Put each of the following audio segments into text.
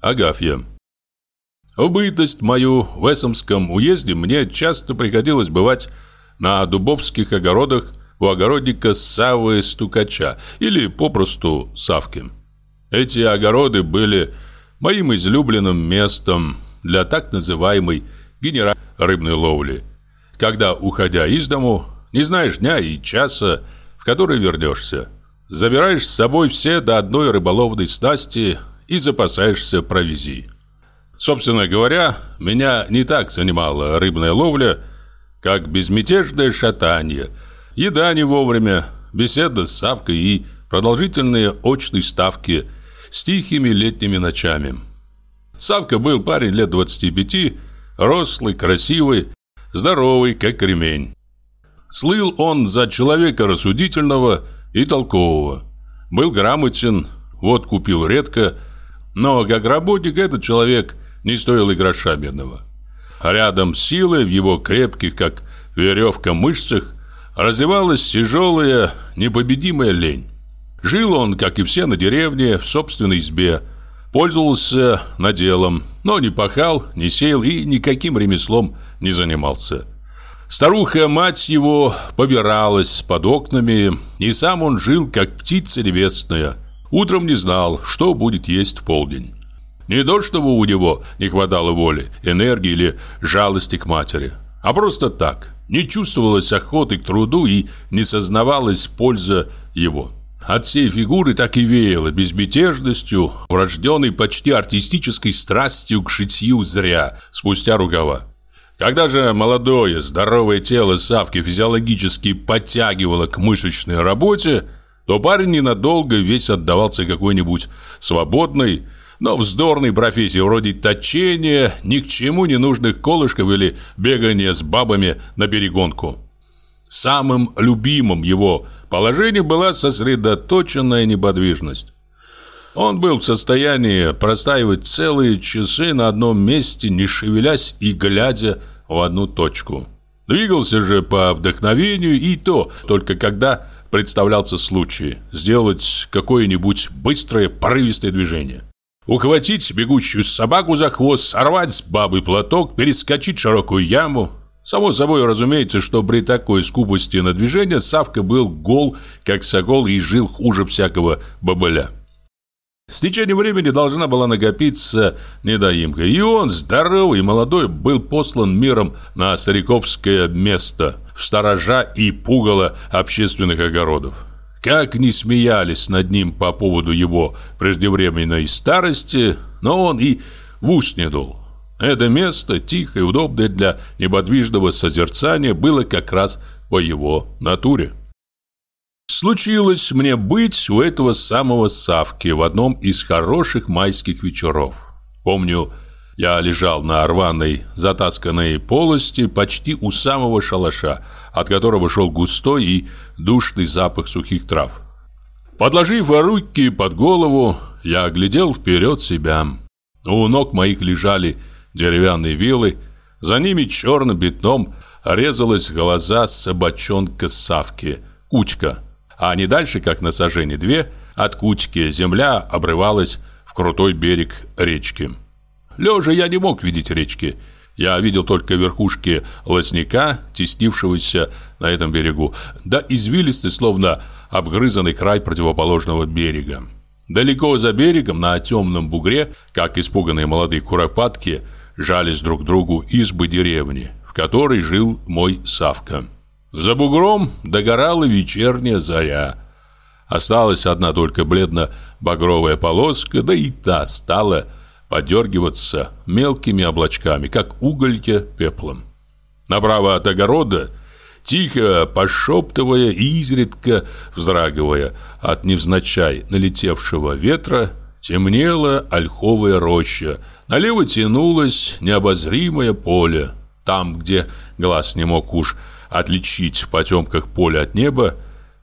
Агафья. В бытность мою в Эссомском уезде мне часто приходилось бывать на дубовских огородах у огородника Савы Стукача или попросту Савки. Эти огороды были моим излюбленным местом для так называемой генеральной рыбной ловли. Когда, уходя из дому, не знаешь дня и часа, в который вернешься. Забираешь с собой все до одной рыболовной снасти и запасаешься провизией. Собственно говоря, меня не так занимала рыбная ловля, как безмятежное шатание, еда не вовремя, беседа с Савкой и продолжительные очные ставки с тихими летними ночами. Савка был парень лет 25, рослый, красивый, здоровый, как ремень. Слыл он за человека рассудительного и толкового. Был грамотен, вот купил редко, но как работник этот человек не стоил и гроша медного. А рядом с силой в его крепких, как веревка, мышцах развивалась тяжелая, непобедимая лень. Жил он, как и все, на деревне, в собственной избе, пользовался наделом, но не пахал, не сеял и никаким ремеслом не занимался. Старуха-мать его побиралась под окнами, и сам он жил, как птица небесная – Утром не знал, что будет есть в полдень. Не то, чтобы у него не хватало воли, энергии или жалости к матери, а просто так. Не чувствовалось охоты к труду и не сознавалась польза его. От всей фигуры так и веяло безмятежностью, врожденной почти артистической страстью к шитью зря, спустя рукава. Когда же молодое, здоровое тело Савки физиологически подтягивало к мышечной работе, то парень ненадолго весь отдавался какой-нибудь свободной, но вздорной профессии вроде точения, ни к чему не нужных колышков или бегания с бабами на перегонку. Самым любимым его положением была сосредоточенная неподвижность. Он был в состоянии простаивать целые часы на одном месте, не шевелясь и глядя в одну точку. Двигался же по вдохновению и то, только когда представлялся случай сделать какое-нибудь быстрое, порывистое движение. Ухватить бегущую собаку за хвост, сорвать с бабы платок, перескочить широкую яму. Само собой разумеется, что при такой скупости на движение Савка был гол, как сокол, и жил хуже всякого бабыля. С течением времени должна была накопиться недоимка, и он, здоровый и молодой, был послан миром на стариковское место, в сторожа и пугало общественных огородов. Как ни смеялись над ним по поводу его преждевременной старости, но он и в ус не дул. Это место, тихое и удобное для неподвижного созерцания, было как раз по его натуре. Случилось мне быть у этого самого Савки в одном из хороших майских вечеров. Помню, я лежал на рваной, затасканной полости почти у самого шалаша, от которого шел густой и душный запах сухих трав. Подложив руки под голову, я оглядел вперед себя. У ног моих лежали деревянные вилы, за ними черным бетном резалась глаза собачонка Савки, кучка – а не дальше, как на сажене две, от кучки земля обрывалась в крутой берег речки. Лежа я не мог видеть речки. Я видел только верхушки лосника, теснившегося на этом берегу, да извилистый, словно обгрызанный край противоположного берега. Далеко за берегом, на темном бугре, как испуганные молодые куропатки, жались друг другу избы деревни, в которой жил мой Савка. За бугром догорала вечерняя заря. Осталась одна только бледно-багровая полоска, да и та стала подергиваться мелкими облачками, как угольки пеплом. Направо от огорода, тихо пошептывая и изредка вздрагивая от невзначай налетевшего ветра, темнела ольховая роща. Налево тянулось необозримое поле. Там, где глаз не мог уж отличить в потемках поле от неба,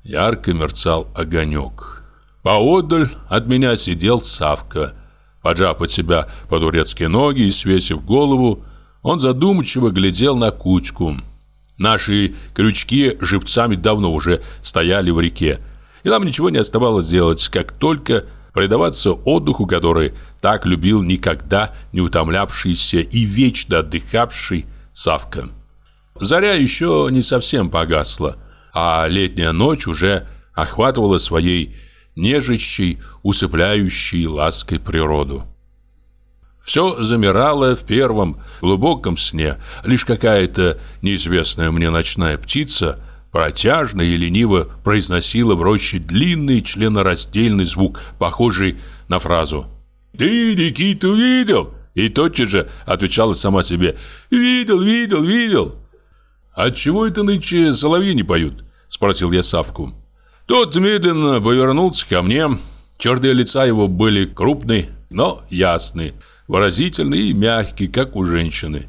ярко мерцал огонек. Поодаль от меня сидел Савка. Поджав под себя по-турецкие ноги и свесив голову, он задумчиво глядел на кучку. Наши крючки живцами давно уже стояли в реке, и нам ничего не оставалось делать, как только предаваться отдыху, который так любил никогда не утомлявшийся и вечно отдыхавший Савка. Заря еще не совсем погасла, а летняя ночь уже охватывала своей нежащей, усыпляющей лаской природу. Все замирало в первом глубоком сне. Лишь какая-то неизвестная мне ночная птица протяжно и лениво произносила в роще длинный членораздельный звук, похожий на фразу «Ты Никиту видел?» И тотчас же отвечала сама себе «Видел, видел, видел». «Отчего это нынче соловьи не поют?» Спросил я Савку. Тот медленно повернулся ко мне. Черты лица его были крупные, но ясные выразительный и мягкий, как у женщины.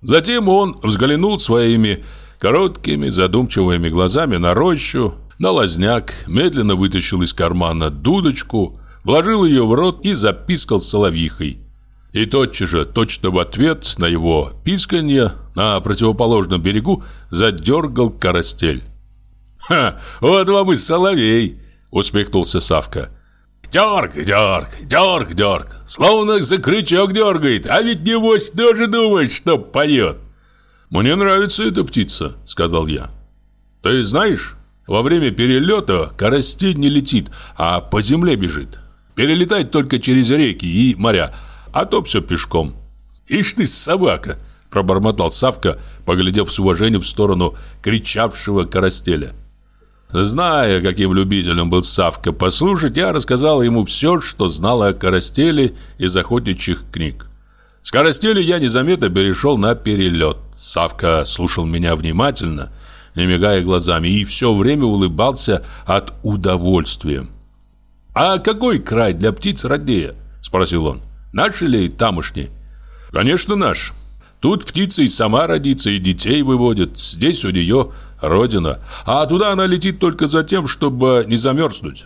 Затем он взглянул своими короткими задумчивыми глазами на рощу, на лазняк, медленно вытащил из кармана дудочку, вложил ее в рот и запискал соловьихой. И тотчас же, точно в ответ на его писканье, на противоположном берегу задергал карастель. «Ха, вот вам и соловей!» — усмехнулся Савка. Дерг, дерг, дерг, дерг. Словно за крючок дергает, а ведь небось тоже думает, что поет. Мне нравится эта птица, сказал я. Ты знаешь, во время перелета карастель не летит, а по земле бежит. Перелетает только через реки и моря, а то все пешком. Ишь ты, собака, пробормотал Савка, поглядев с уважением в сторону кричавшего карастеля. Зная, каким любителем был Савка послушать, я рассказал ему все, что знал о Карастеле из охотничьих книг. С Карастели я незаметно перешел на перелет. Савка слушал меня внимательно, не мигая глазами, и все время улыбался от удовольствия. «А какой край для птиц роднее?» – спросил он. «Наш или тамошний?» «Конечно, наш. Тут птица и сама родится, и детей выводит. Здесь у нее родина. А туда она летит только за тем, чтобы не замерзнуть.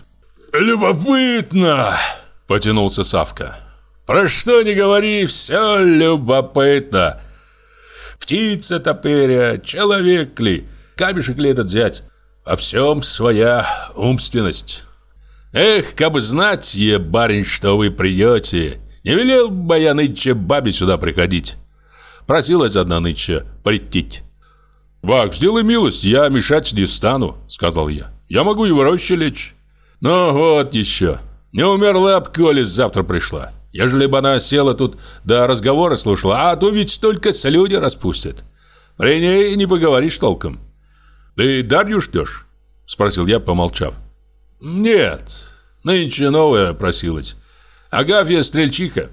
«Любопытно!» – потянулся Савка. «Про что не говори, все любопытно. Птица топыря, человек ли, камешек ли этот взять? Во всем своя умственность. Эх, как бы знать, е, барин, что вы придете, не велел бы я нынче бабе сюда приходить. Просилась одна нынче прийти. «Бак, сделай милость, я мешать не стану», — сказал я. «Я могу и в роще лечь». «Ну вот еще. Не умерла б, коли завтра пришла. Ежели бы она села тут до разговора слушала, а то ведь столько слюни распустят. При ней не поговоришь толком». «Ты Дарью ждешь?» — спросил я, помолчав. «Нет, нынче новая просилась. Агафья Стрельчиха».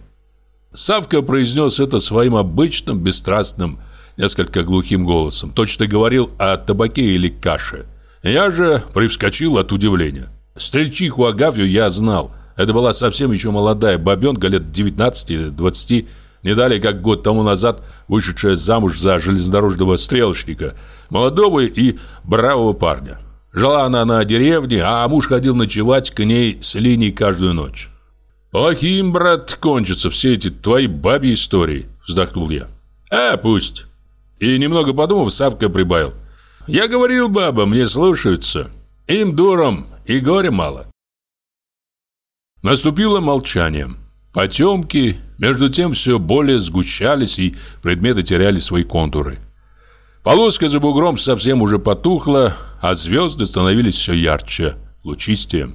Савка произнес это своим обычным, бесстрастным, несколько глухим голосом. Точно говорил о табаке или каше. Я же привскочил от удивления. Стрельчиху Агафью я знал. Это была совсем еще молодая бабенка лет 19-20, не далее как год тому назад вышедшая замуж за железнодорожного стрелочника, молодого и бравого парня. Жила она на деревне, а муж ходил ночевать к ней с линией каждую ночь. «Плохим, брат, кончатся все эти твои бабьи истории», — вздохнул я. «А, пусть. И немного подумав, Савка прибавил. «Я говорил бабам, мне слушаются. Им дуром и горя мало». Наступило молчание. Потемки, между тем, все более сгущались, и предметы теряли свои контуры. Полоска за бугром совсем уже потухла, а звезды становились все ярче, лучистее.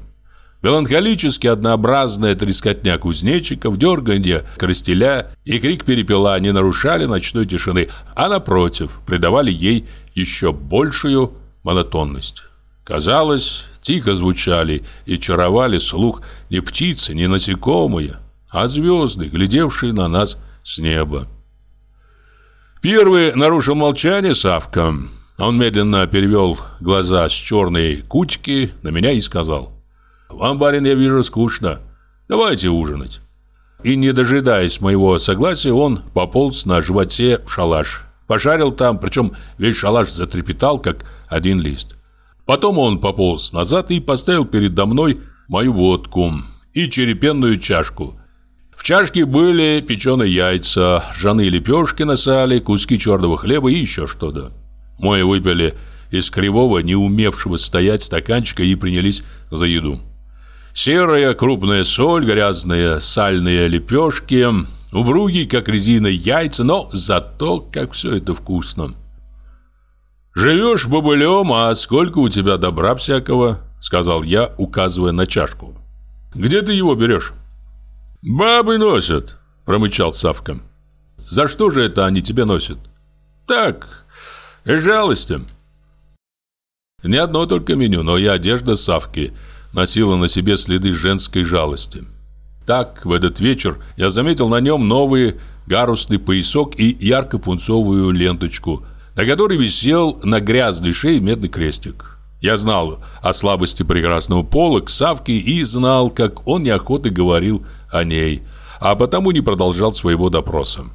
Меланхолически однообразная трескотня кузнечиков, дерганье крастеля и крик перепела не нарушали ночной тишины, а напротив, придавали ей еще большую монотонность. Казалось, тихо звучали и чаровали слух не птицы, не насекомые, а звезды, глядевшие на нас с неба. Первый нарушил молчание Савка. Он медленно перевел глаза с черной кучки на меня и сказал вам, барин, я вижу, скучно. Давайте ужинать. И не дожидаясь моего согласия, он пополз на животе в шалаш. Пошарил там, причем весь шалаш затрепетал, как один лист. Потом он пополз назад и поставил передо мной мою водку и черепенную чашку. В чашке были печеные яйца, ржаные лепешки на сале, куски черного хлеба и еще что-то. Мы выпили из кривого, не умевшего стоять стаканчика и принялись за еду. Серая крупная соль, грязные сальные лепешки, упругие, как резина, яйца, но зато как все это вкусно. «Живешь бобылем, а сколько у тебя добра всякого?» Сказал я, указывая на чашку. «Где ты его берешь?» «Бабы носят», промычал Савка. «За что же это они тебе носят?» «Так, жалости». Не одно только меню, но и одежда Савки носила на себе следы женской жалости. Так, в этот вечер я заметил на нем новый гарусный поясок и ярко-пунцовую ленточку, на которой висел на грязной шее медный крестик. Я знал о слабости прекрасного пола к Савке и знал, как он неохотно говорил о ней, а потому не продолжал своего допроса.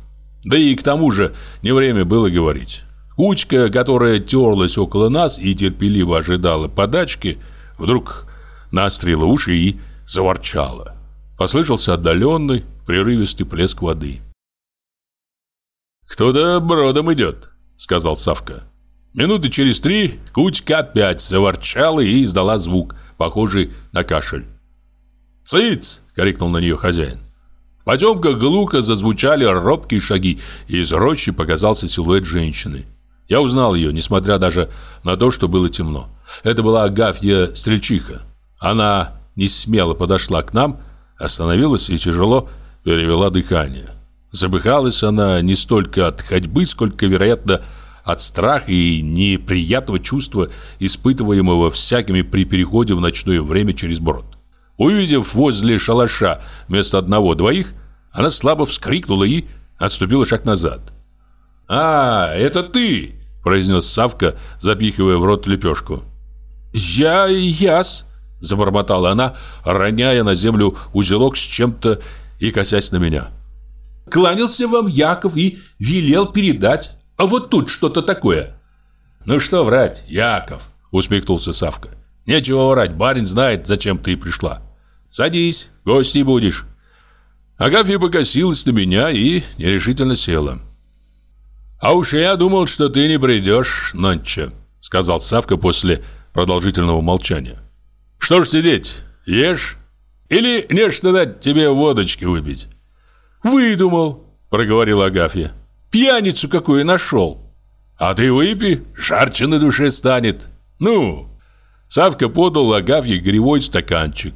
Да и к тому же не время было говорить. Кучка, которая терлась около нас и терпеливо ожидала подачки, вдруг наострила уши и заворчала. Послышался отдаленный, прерывистый плеск воды. «Кто-то бродом идет», — сказал Савка. Минуты через три кучка опять заворчала и издала звук, похожий на кашель. «Цыц!» — крикнул на нее хозяин. В потемках глухо зазвучали робкие шаги, и из рощи показался силуэт женщины. Я узнал ее, несмотря даже на то, что было темно. Это была Агафья Стрельчиха. Она не смело подошла к нам, остановилась и тяжело перевела дыхание. Забыхалась она не столько от ходьбы, сколько, вероятно, от страха и неприятного чувства, испытываемого всякими при переходе в ночное время через брод. Увидев возле шалаша вместо одного-двоих, она слабо вскрикнула и отступила шаг назад. «А, это ты!» – произнес Савка, запихивая в рот лепешку. «Я яс!» Забормотала она, роняя на землю узелок с чем-то и косясь на меня. Кланялся вам Яков и велел передать. А вот тут что-то такое. Ну что врать, Яков, усмехнулся Савка. Нечего врать, барин знает, зачем ты пришла. Садись, гостей будешь. Агафья покосилась на меня и нерешительно села. «А уж я думал, что ты не придешь нонче», — сказал Савка после продолжительного молчания. Что ж сидеть? Ешь? Или нечто дать тебе водочки выпить? Выдумал, проговорила Агафья. Пьяницу какую нашел. А ты выпей, жарче на душе станет. Ну, Савка подал Агафье гривой стаканчик.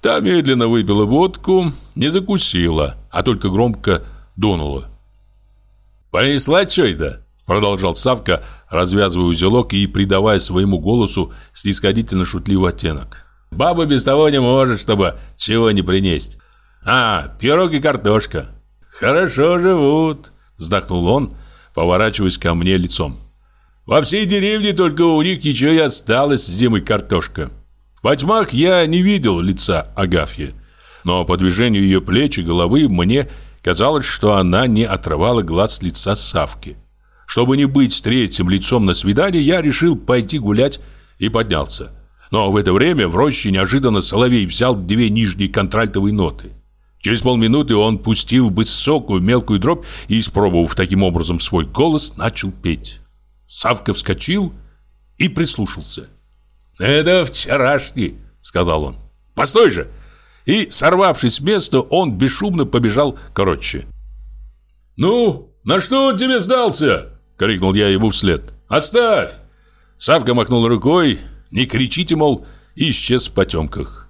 Та медленно выпила водку, не закусила, а только громко дунула. «Понесла чой-то?» Продолжал Савка, развязывая узелок и придавая своему голосу снисходительно шутливый оттенок. «Баба без того не может, чтобы чего не принести. А, пирог и картошка. Хорошо живут», вздохнул он, поворачиваясь ко мне лицом. «Во всей деревне только у них ничего и осталось зимой картошка». В тьмах я не видел лица Агафьи, но по движению ее плеч и головы мне казалось, что она не отрывала глаз лица Савки. Чтобы не быть третьим лицом на свидании, я решил пойти гулять и поднялся. Но в это время в роще неожиданно Соловей взял две нижние контральтовые ноты. Через полминуты он пустил высокую мелкую дробь и, испробовав таким образом свой голос, начал петь. Савка вскочил и прислушался. «Это вчерашний», — сказал он. «Постой же!» И, сорвавшись с места, он бесшумно побежал короче. «Ну, на что он тебе сдался?» Крикнул я ему вслед. «Оставь!» Савка махнул рукой. «Не кричите, мол!» И исчез в потемках.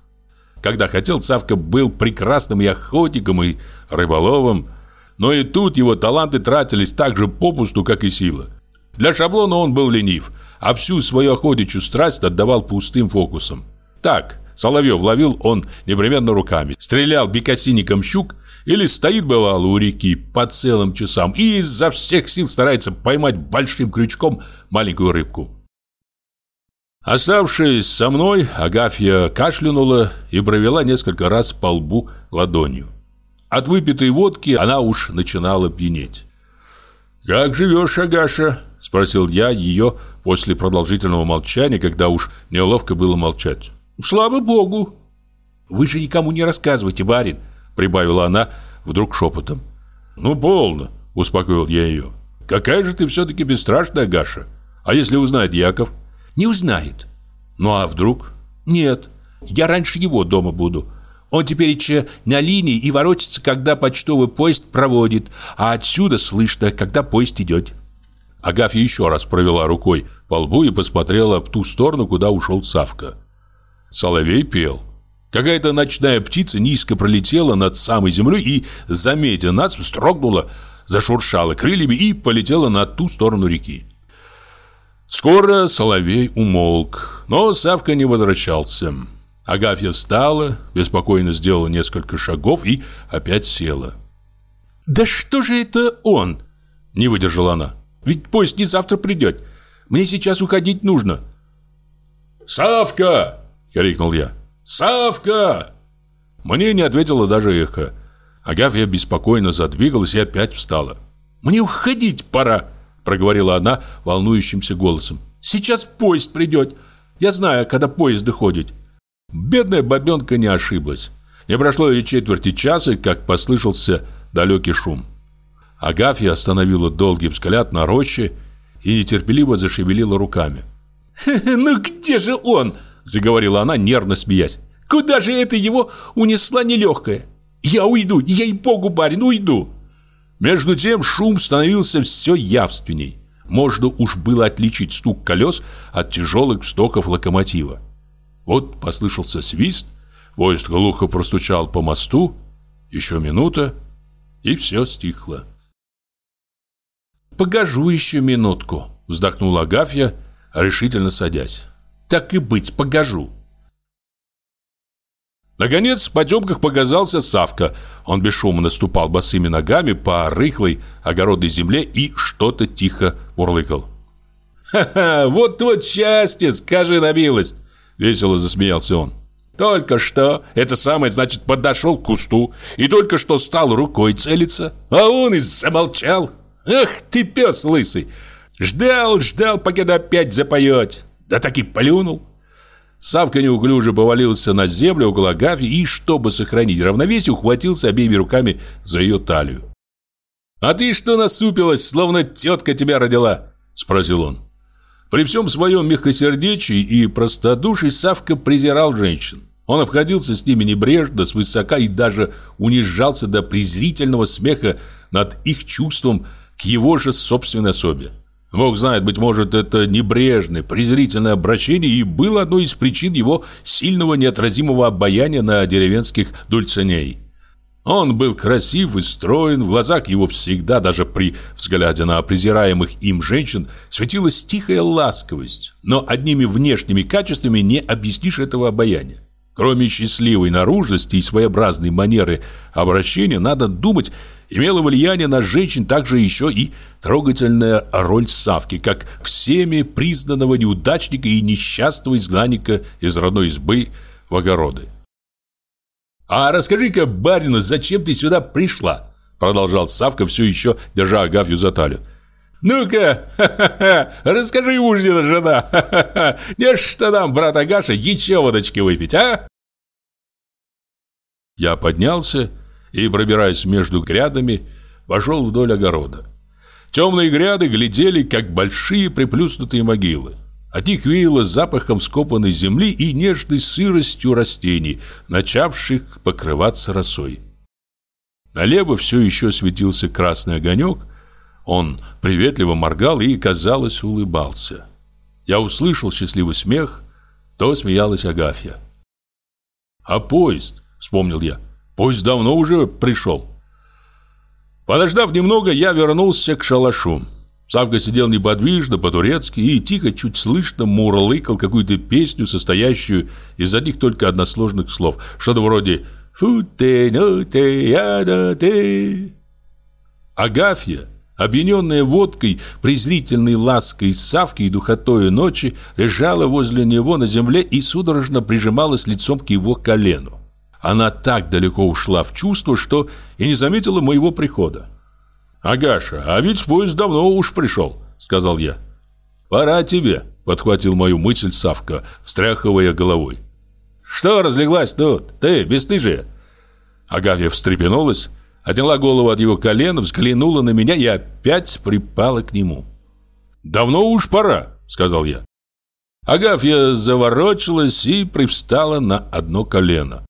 Когда хотел, Савка был прекрасным и охотником, и рыболовом. Но и тут его таланты тратились так же попусту, как и сила. Для шаблона он был ленив, а всю свою охотничью страсть отдавал пустым фокусам. Так, Соловьев ловил он непременно руками, стрелял бекасинником щук или стоит, бывало, у реки по целым часам и изо всех сил старается поймать большим крючком маленькую рыбку. Оставшись со мной, Агафья кашлянула и провела несколько раз по лбу ладонью. От выпитой водки она уж начинала пьянеть. «Как живешь, Агаша?» – спросил я ее после продолжительного молчания, когда уж неловко было молчать. «Слава Богу!» «Вы же никому не рассказывайте, барин!» Прибавила она вдруг шепотом. «Ну, полно!» – успокоил я ее. «Какая же ты все-таки бесстрашная, Гаша! А если узнает Яков?» «Не узнает». «Ну, а вдруг?» «Нет, Я раньше его дома буду. Он теперь еще на линии и воротится, когда почтовый поезд проводит, а отсюда слышно, когда поезд идет. Агафья еще раз провела рукой по лбу и посмотрела в ту сторону, куда ушел Савка. Соловей пел. Какая-то ночная птица низко пролетела над самой землей и, заметя нас, вздрогнула, зашуршала крыльями и полетела на ту сторону реки. Скоро Соловей умолк, но Савка не возвращался. Агафья встала, беспокойно сделала несколько шагов и опять села. «Да что же это он?» – не выдержала она. «Ведь поезд не завтра придет. Мне сейчас уходить нужно». «Савка!» – крикнул я. «Савка!» Мне не ответило даже эхо. Агафья беспокойно задвигалась и опять встала. «Мне уходить пора!» – проговорила она волнующимся голосом. «Сейчас поезд придет. Я знаю, когда поезд доходит. Бедная бабенка не ошиблась. Не прошло и четверти часа, как послышался далекий шум. Агафья остановила долгий взгляд на роще и нетерпеливо зашевелила руками. «Ну где же он?» – заговорила она, нервно смеясь. «Куда же это его унесла нелегкая? Я уйду, ей-богу, барин, уйду!» Между тем шум становился все явственней. Можно уж было отличить стук колес от тяжелых стоков локомотива. Вот послышался свист, поезд глухо простучал по мосту, еще минута, и все стихло. «Погожу еще минутку», — вздохнула Агафья, решительно садясь. «Так и быть, погожу». Наконец, в потемках показался Савка. Он бесшумно ступал босыми ногами по рыхлой огородной земле и что-то тихо мурлыкал. «Ха-ха, вот вот счастье, скажи на милость!» Весело засмеялся он. Только что, это самое, значит, подошел к кусту и только что стал рукой целиться, а он и замолчал. Ах ты, пес лысый! Ждал, ждал, пока опять запоет. Да так и плюнул. Савка неуклюже повалился на землю около Агафьи и, чтобы сохранить равновесие, ухватился обеими руками за ее талию. «А ты что насупилась, словно тетка тебя родила?» – спросил он. При всем своем мягкосердечии и простодушии Савка презирал женщин. Он обходился с ними небрежно, свысока и даже унижался до презрительного смеха над их чувством к его же собственной особе. Бог знает, быть может, это небрежное, презрительное обращение и было одной из причин его сильного неотразимого обаяния на деревенских дульциней. Он был красив и строен, в глазах его всегда, даже при взгляде на презираемых им женщин, светилась тихая ласковость. Но одними внешними качествами не объяснишь этого обаяния. Кроме счастливой наружности и своеобразной манеры обращения, надо думать, имело влияние на женщин также еще и трогательная роль Савки, как всеми признанного неудачника и несчастного изгнанника из родной избы в огороды. «А расскажи-ка, барину, зачем ты сюда пришла?» Продолжал Савка, все еще держа Агафью за талию. «Ну-ка, расскажи, мужнина жена, ха-ха-ха, не что нам, брат Агаша, еще водочки выпить, а?» Я поднялся и, пробираясь между грядами, пошел вдоль огорода. Темные гряды глядели, как большие приплюснутые могилы. От них веяло запахом скопанной земли и нежной сыростью растений, начавших покрываться росой. Налево все еще светился красный огонек. Он приветливо моргал и, казалось, улыбался. Я услышал счастливый смех, то смеялась Агафья. «А поезд?» — вспомнил я. «Поезд давно уже пришел». Подождав немного, я вернулся к шалашу. Савка сидел неподвижно, по-турецки, и тихо, чуть слышно мурлыкал какую-то песню, состоящую из одних только односложных слов. Что-то вроде «Фу те, ну те, я да те». Агафья, объединенная водкой, презрительной лаской Савки и духотою ночи, лежала возле него на земле и судорожно прижималась лицом к его колену. Она так далеко ушла в чувство, что и не заметила моего прихода. «Агаша, а ведь поезд давно уж пришел», — сказал я. «Пора тебе», — подхватил мою мысль Савка, встряхивая головой. «Что разлеглась тут? Ты, бесстыжие!» Агафья встрепенулась, отняла голову от его колена, взглянула на меня и опять припала к нему. «Давно уж пора», — сказал я. Агафья заворочилась и привстала на одно колено.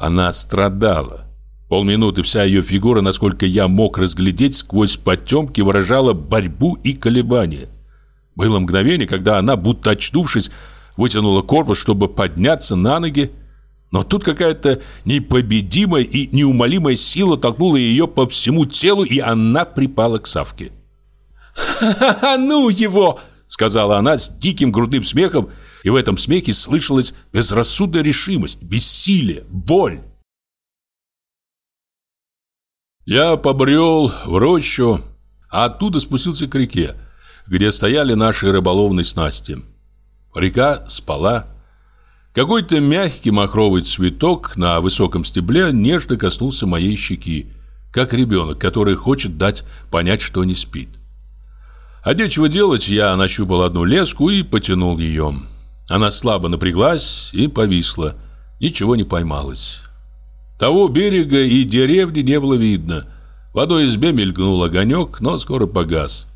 Она страдала. Полминуты вся ее фигура, насколько я мог разглядеть, сквозь потемки выражала борьбу и колебания. Было мгновение, когда она, будто очнувшись, вытянула корпус, чтобы подняться на ноги, но тут какая-то непобедимая и неумолимая сила толкнула ее по всему телу, и она припала к Савке. «Ха-ха-ха, ну его!» — сказала она с диким грудным смехом, и в этом смехе слышалась безрассудная решимость, бессилие, боль. Я побрел в рощу, а оттуда спустился к реке, где стояли наши рыболовные снасти. Река спала, какой-то мягкий махровый цветок на высоком стебле нежно коснулся моей щеки, как ребенок, который хочет дать понять, что не спит. А нечего делать, я нащупал одну леску и потянул ее. Она слабо напряглась и повисла, ничего не поймалось. Того берега и деревни не было видно. В одной избе мелькнул огонек, но скоро погас.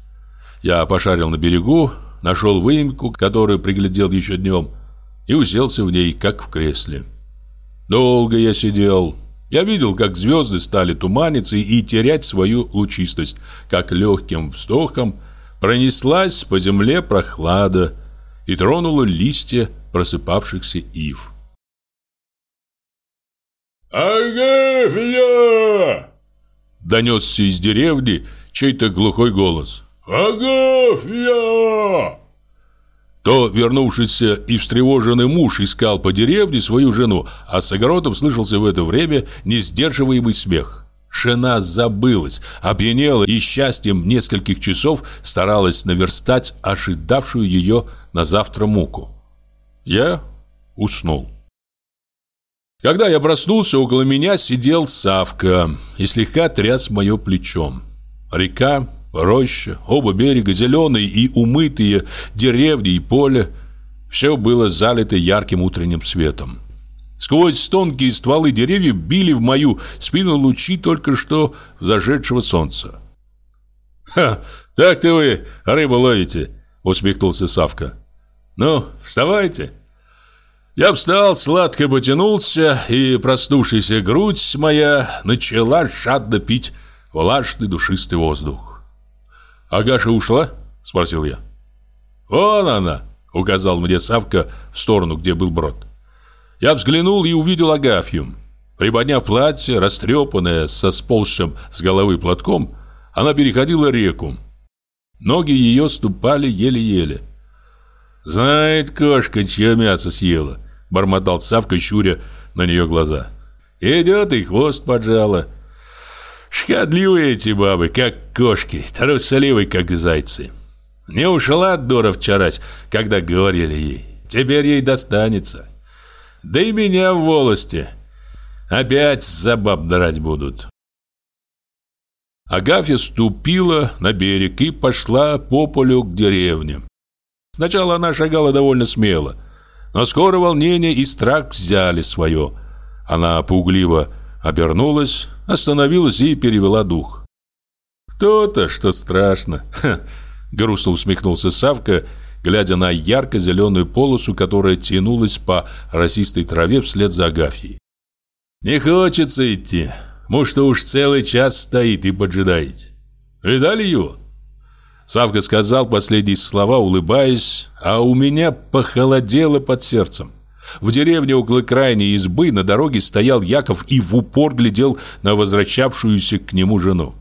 Я пошарил на берегу, нашел выемку, которую приглядел еще днем, и уселся в ней, как в кресле. Долго я сидел. Я видел, как звезды стали туманиться и терять свою лучистость, как легким вздохом пронеслась по земле прохлада и тронула листья просыпавшихся ив. «Агафья!» Донесся из деревни чей-то глухой голос. «Агафья!» То вернувшийся и встревоженный муж искал по деревне свою жену, а с огородом слышался в это время несдерживаемый смех. Жена забылась, опьянела и счастьем нескольких часов старалась наверстать ожидавшую ее на завтра муку. Я уснул. Когда я проснулся, около меня сидел Савка и слегка тряс мое плечом. Река Роща, оба берега зеленые и умытые, деревни и поле. Все было залито ярким утренним светом. Сквозь тонкие стволы деревьев били в мою спину лучи только что зажедшего солнца. «Ха, так-то вы рыбу ловите!» — усмехнулся Савка. «Ну, вставайте!» Я встал, сладко потянулся, и проснувшаяся грудь моя начала жадно пить влажный душистый воздух. «Агаша ушла?» – спросил я. «Вон она!» – указал мне Савка в сторону, где был брод. Я взглянул и увидел Агафью. Приподняв платье, растрепанное, со сползшим с головы платком, она переходила реку. Ноги ее ступали еле-еле. «Знает кошка, чье мясо съела», – бормотал Савка, щуря на нее глаза. «Идет и хвост поджала». Шкодливые эти бабы, как кошки, трусливые, как зайцы. Не ушла дура вчерась, когда говорили ей. Теперь ей достанется. Да и меня в волости. Опять за баб драть будут. Агафья ступила на берег и пошла по полю к деревне. Сначала она шагала довольно смело, но скоро волнение и страх взяли свое. Она пугливо обернулась, остановилась и перевела дух. «То-то, что страшно!» — грустно усмехнулся Савка, глядя на ярко-зеленую полосу, которая тянулась по росистой траве вслед за Агафьей. «Не хочется идти. Муж-то уж целый час стоит и поджидает. Видали его?» Савка сказал последние слова, улыбаясь, а у меня похолодело под сердцем. В деревне около крайней избы на дороге стоял Яков и в упор глядел на возвращавшуюся к нему жену.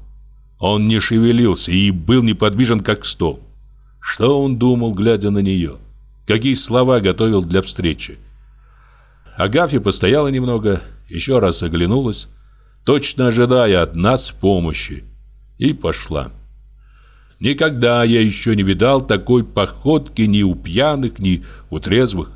Он не шевелился и был неподвижен, как стол. Что он думал, глядя на нее? Какие слова готовил для встречи? Агафья постояла немного, еще раз оглянулась, точно ожидая от нас помощи, и пошла. Никогда я еще не видал такой походки ни у пьяных, ни у трезвых.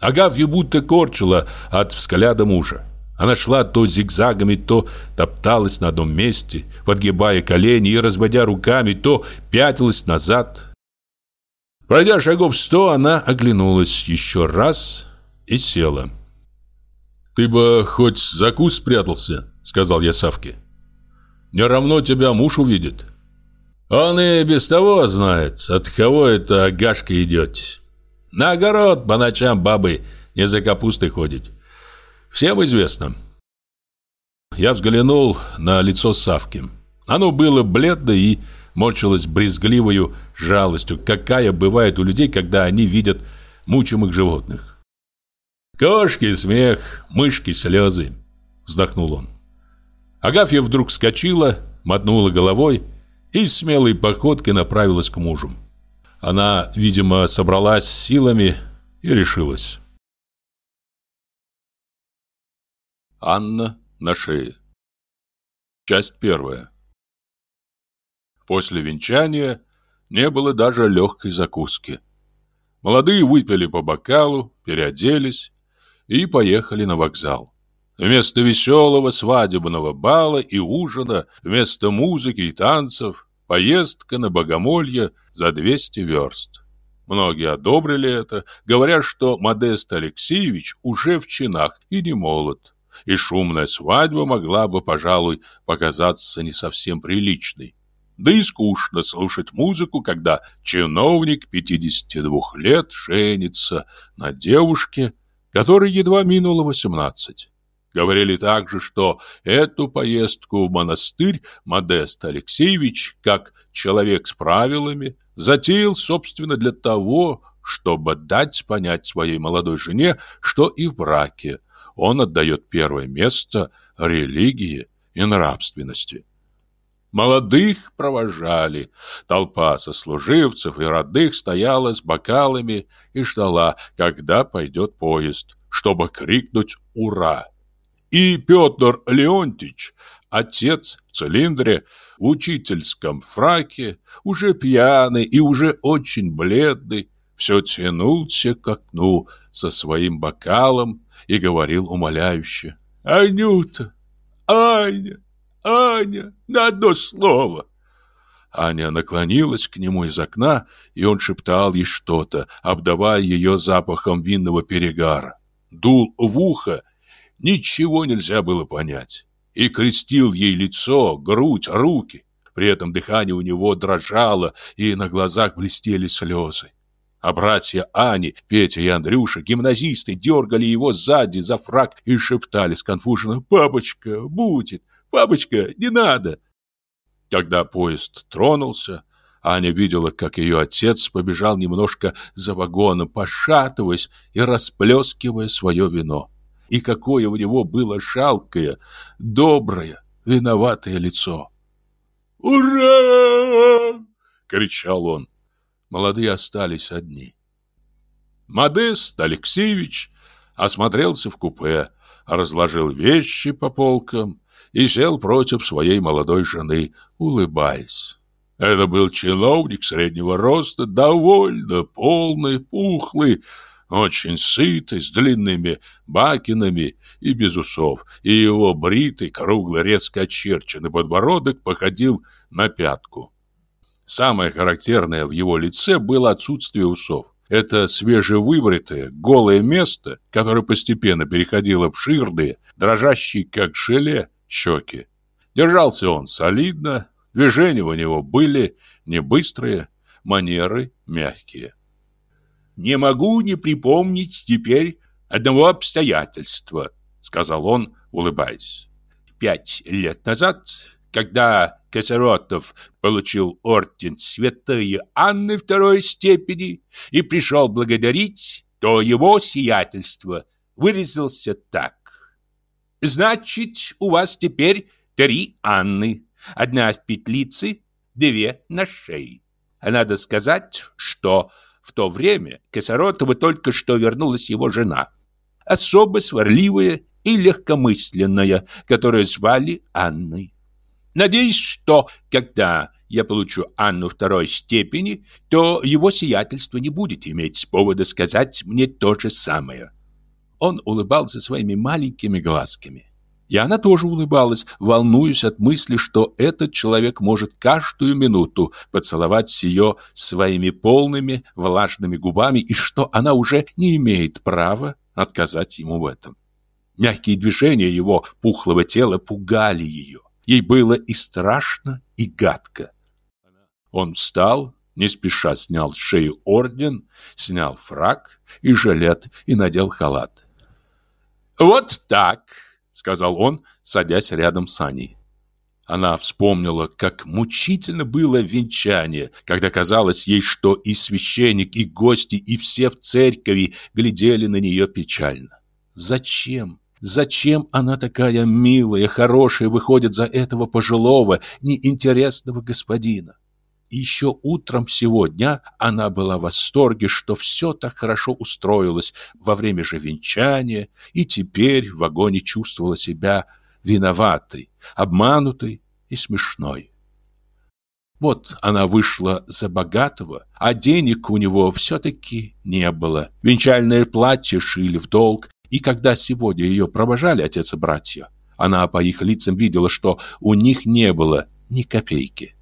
Агафью будто корчила от взгляда мужа. Она шла то зигзагами, то топталась на одном месте, подгибая колени и разводя руками, то пятилась назад. Пройдя шагов сто, она оглянулась еще раз и села. «Ты бы хоть за куст спрятался», — сказал я Савке. «Не равно тебя муж увидит». «Он и без того знает, от кого это Агашка идет. На огород по ночам бабы не за капустой ходить. Всем известно. Я взглянул на лицо Савки. Оно было бледно и морщилось брезгливою жалостью, какая бывает у людей, когда они видят мучимых животных. «Кошки смех, мышки слезы», — вздохнул он. Агафья вдруг вскочила, мотнула головой и смелой походкой направилась к мужу. Она, видимо, собралась силами и решилась. Анна на шее. Часть первая. После венчания не было даже легкой закуски. Молодые выпили по бокалу, переоделись и поехали на вокзал. Вместо веселого свадебного бала и ужина, вместо музыки и танцев, поездка на богомолье за 200 верст. Многие одобрили это, говоря, что Модест Алексеевич уже в чинах и не молод, и шумная свадьба могла бы, пожалуй, показаться не совсем приличной. Да и скучно слушать музыку, когда чиновник 52 лет женится на девушке, которой едва минуло 18. Говорили также, что эту поездку в монастырь Модест Алексеевич, как человек с правилами, затеял, собственно, для того, чтобы дать понять своей молодой жене, что и в браке он отдает первое место религии и нравственности. Молодых провожали. Толпа сослуживцев и родных стояла с бокалами и ждала, когда пойдет поезд, чтобы крикнуть «Ура!». И Петр Леонтьевич, отец в цилиндре, в учительском фраке, уже пьяный и уже очень бледный, все тянулся к окну со своим бокалом и говорил умоляюще. «Анюта! Аня! Аня! На одно слово!» Аня наклонилась к нему из окна, и он шептал ей что-то, обдавая ее запахом винного перегара. Дул в ухо ничего нельзя было понять. И крестил ей лицо, грудь, руки. При этом дыхание у него дрожало, и на глазах блестели слезы. А братья Ани, Петя и Андрюша, гимназисты, дергали его сзади за фраг и шептали сконфуженно «Папочка, будет! Папочка, не надо!» Когда поезд тронулся, Аня видела, как ее отец побежал немножко за вагоном, пошатываясь и расплескивая свое вино и какое у него было жалкое, доброе, виноватое лицо. «Ура!» — кричал он. Молодые остались одни. Модест Алексеевич осмотрелся в купе, разложил вещи по полкам и сел против своей молодой жены, улыбаясь. Это был чиновник среднего роста, довольно полный, пухлый, очень сытый, с длинными бакинами и без усов, и его бритый, круглый, резко очерченный подбородок походил на пятку. Самое характерное в его лице было отсутствие усов. Это свежевыбритое, голое место, которое постепенно переходило в ширные, дрожащие, как желе, щеки. Держался он солидно, движения у него были не быстрые, манеры мягкие. «Не могу не припомнить теперь одного обстоятельства», — сказал он, улыбаясь. «Пять лет назад, когда Косоротов получил орден Святой Анны второй степени и пришел благодарить, то его сиятельство выразился так. «Значит, у вас теперь три Анны, одна в петлице, две на шее. А надо сказать, что в то время к Косоротову только что вернулась его жена. Особо сварливая и легкомысленная, которую звали Анной. Надеюсь, что когда я получу Анну второй степени, то его сиятельство не будет иметь повода сказать мне то же самое. Он улыбался своими маленькими глазками. И она тоже улыбалась, волнуясь от мысли, что этот человек может каждую минуту поцеловать ее своими полными влажными губами и что она уже не имеет права отказать ему в этом. Мягкие движения его пухлого тела пугали ее. Ей было и страшно, и гадко. Он встал, Не спеша снял с шеи орден, снял фраг и жилет и надел халат. «Вот так», — сказал он, садясь рядом с Аней. Она вспомнила, как мучительно было венчание, когда казалось ей, что и священник, и гости, и все в церкви глядели на нее печально. Зачем? Зачем она такая милая, хорошая, выходит за этого пожилого, неинтересного господина? И еще утром сегодня она была в восторге, что все так хорошо устроилось во время же венчания, и теперь в вагоне чувствовала себя виноватой, обманутой и смешной. Вот она вышла за богатого, а денег у него все-таки не было. Венчальное платье шили в долг, и когда сегодня ее провожали отец и братья, она по их лицам видела, что у них не было ни копейки.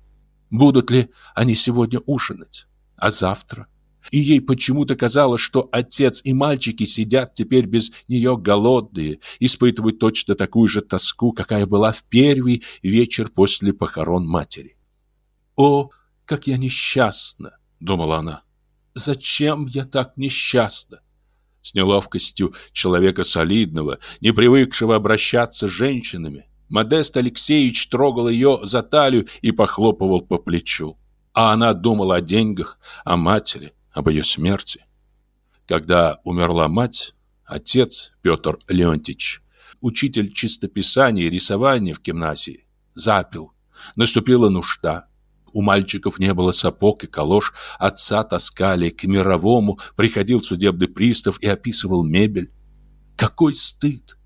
Будут ли они сегодня ужинать? А завтра? И ей почему-то казалось, что отец и мальчики сидят теперь без нее голодные, испытывают точно такую же тоску, какая была в первый вечер после похорон матери. «О, как я несчастна!» — думала она. «Зачем я так несчастна?» С неловкостью человека солидного, не привыкшего обращаться с женщинами, Модест Алексеевич трогал ее за талию и похлопывал по плечу. А она думала о деньгах, о матери, об ее смерти. Когда умерла мать, отец Петр Леонтьевич, учитель чистописания и рисования в гимназии, запил. Наступила нужда. У мальчиков не было сапог и колош, отца таскали к мировому, приходил судебный пристав и описывал мебель. Какой стыд!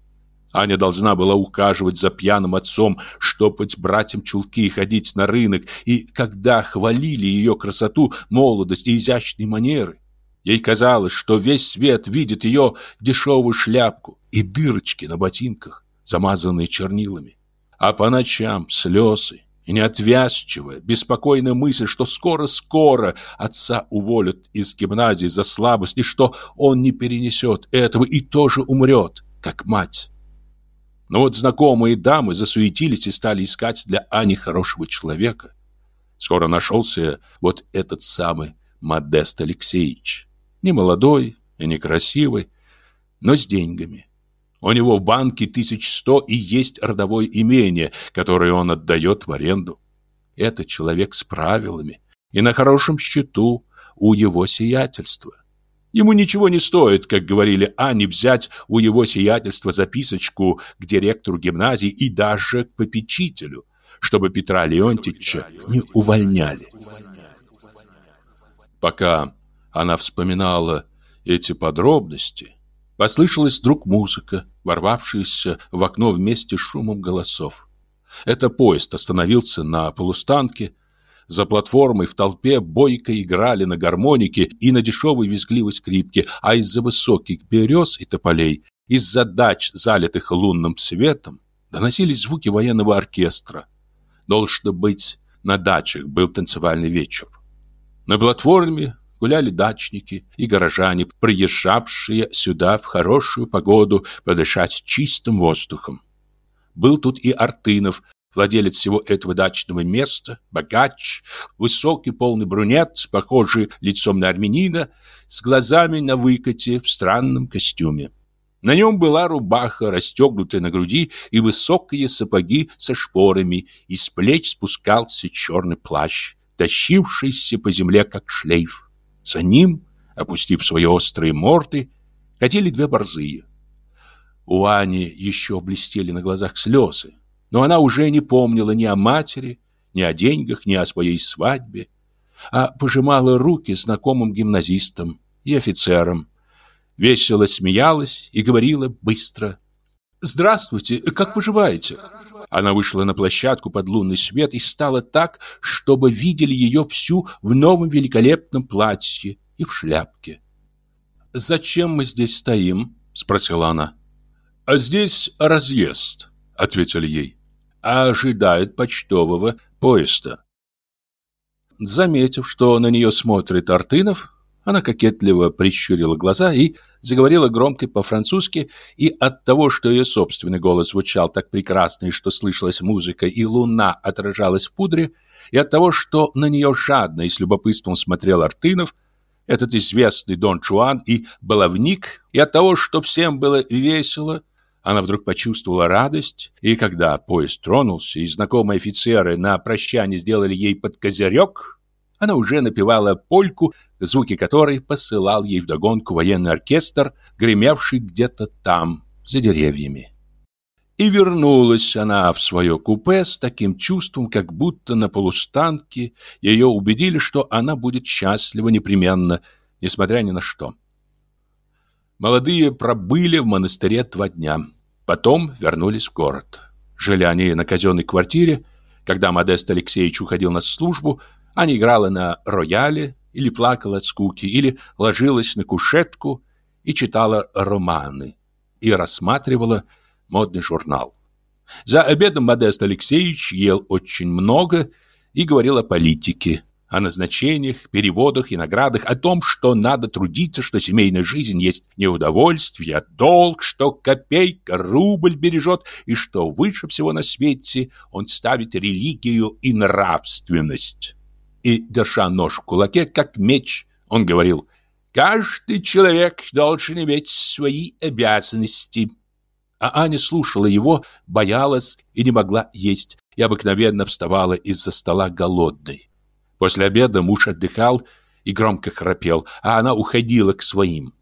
Аня должна была ухаживать за пьяным отцом, штопать братьям чулки и ходить на рынок. И когда хвалили ее красоту, молодость и изящные манеры, ей казалось, что весь свет видит ее дешевую шляпку и дырочки на ботинках, замазанные чернилами. А по ночам слезы и неотвязчивая, беспокойная мысль, что скоро-скоро отца уволят из гимназии за слабость, и что он не перенесет этого и тоже умрет, как мать. Но вот знакомые дамы засуетились и стали искать для Ани хорошего человека. Скоро нашелся вот этот самый Модест Алексеевич. Не молодой и не красивый, но с деньгами. У него в банке тысяч сто и есть родовое имение, которое он отдает в аренду. Это человек с правилами и на хорошем счету у его сиятельства. Ему ничего не стоит, как говорили Ане, взять у его сиятельства записочку к директору гимназии и даже к попечителю, чтобы Петра Леонтьевича не увольняли. Пока она вспоминала эти подробности, послышалась вдруг музыка, ворвавшаяся в окно вместе с шумом голосов. Это поезд остановился на полустанке, за платформой в толпе бойко играли на гармонике и на дешевой визгливой скрипке, а из-за высоких берез и тополей, из-за дач, залитых лунным светом, доносились звуки военного оркестра. Должно быть, на дачах был танцевальный вечер. На платформе гуляли дачники и горожане, приезжавшие сюда в хорошую погоду подышать чистым воздухом. Был тут и Артынов владелец всего этого дачного места, богач, высокий полный брюнет, похожий лицом на армянина, с глазами на выкате в странном костюме. На нем была рубаха, расстегнутая на груди, и высокие сапоги со шпорами, и с плеч спускался черный плащ, тащившийся по земле, как шлейф. За ним, опустив свои острые морды, катили две борзые. У Ани еще блестели на глазах слезы. Но она уже не помнила ни о матери, ни о деньгах, ни о своей свадьбе, а пожимала руки знакомым гимназистам и офицерам, весело смеялась и говорила быстро. «Здравствуйте, как поживаете?» Она вышла на площадку под лунный свет и стала так, чтобы видели ее всю в новом великолепном платье и в шляпке. «Зачем мы здесь стоим?» — спросила она. «А здесь разъезд», — ответили ей а ожидает почтового поезда. Заметив, что на нее смотрит Артынов, Она кокетливо прищурила глаза и заговорила громко по-французски, и от того, что ее собственный голос звучал так прекрасно, и что слышалась музыка, и луна отражалась в пудре, и от того, что на нее жадно и с любопытством смотрел Артынов, этот известный Дон Чуан и баловник, и от того, что всем было весело, она вдруг почувствовала радость, и когда поезд тронулся, и знакомые офицеры на прощание сделали ей под козырек, она уже напевала польку, звуки которой посылал ей вдогонку военный оркестр, гремевший где-то там, за деревьями. И вернулась она в свое купе с таким чувством, как будто на полустанке ее убедили, что она будет счастлива непременно, несмотря ни на что. Молодые пробыли в монастыре два дня, потом вернулись в город. Жили они на казенной квартире. Когда Модест Алексеевич уходил на службу, она играла на рояле, или плакала от скуки, или ложилась на кушетку и читала романы, и рассматривала модный журнал. За обедом Модест Алексеевич ел очень много и говорил о политике, о назначениях, переводах и наградах, о том, что надо трудиться, что семейная жизнь есть не удовольствие, а долг, что копейка рубль бережет, и что выше всего на свете он ставит религию и нравственность и, держа нож в кулаке, как меч, он говорил, «Каждый человек должен иметь свои обязанности». А Аня слушала его, боялась и не могла есть, и обыкновенно вставала из-за стола голодной. После обеда муж отдыхал и громко храпел, а она уходила к своим.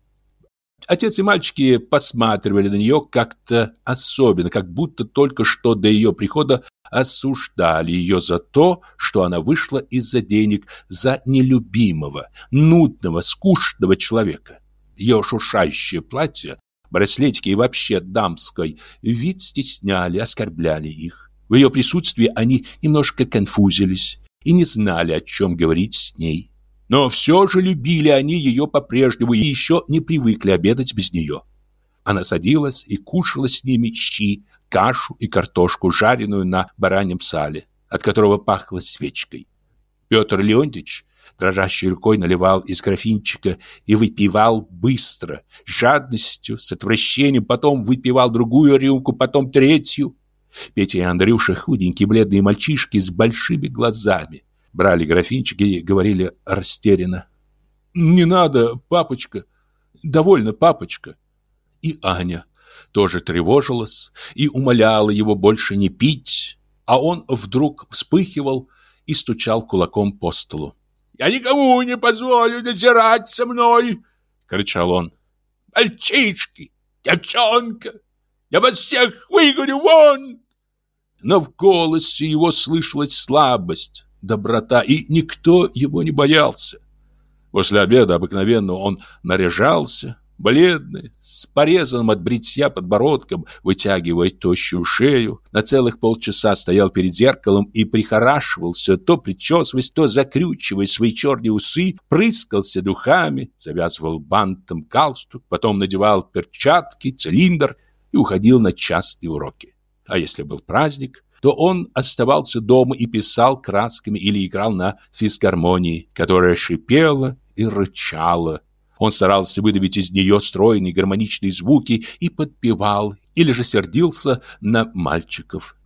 Отец и мальчики посматривали на нее как-то особенно, как будто только что до ее прихода осуждали ее за то, что она вышла из-за денег за нелюбимого, нудного, скучного человека. Ее шуршающее платье, браслетики и вообще дамской вид стесняли, оскорбляли их. В ее присутствии они немножко конфузились и не знали, о чем говорить с ней. Но все же любили они ее по-прежнему и еще не привыкли обедать без нее. Она садилась и кушала с ними щи, кашу и картошку, жареную на бараньем сале, от которого пахло свечкой. Петр Леонтьевич дрожащей рукой наливал из графинчика и выпивал быстро, с жадностью, с отвращением, потом выпивал другую рюмку, потом третью. Петя и Андрюша, худенькие бледные мальчишки с большими глазами, брали графинчики и говорили растерянно. «Не надо, папочка! Довольно, папочка!» И Аня тоже тревожилась и умоляла его больше не пить, а он вдруг вспыхивал и стучал кулаком по столу. «Я никому не позволю надзирать со мной!» — кричал он. «Мальчишки! Девчонка! Я вас всех выгоню вон!» Но в голосе его слышалась слабость, доброта, и никто его не боялся. После обеда обыкновенно он наряжался, бледный, с порезанным от бритья подбородком, вытягивая тощую шею, на целых полчаса стоял перед зеркалом и прихорашивался, то причесываясь, то закрючивая свои черные усы, прыскался духами, завязывал бантом галстук, потом надевал перчатки, цилиндр и уходил на частные уроки. А если был праздник, то он оставался дома и писал красками или играл на физгармонии, которая шипела и рычала. Он старался выдавить из нее стройные гармоничные звуки и подпевал, или же сердился на мальчиков.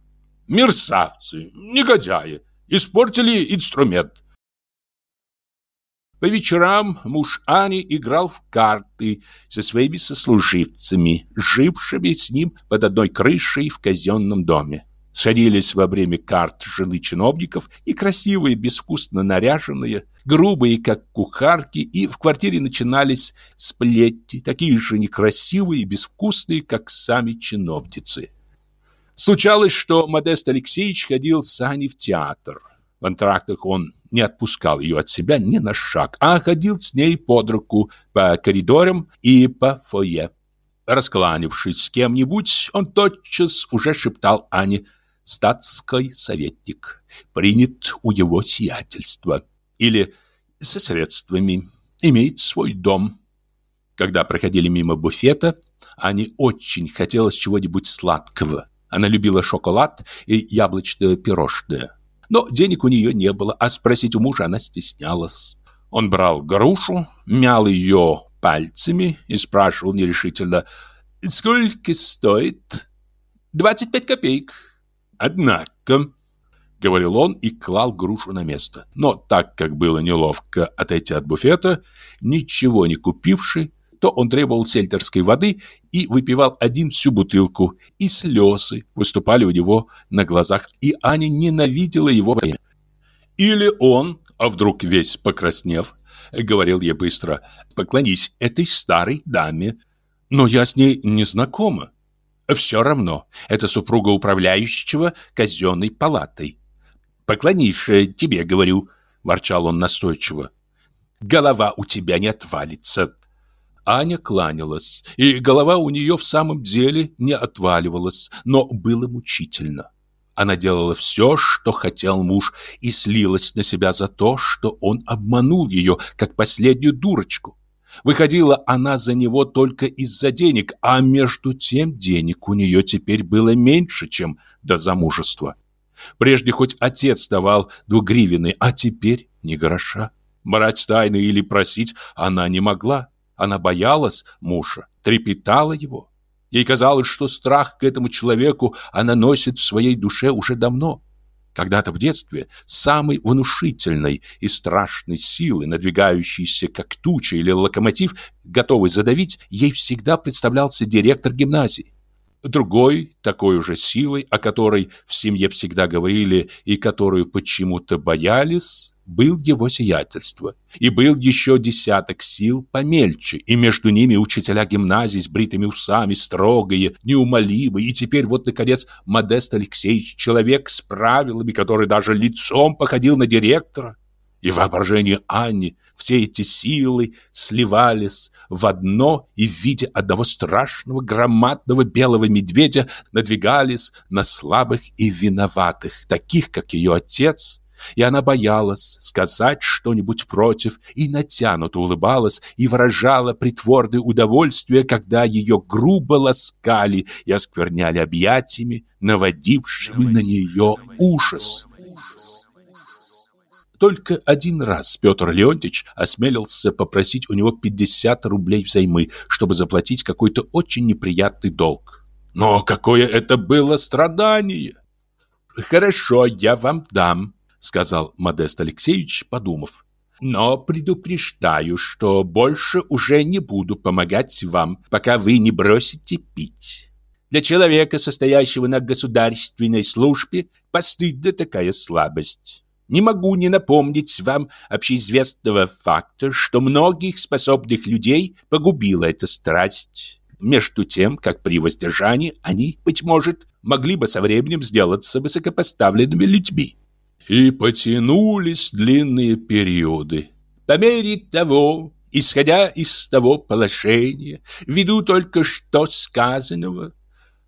«Мерзавцы! Негодяи! Испортили инструмент!» По вечерам муж Ани играл в карты со своими сослуживцами, жившими с ним под одной крышей в казенном доме. Садились во время карт жены чиновников, и красивые, безвкусно наряженные, грубые, как кухарки, и в квартире начинались сплетни, такие же некрасивые и безвкусные, как сами чиновницы. Случалось, что Модест Алексеевич ходил с Аней в театр. В антрактах он не отпускал ее от себя ни на шаг, а ходил с ней под руку по коридорам и по фойе. Раскланившись с кем-нибудь, он тотчас уже шептал Ане – статский советник, принят у его сиятельства, или со средствами, имеет свой дом. Когда проходили мимо буфета, Ане очень хотелось чего-нибудь сладкого. Она любила шоколад и яблочное пирожное. Но денег у нее не было, а спросить у мужа она стеснялась. Он брал грушу, мял ее пальцами и спрашивал нерешительно «Сколько стоит?» «Двадцать пять копеек». «Однако», — говорил он и клал грушу на место. Но так как было неловко отойти от буфета, ничего не купивший, то он требовал сельтерской воды и выпивал один всю бутылку, и слезы выступали у него на глазах, и Аня ненавидела его время. Или он, а вдруг весь покраснев, говорил ей быстро, «Поклонись этой старой даме». «Но я с ней не знакома». «Все равно, это супруга управляющего казенной палатой». «Поклонишь, э, тебе говорю», – ворчал он настойчиво. «Голова у тебя не отвалится». Аня кланялась, и голова у нее в самом деле не отваливалась, но было мучительно. Она делала все, что хотел муж, и слилась на себя за то, что он обманул ее, как последнюю дурочку. Выходила она за него только из-за денег, а между тем денег у нее теперь было меньше, чем до замужества. Прежде хоть отец давал двугривенный, а теперь ни гроша. Брать тайны или просить она не могла. Она боялась мужа, трепетала его. Ей казалось, что страх к этому человеку она носит в своей душе уже давно. Когда-то в детстве самой внушительной и страшной силы, надвигающейся как туча или локомотив, готовый задавить, ей всегда представлялся директор гимназии. Другой, такой уже силой, о которой в семье всегда говорили и которую почему-то боялись, был его сиятельство. И был еще десяток сил помельче, и между ними учителя гимназии с бритыми усами, строгие, неумолимые, и теперь вот, наконец, Модест Алексеевич, человек с правилами, который даже лицом походил на директора. И в воображении Анни все эти силы сливались в одно и в виде одного страшного громадного белого медведя надвигались на слабых и виноватых, таких, как ее отец. И она боялась сказать что-нибудь против, и натянуто улыбалась, и выражала притворное удовольствие, когда ее грубо ласкали и оскверняли объятиями, наводившими на нее ужас. Только один раз Петр Леонтьевич осмелился попросить у него 50 рублей взаймы, чтобы заплатить какой-то очень неприятный долг. Но какое это было страдание! «Хорошо, я вам дам», — сказал Модест Алексеевич, подумав. «Но предупреждаю, что больше уже не буду помогать вам, пока вы не бросите пить». Для человека, состоящего на государственной службе, постыдна такая слабость. Не могу не напомнить вам общеизвестного факта, что многих способных людей погубила эта страсть. Между тем, как при воздержании они, быть может, могли бы со временем сделаться высокопоставленными людьми. И потянулись длинные периоды. По мере того, исходя из того положения, ввиду только что сказанного,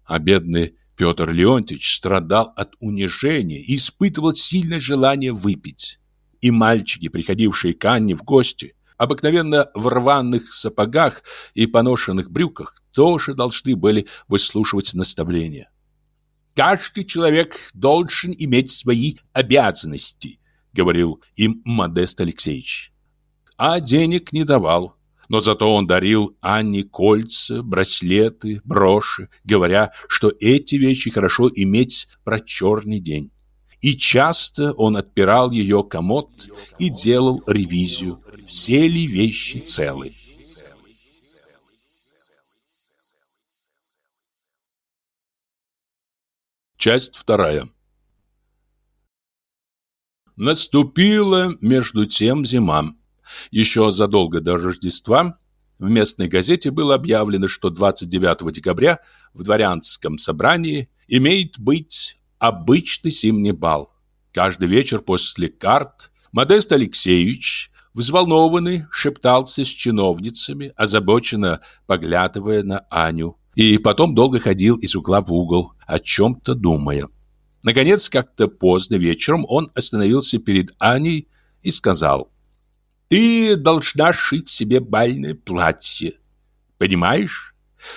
а бедный Петр Леонтьевич страдал от унижения и испытывал сильное желание выпить. И мальчики, приходившие к Анне в гости, обыкновенно в рваных сапогах и поношенных брюках, тоже должны были выслушивать наставления. «Каждый человек должен иметь свои обязанности», — говорил им Модест Алексеевич. А денег не давал но зато он дарил Анне кольца, браслеты, броши, говоря, что эти вещи хорошо иметь про черный день. И часто он отпирал ее комод и делал ревизию, все ли вещи целы. Часть вторая. Наступила между тем зима. Еще задолго до Рождества в местной газете было объявлено, что 29 декабря в дворянском собрании имеет быть обычный зимний бал. Каждый вечер после карт Модест Алексеевич, взволнованный, шептался с чиновницами, озабоченно поглядывая на Аню. И потом долго ходил из угла в угол, о чем-то думая. Наконец, как-то поздно вечером он остановился перед Аней и сказал ты должна шить себе бальное платье. Понимаешь?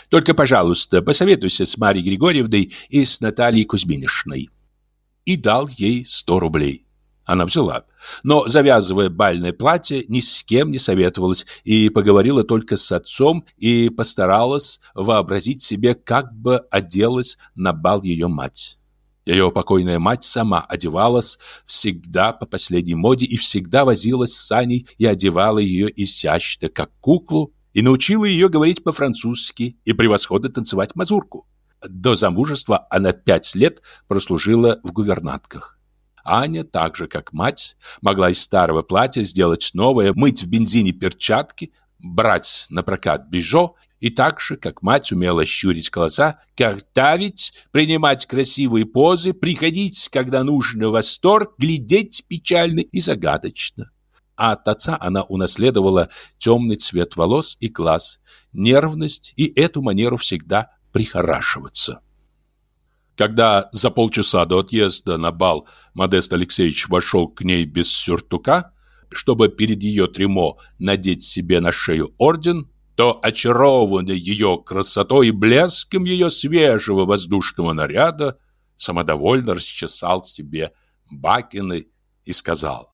Только, пожалуйста, посоветуйся с Марьей Григорьевной и с Натальей Кузьминишной. И дал ей сто рублей. Она взяла, но, завязывая бальное платье, ни с кем не советовалась и поговорила только с отцом и постаралась вообразить себе, как бы оделась на бал ее мать. Ее покойная мать сама одевалась всегда по последней моде и всегда возилась с Саней и одевала ее изящно, как куклу, и научила ее говорить по-французски и превосходно танцевать мазурку. До замужества она пять лет прослужила в гувернантках. Аня, так же как мать, могла из старого платья сделать новое, мыть в бензине перчатки, брать на прокат бижо и так же, как мать умела щурить глаза, картавить, принимать красивые позы, приходить, когда нужно, восторг, глядеть печально и загадочно. А от отца она унаследовала темный цвет волос и глаз, нервность и эту манеру всегда прихорашиваться. Когда за полчаса до отъезда на бал Модест Алексеевич вошел к ней без сюртука, чтобы перед ее тремо надеть себе на шею орден, то, очарованный ее красотой и блеском ее свежего воздушного наряда, самодовольно расчесал себе бакины и сказал,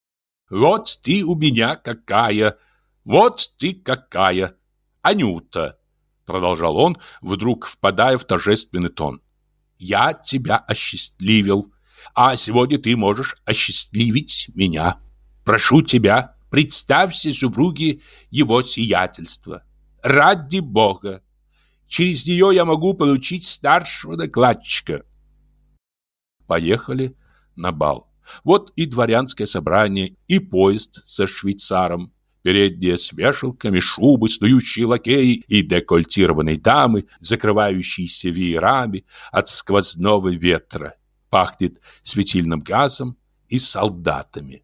«Вот ты у меня какая, вот ты какая, Анюта!» Продолжал он, вдруг впадая в торжественный тон. Я тебя осчастливил, а сегодня ты можешь осчастливить меня. Прошу тебя, представься супруге его сиятельства. Ради Бога! Через нее я могу получить старшего докладчика. Поехали на бал. Вот и дворянское собрание, и поезд со швейцаром передние с вешалками, шубы, снующие лакеи и декольтированные дамы, закрывающиеся веерами от сквозного ветра. Пахнет светильным газом и солдатами.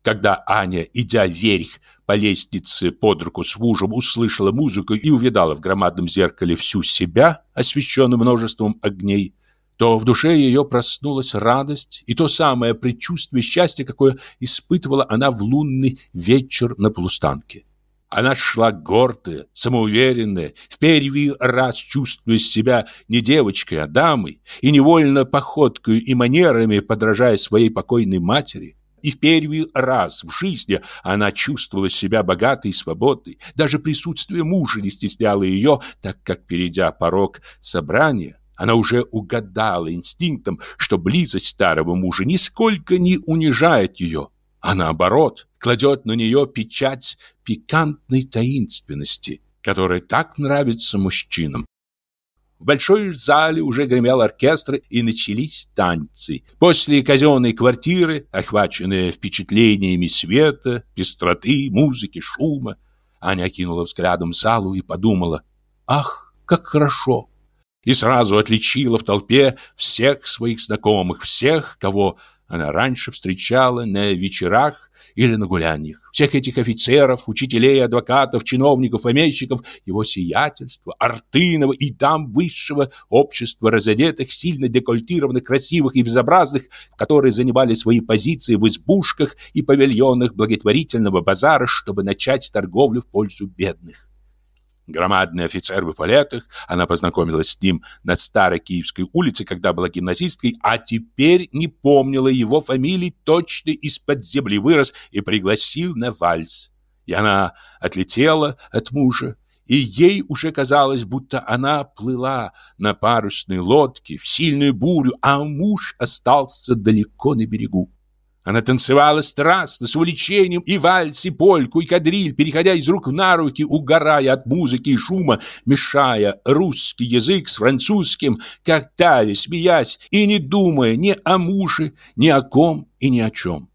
Когда Аня, идя вверх по лестнице под руку с мужем, услышала музыку и увидала в громадном зеркале всю себя, освещенную множеством огней, то в душе ее проснулась радость и то самое предчувствие счастья, какое испытывала она в лунный вечер на полустанке. Она шла гордая, самоуверенная, в первый раз чувствуя себя не девочкой, а дамой, и невольно походкой и манерами подражая своей покойной матери. И в первый раз в жизни она чувствовала себя богатой и свободной. Даже присутствие мужа не стесняло ее, так как, перейдя порог собрания, она уже угадала инстинктом, что близость старого мужа нисколько не унижает ее, а наоборот, кладет на нее печать пикантной таинственности, которая так нравится мужчинам. В большой зале уже гремел оркестр и начались танцы. После казенной квартиры, охваченные впечатлениями света, пестроты, музыки, шума, Аня окинула взглядом залу и подумала, «Ах, как хорошо!» И сразу отличила в толпе всех своих знакомых, всех, кого она раньше встречала на вечерах или на гуляниях. Всех этих офицеров, учителей, адвокатов, чиновников, помещиков, его сиятельства, Артынова и дам высшего общества, разодетых, сильно декольтированных, красивых и безобразных, которые занимали свои позиции в избушках и павильонах благотворительного базара, чтобы начать торговлю в пользу бедных. Громадный офицер в эполетах, она познакомилась с ним на старой Киевской улице, когда была гимназисткой, а теперь не помнила его фамилии, точно из-под земли вырос и пригласил на вальс. И она отлетела от мужа, и ей уже казалось, будто она плыла на парусной лодке в сильную бурю, а муж остался далеко на берегу. Она танцевала страстно, с увлечением, и вальс, и польку, и кадриль, переходя из рук на руки, угорая от музыки и шума, мешая русский язык с французским, катая, смеясь и не думая ни о муже, ни о ком и ни о чем.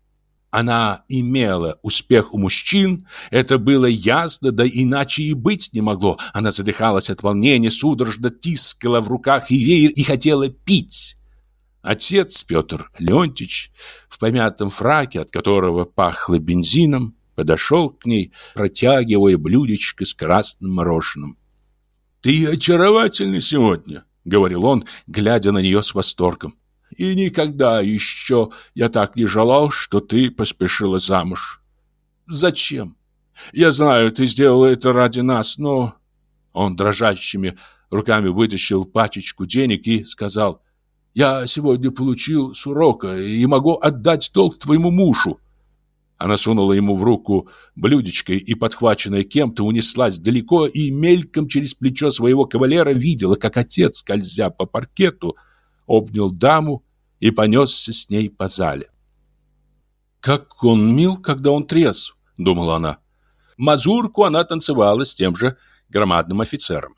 Она имела успех у мужчин, это было ясно, да иначе и быть не могло. Она задыхалась от волнения, судорожно тискала в руках и веер и хотела пить. Отец Петр Леонтьевич в помятом фраке, от которого пахло бензином, подошел к ней, протягивая блюдечко с красным мороженым. «Ты очаровательный сегодня», — говорил он, глядя на нее с восторгом. «И никогда еще я так не желал, что ты поспешила замуж. Зачем? Я знаю, ты сделала это ради нас, но...» Он дрожащими руками вытащил пачечку денег и сказал Я сегодня получил с урока и могу отдать долг твоему мужу. Она сунула ему в руку блюдечко и, подхваченная кем-то, унеслась далеко и мельком через плечо своего кавалера видела, как отец, скользя по паркету, обнял даму и понесся с ней по зале. «Как он мил, когда он трезв», — думала она. Мазурку она танцевала с тем же громадным офицером.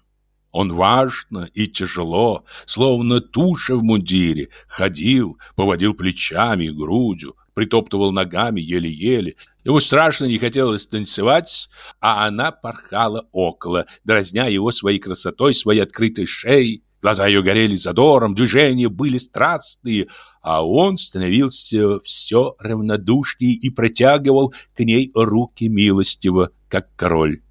Он важно и тяжело, словно туша в мундире, ходил, поводил плечами и грудью, притоптывал ногами еле-еле. Ему страшно не хотелось танцевать, а она порхала около, дразня его своей красотой, своей открытой шеей. Глаза ее горели задором, движения были страстные, а он становился все равнодушнее и протягивал к ней руки милостиво, как король.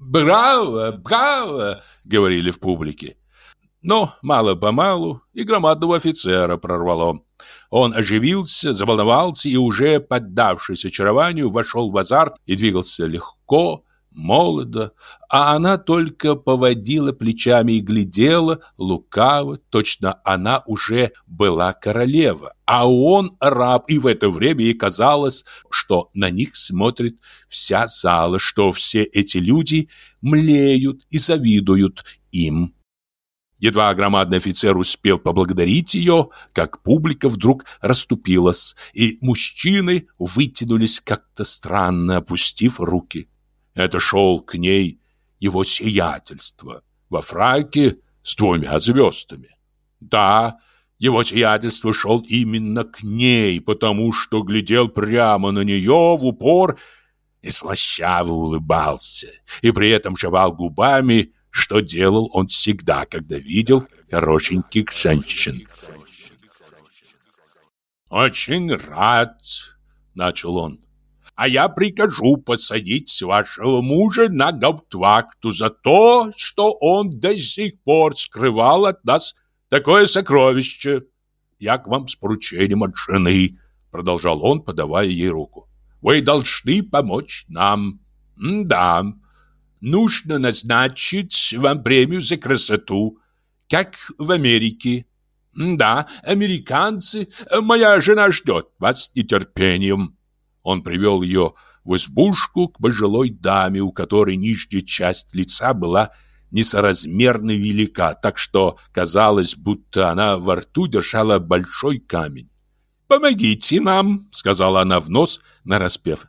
«Браво! Браво!» — говорили в публике. Но мало-помалу и громадного офицера прорвало. Он оживился, заволновался и, уже поддавшись очарованию, вошел в азарт и двигался легко, молодо, а она только поводила плечами и глядела лукаво, точно она уже была королева, а он раб, и в это время ей казалось, что на них смотрит вся зала, что все эти люди млеют и завидуют им. Едва громадный офицер успел поблагодарить ее, как публика вдруг расступилась, и мужчины вытянулись как-то странно, опустив руки. Это шел к ней его сиятельство во фраке с двумя звездами. Да, его сиятельство шел именно к ней, потому что глядел прямо на нее в упор и слащаво улыбался, и при этом жевал губами, что делал он всегда, когда видел хорошеньких женщин. «Очень рад», — начал он, а я прикажу посадить вашего мужа на гауптвахту за то, что он до сих пор скрывал от нас такое сокровище. Я к вам с поручением от жены, продолжал он, подавая ей руку. Вы должны помочь нам. Да, нужно назначить вам премию за красоту, как в Америке. Да, американцы, моя жена ждет вас с нетерпением. Он привел ее в избушку к пожилой даме, у которой нижняя часть лица была несоразмерно велика, так что казалось, будто она во рту держала большой камень. «Помогите нам», — сказала она в нос, нараспев.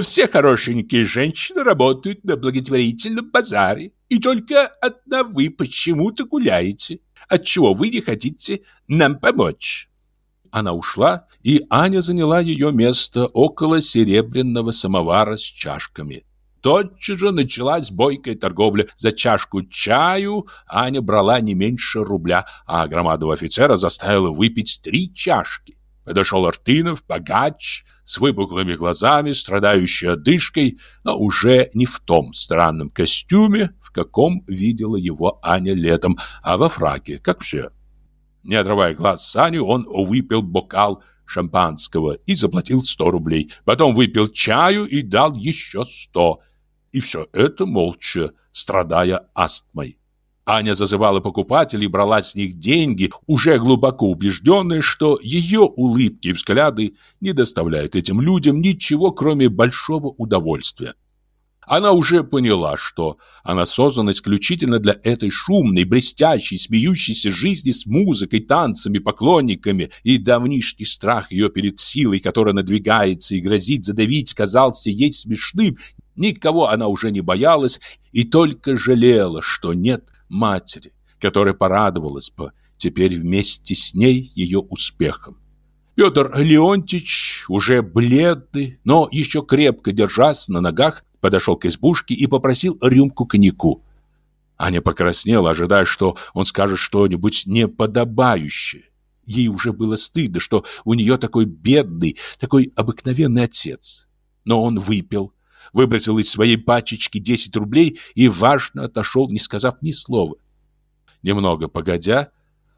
«Все хорошенькие женщины работают на благотворительном базаре, и только одна вы почему-то гуляете. Отчего вы не хотите нам помочь?» Она ушла, и Аня заняла ее место около серебряного самовара с чашками. Тотчас же началась бойкая торговля. За чашку чаю Аня брала не меньше рубля, а громадного офицера заставила выпить три чашки. Подошел Артынов, богач, с выпуклыми глазами, страдающий одышкой, но уже не в том странном костюме, в каком видела его Аня летом, а во фраке, как все. Не отрывая глаз Саню, он выпил бокал шампанского и заплатил 100 рублей. Потом выпил чаю и дал еще 100. И все это молча, страдая астмой. Аня зазывала покупателей, брала с них деньги, уже глубоко убежденная, что ее улыбки и взгляды не доставляют этим людям ничего, кроме большого удовольствия. Она уже поняла, что она создана исключительно для этой шумной, блестящей, смеющейся жизни с музыкой, танцами, поклонниками, и давнишний страх ее перед силой, которая надвигается и грозит задавить, казался ей смешным. Никого она уже не боялась и только жалела, что нет матери, которая порадовалась бы теперь вместе с ней ее успехом. Петр Леонтьевич, уже бледный, но еще крепко держась на ногах, подошел к избушке и попросил рюмку коньяку. Аня покраснела, ожидая, что он скажет что-нибудь неподобающее. Ей уже было стыдно, что у нее такой бедный, такой обыкновенный отец. Но он выпил, выбросил из своей пачечки 10 рублей и важно отошел, не сказав ни слова. Немного погодя,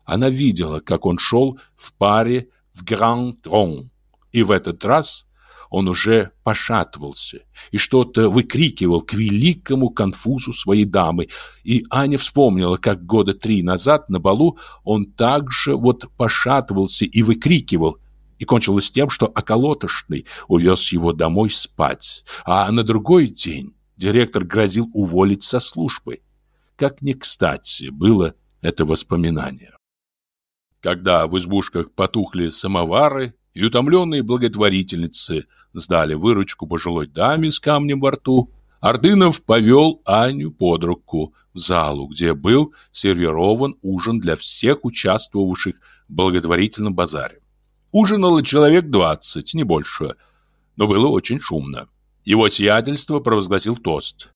она видела, как он шел в паре в Гранд-Трон. И в этот раз он уже пошатывался и что-то выкрикивал к великому конфузу своей дамы. И Аня вспомнила, как года три назад на балу он также вот пошатывался и выкрикивал. И кончилось тем, что околотошный увез его домой спать. А на другой день директор грозил уволить со службы. Как не кстати было это воспоминание. Когда в избушках потухли самовары, и утомленные благотворительницы сдали выручку пожилой даме с камнем во рту, Ордынов повел Аню под руку в залу, где был сервирован ужин для всех участвовавших в благотворительном базаре. Ужинало человек двадцать, не больше, но было очень шумно. Его сиятельство провозгласил тост.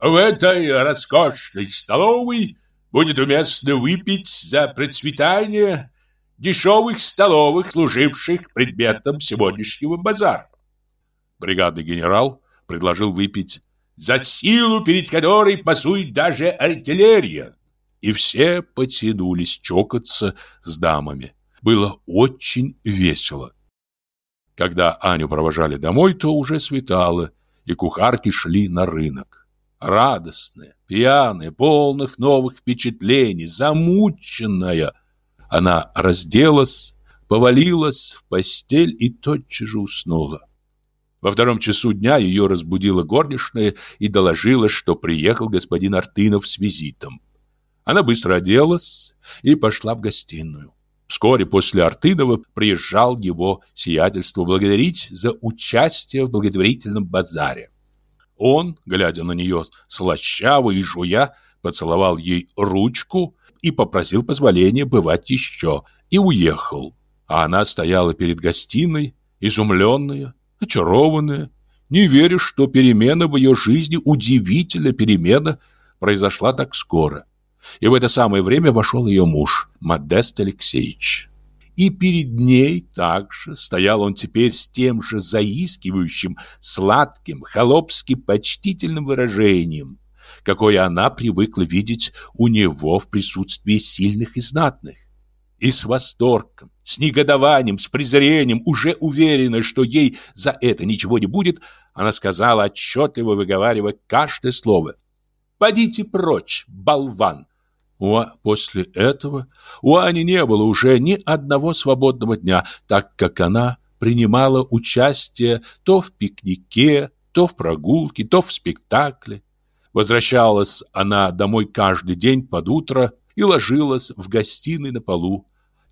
«В этой роскошной столовой будет уместно выпить за процветание дешевых столовых, служивших предметом сегодняшнего базара. Бригадный генерал предложил выпить за силу, перед которой пасует даже артиллерия. И все потянулись чокаться с дамами. Было очень весело. Когда Аню провожали домой, то уже светало, и кухарки шли на рынок. Радостная, пьяная, полных новых впечатлений, замученная – она разделась, повалилась в постель и тотчас же уснула. Во втором часу дня ее разбудила горничная и доложила, что приехал господин Артынов с визитом. Она быстро оделась и пошла в гостиную. Вскоре после Артынова приезжал его сиятельство благодарить за участие в благотворительном базаре. Он, глядя на нее слащаво и жуя, поцеловал ей ручку и попросил позволения бывать еще, и уехал. А она стояла перед гостиной, изумленная, очарованная, не веря, что перемена в ее жизни, удивительная перемена, произошла так скоро. И в это самое время вошел ее муж, Модест Алексеевич. И перед ней также стоял он теперь с тем же заискивающим, сладким, холопски почтительным выражением, какое она привыкла видеть у него в присутствии сильных и знатных. И с восторгом, с негодованием, с презрением, уже уверенной, что ей за это ничего не будет, она сказала, отчетливо выговаривая каждое слово. «Подите прочь, болван!» У, после этого у Ани не было уже ни одного свободного дня, так как она принимала участие то в пикнике, то в прогулке, то в спектакле. Возвращалась она домой каждый день под утро и ложилась в гостиной на полу.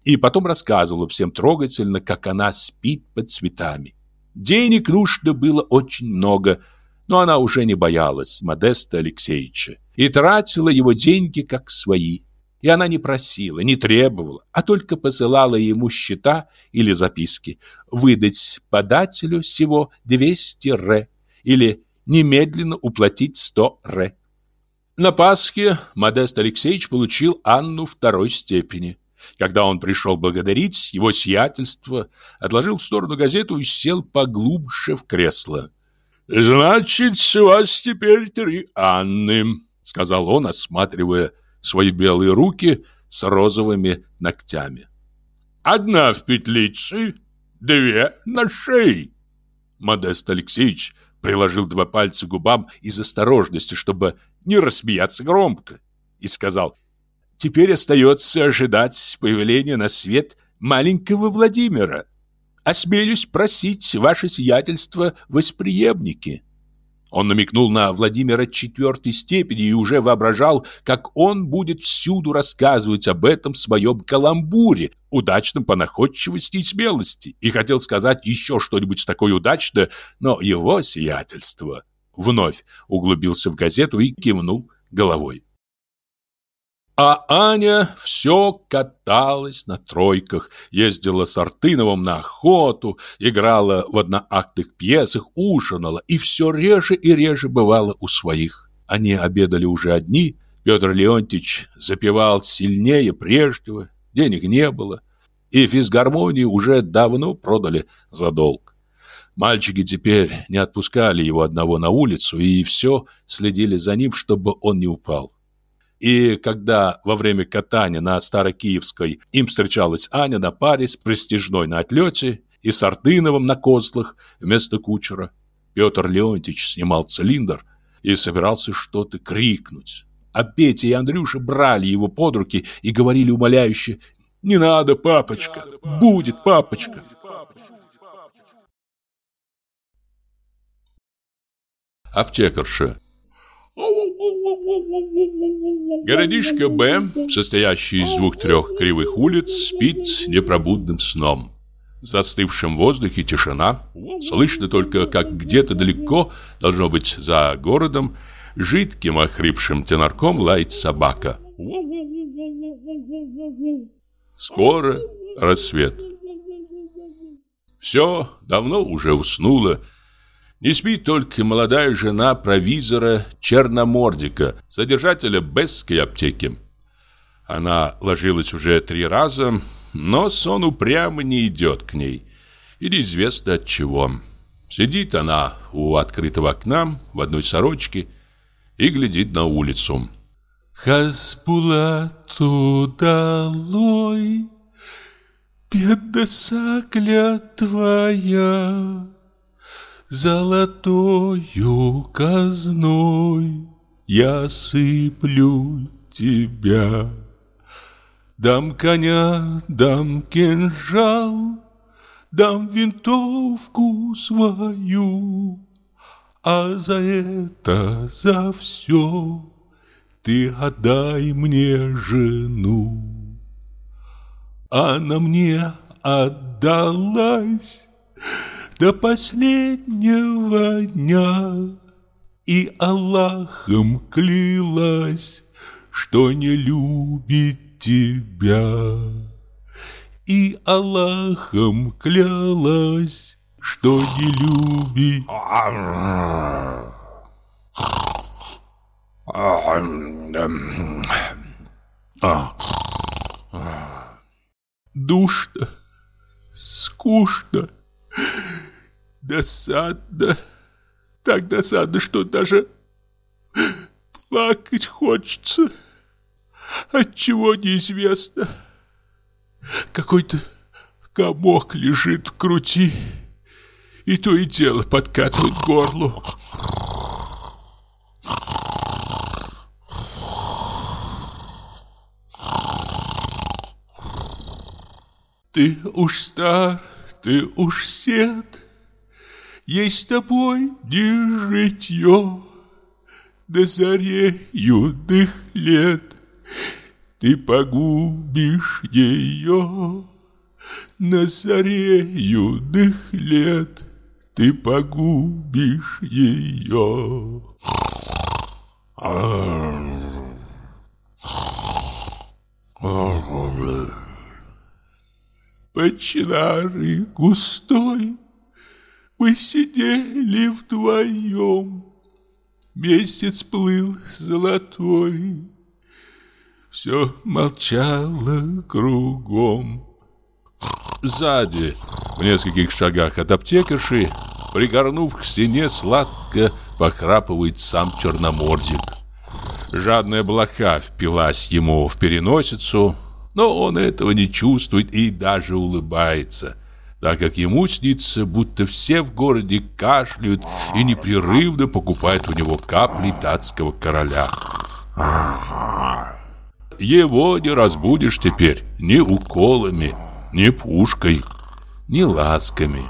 И потом рассказывала всем трогательно, как она спит под цветами. Денег нужно было очень много, но она уже не боялась Модеста Алексеевича и тратила его деньги как свои. И она не просила, не требовала, а только посылала ему счета или записки выдать подателю всего 200 ре или немедленно уплатить 100 ре. На Пасхе Модест Алексеевич получил Анну второй степени. Когда он пришел благодарить, его сиятельство отложил в сторону газету и сел поглубже в кресло. «Значит, у вас теперь три Анны», — сказал он, осматривая свои белые руки с розовыми ногтями. «Одна в петлице, две на шее». Модест Алексеевич приложил два пальца к губам из осторожности, чтобы не рассмеяться громко, и сказал, «Теперь остается ожидать появления на свет маленького Владимира. Осмелюсь просить ваше сиятельство восприемники». Он намекнул на Владимира четвертой степени и уже воображал, как он будет всюду рассказывать об этом своем каламбуре, удачном по находчивости и смелости, и хотел сказать еще что-нибудь такое удачное, но его сиятельство вновь углубился в газету и кивнул головой. А Аня все каталась на тройках, ездила с Артыновым на охоту, играла в одноактных пьесах, ужинала и все реже и реже бывала у своих. Они обедали уже одни, Петр Леонтьевич запевал сильнее прежнего, денег не было, и физгармонию уже давно продали за долг. Мальчики теперь не отпускали его одного на улицу и все следили за ним, чтобы он не упал. И когда во время катания на Старокиевской им встречалась Аня на паре с престижной на отлете, и с Артыновым на козлах вместо кучера. Петр Леонтьевич снимал цилиндр и собирался что-то крикнуть. А Петя и Андрюша брали его под руки и говорили умоляюще «Не надо, папочка! Будет, папочка!» Аптекарша Городишко Б, состоящий из двух-трех кривых улиц, спит непробудным сном. В застывшем воздухе тишина. Слышно только, как где-то далеко, должно быть за городом, жидким охрипшим тенорком лает собака. Скоро рассвет. Все давно уже уснуло. Не спит только молодая жена провизора Черномордика, содержателя Бесской аптеки. Она ложилась уже три раза, но сон упрямо не идет к ней. Или известно от чего. Сидит она у открытого окна в одной сорочке и глядит на улицу. Хасбулату долой, беда сакля твоя, Золотою казной я сыплю тебя. Дам коня, дам кинжал, дам винтовку свою, А за это, за все ты отдай мне жену. Она мне отдалась до последнего дня. И Аллахом клялась, что не любит тебя. И Аллахом клялась, что не любит Душно, скучно Досадно. Так досадно, что даже плакать хочется. Отчего неизвестно. Какой-то комок лежит в груди, и то и дело подкатывает к горлу. Ты уж стар, ты уж сед, есть с тобой не житье. До заре юных лет ты погубишь ее. На заре юных лет ты погубишь ее. Под чинарой густой мы сидели вдвоем, Месяц плыл золотой, Все молчало кругом. Сзади, в нескольких шагах от аптекарши, пригорнув к стене, сладко похрапывает сам черномордик. Жадная блока впилась ему в переносицу, но он этого не чувствует и даже улыбается – так как ему снится, будто все в городе кашляют и непрерывно покупают у него капли датского короля. Его не разбудишь теперь ни уколами, ни пушкой, ни ласками.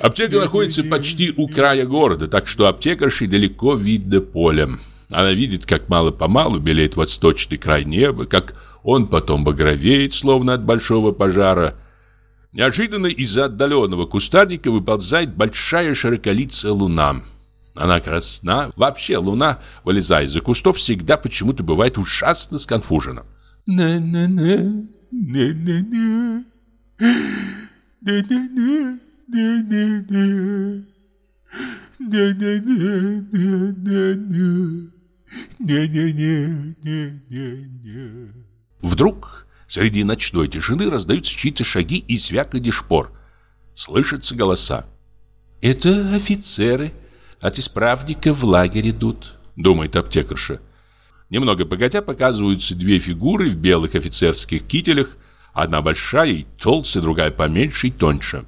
Аптека находится почти у края города, так что аптекарши далеко видно полем. Она видит, как мало-помалу белеет восточный край неба, как он потом багровеет, словно от большого пожара. Неожиданно из-за отдаленного кустарника выползает большая широколицая луна. Она красна. Вообще луна, вылезая из-за кустов, всегда почему-то бывает ужасно сконфужена. На-на-на, на-на-на, на-на-на. Не-не-не. Не-не-не. Вдруг среди ночной тишины раздаются чьи-то шаги и звяканье шпор. Слышатся голоса. «Это офицеры», — от исправника в лагерь идут, думает аптекарша. Немного погодя показываются две фигуры в белых офицерских кителях, одна большая и толстая, другая поменьше и тоньше.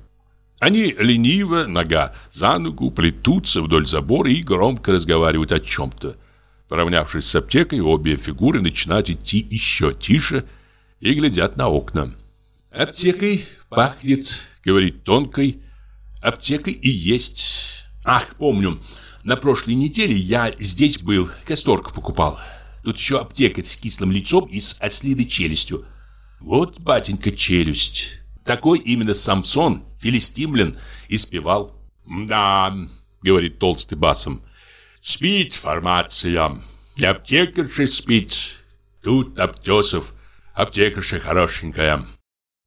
Они лениво, нога за ногу, плетутся вдоль забора и громко разговаривают о чем-то. Поравнявшись с аптекой, обе фигуры начинают идти еще тише и глядят на окна. «Аптекой пахнет», — говорит тонкой, — «аптекой и есть». «Ах, помню, на прошлой неделе я здесь был, касторку покупал. Тут еще аптекарь с кислым лицом и с ослиной челюстью. Вот, батенька, челюсть. Такой именно Самсон, филистимлян, испевал. «Да», — говорит толстый басом, — «спит формация, и аптекарша спит. Тут Аптесов, аптекарша хорошенькая».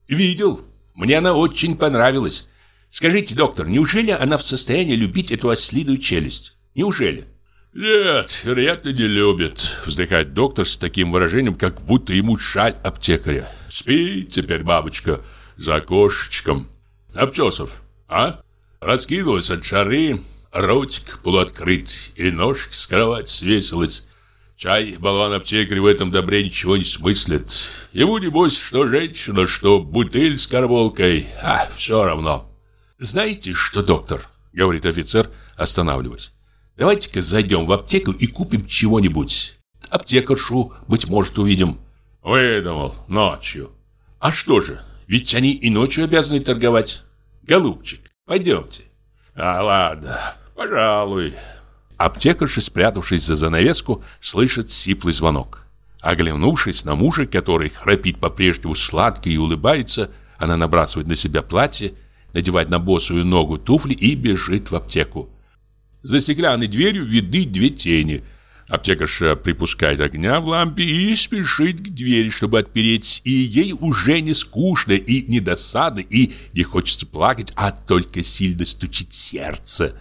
«Видел, мне она очень понравилась. Скажите, доктор, неужели она в состоянии любить эту ослиную челюсть? Неужели?» «Нет, вероятно, не любит», — вздыхает доктор с таким выражением, как будто ему шаль аптекаря. «Спи теперь, бабочка, за окошечком. Обчесов, а? Раскинулась от шары, ротик полуоткрыт, и ножки с кровати свесилась. Чай, болван аптекарь в этом добре ничего не смыслит. Ему небось, что женщина, что бутыль с карболкой, а все равно». «Знаете что, доктор?» — говорит офицер, останавливаясь. Давайте-ка зайдем в аптеку и купим чего-нибудь. Аптекаршу, быть может, увидим. Выдумал. Ночью. А что же? Ведь они и ночью обязаны торговать. Голубчик, пойдемте. А ладно, пожалуй. Аптекарша, спрятавшись за занавеску, слышит сиплый звонок. Оглянувшись на мужа, который храпит по-прежнему сладко и улыбается, она набрасывает на себя платье, надевает на босую ногу туфли и бежит в аптеку. За стеклянной дверью видны две тени. Аптекарша припускает огня в лампе и спешит к двери, чтобы отпереть. И ей уже не скучно и не досадно, и не хочется плакать, а только сильно стучит сердце.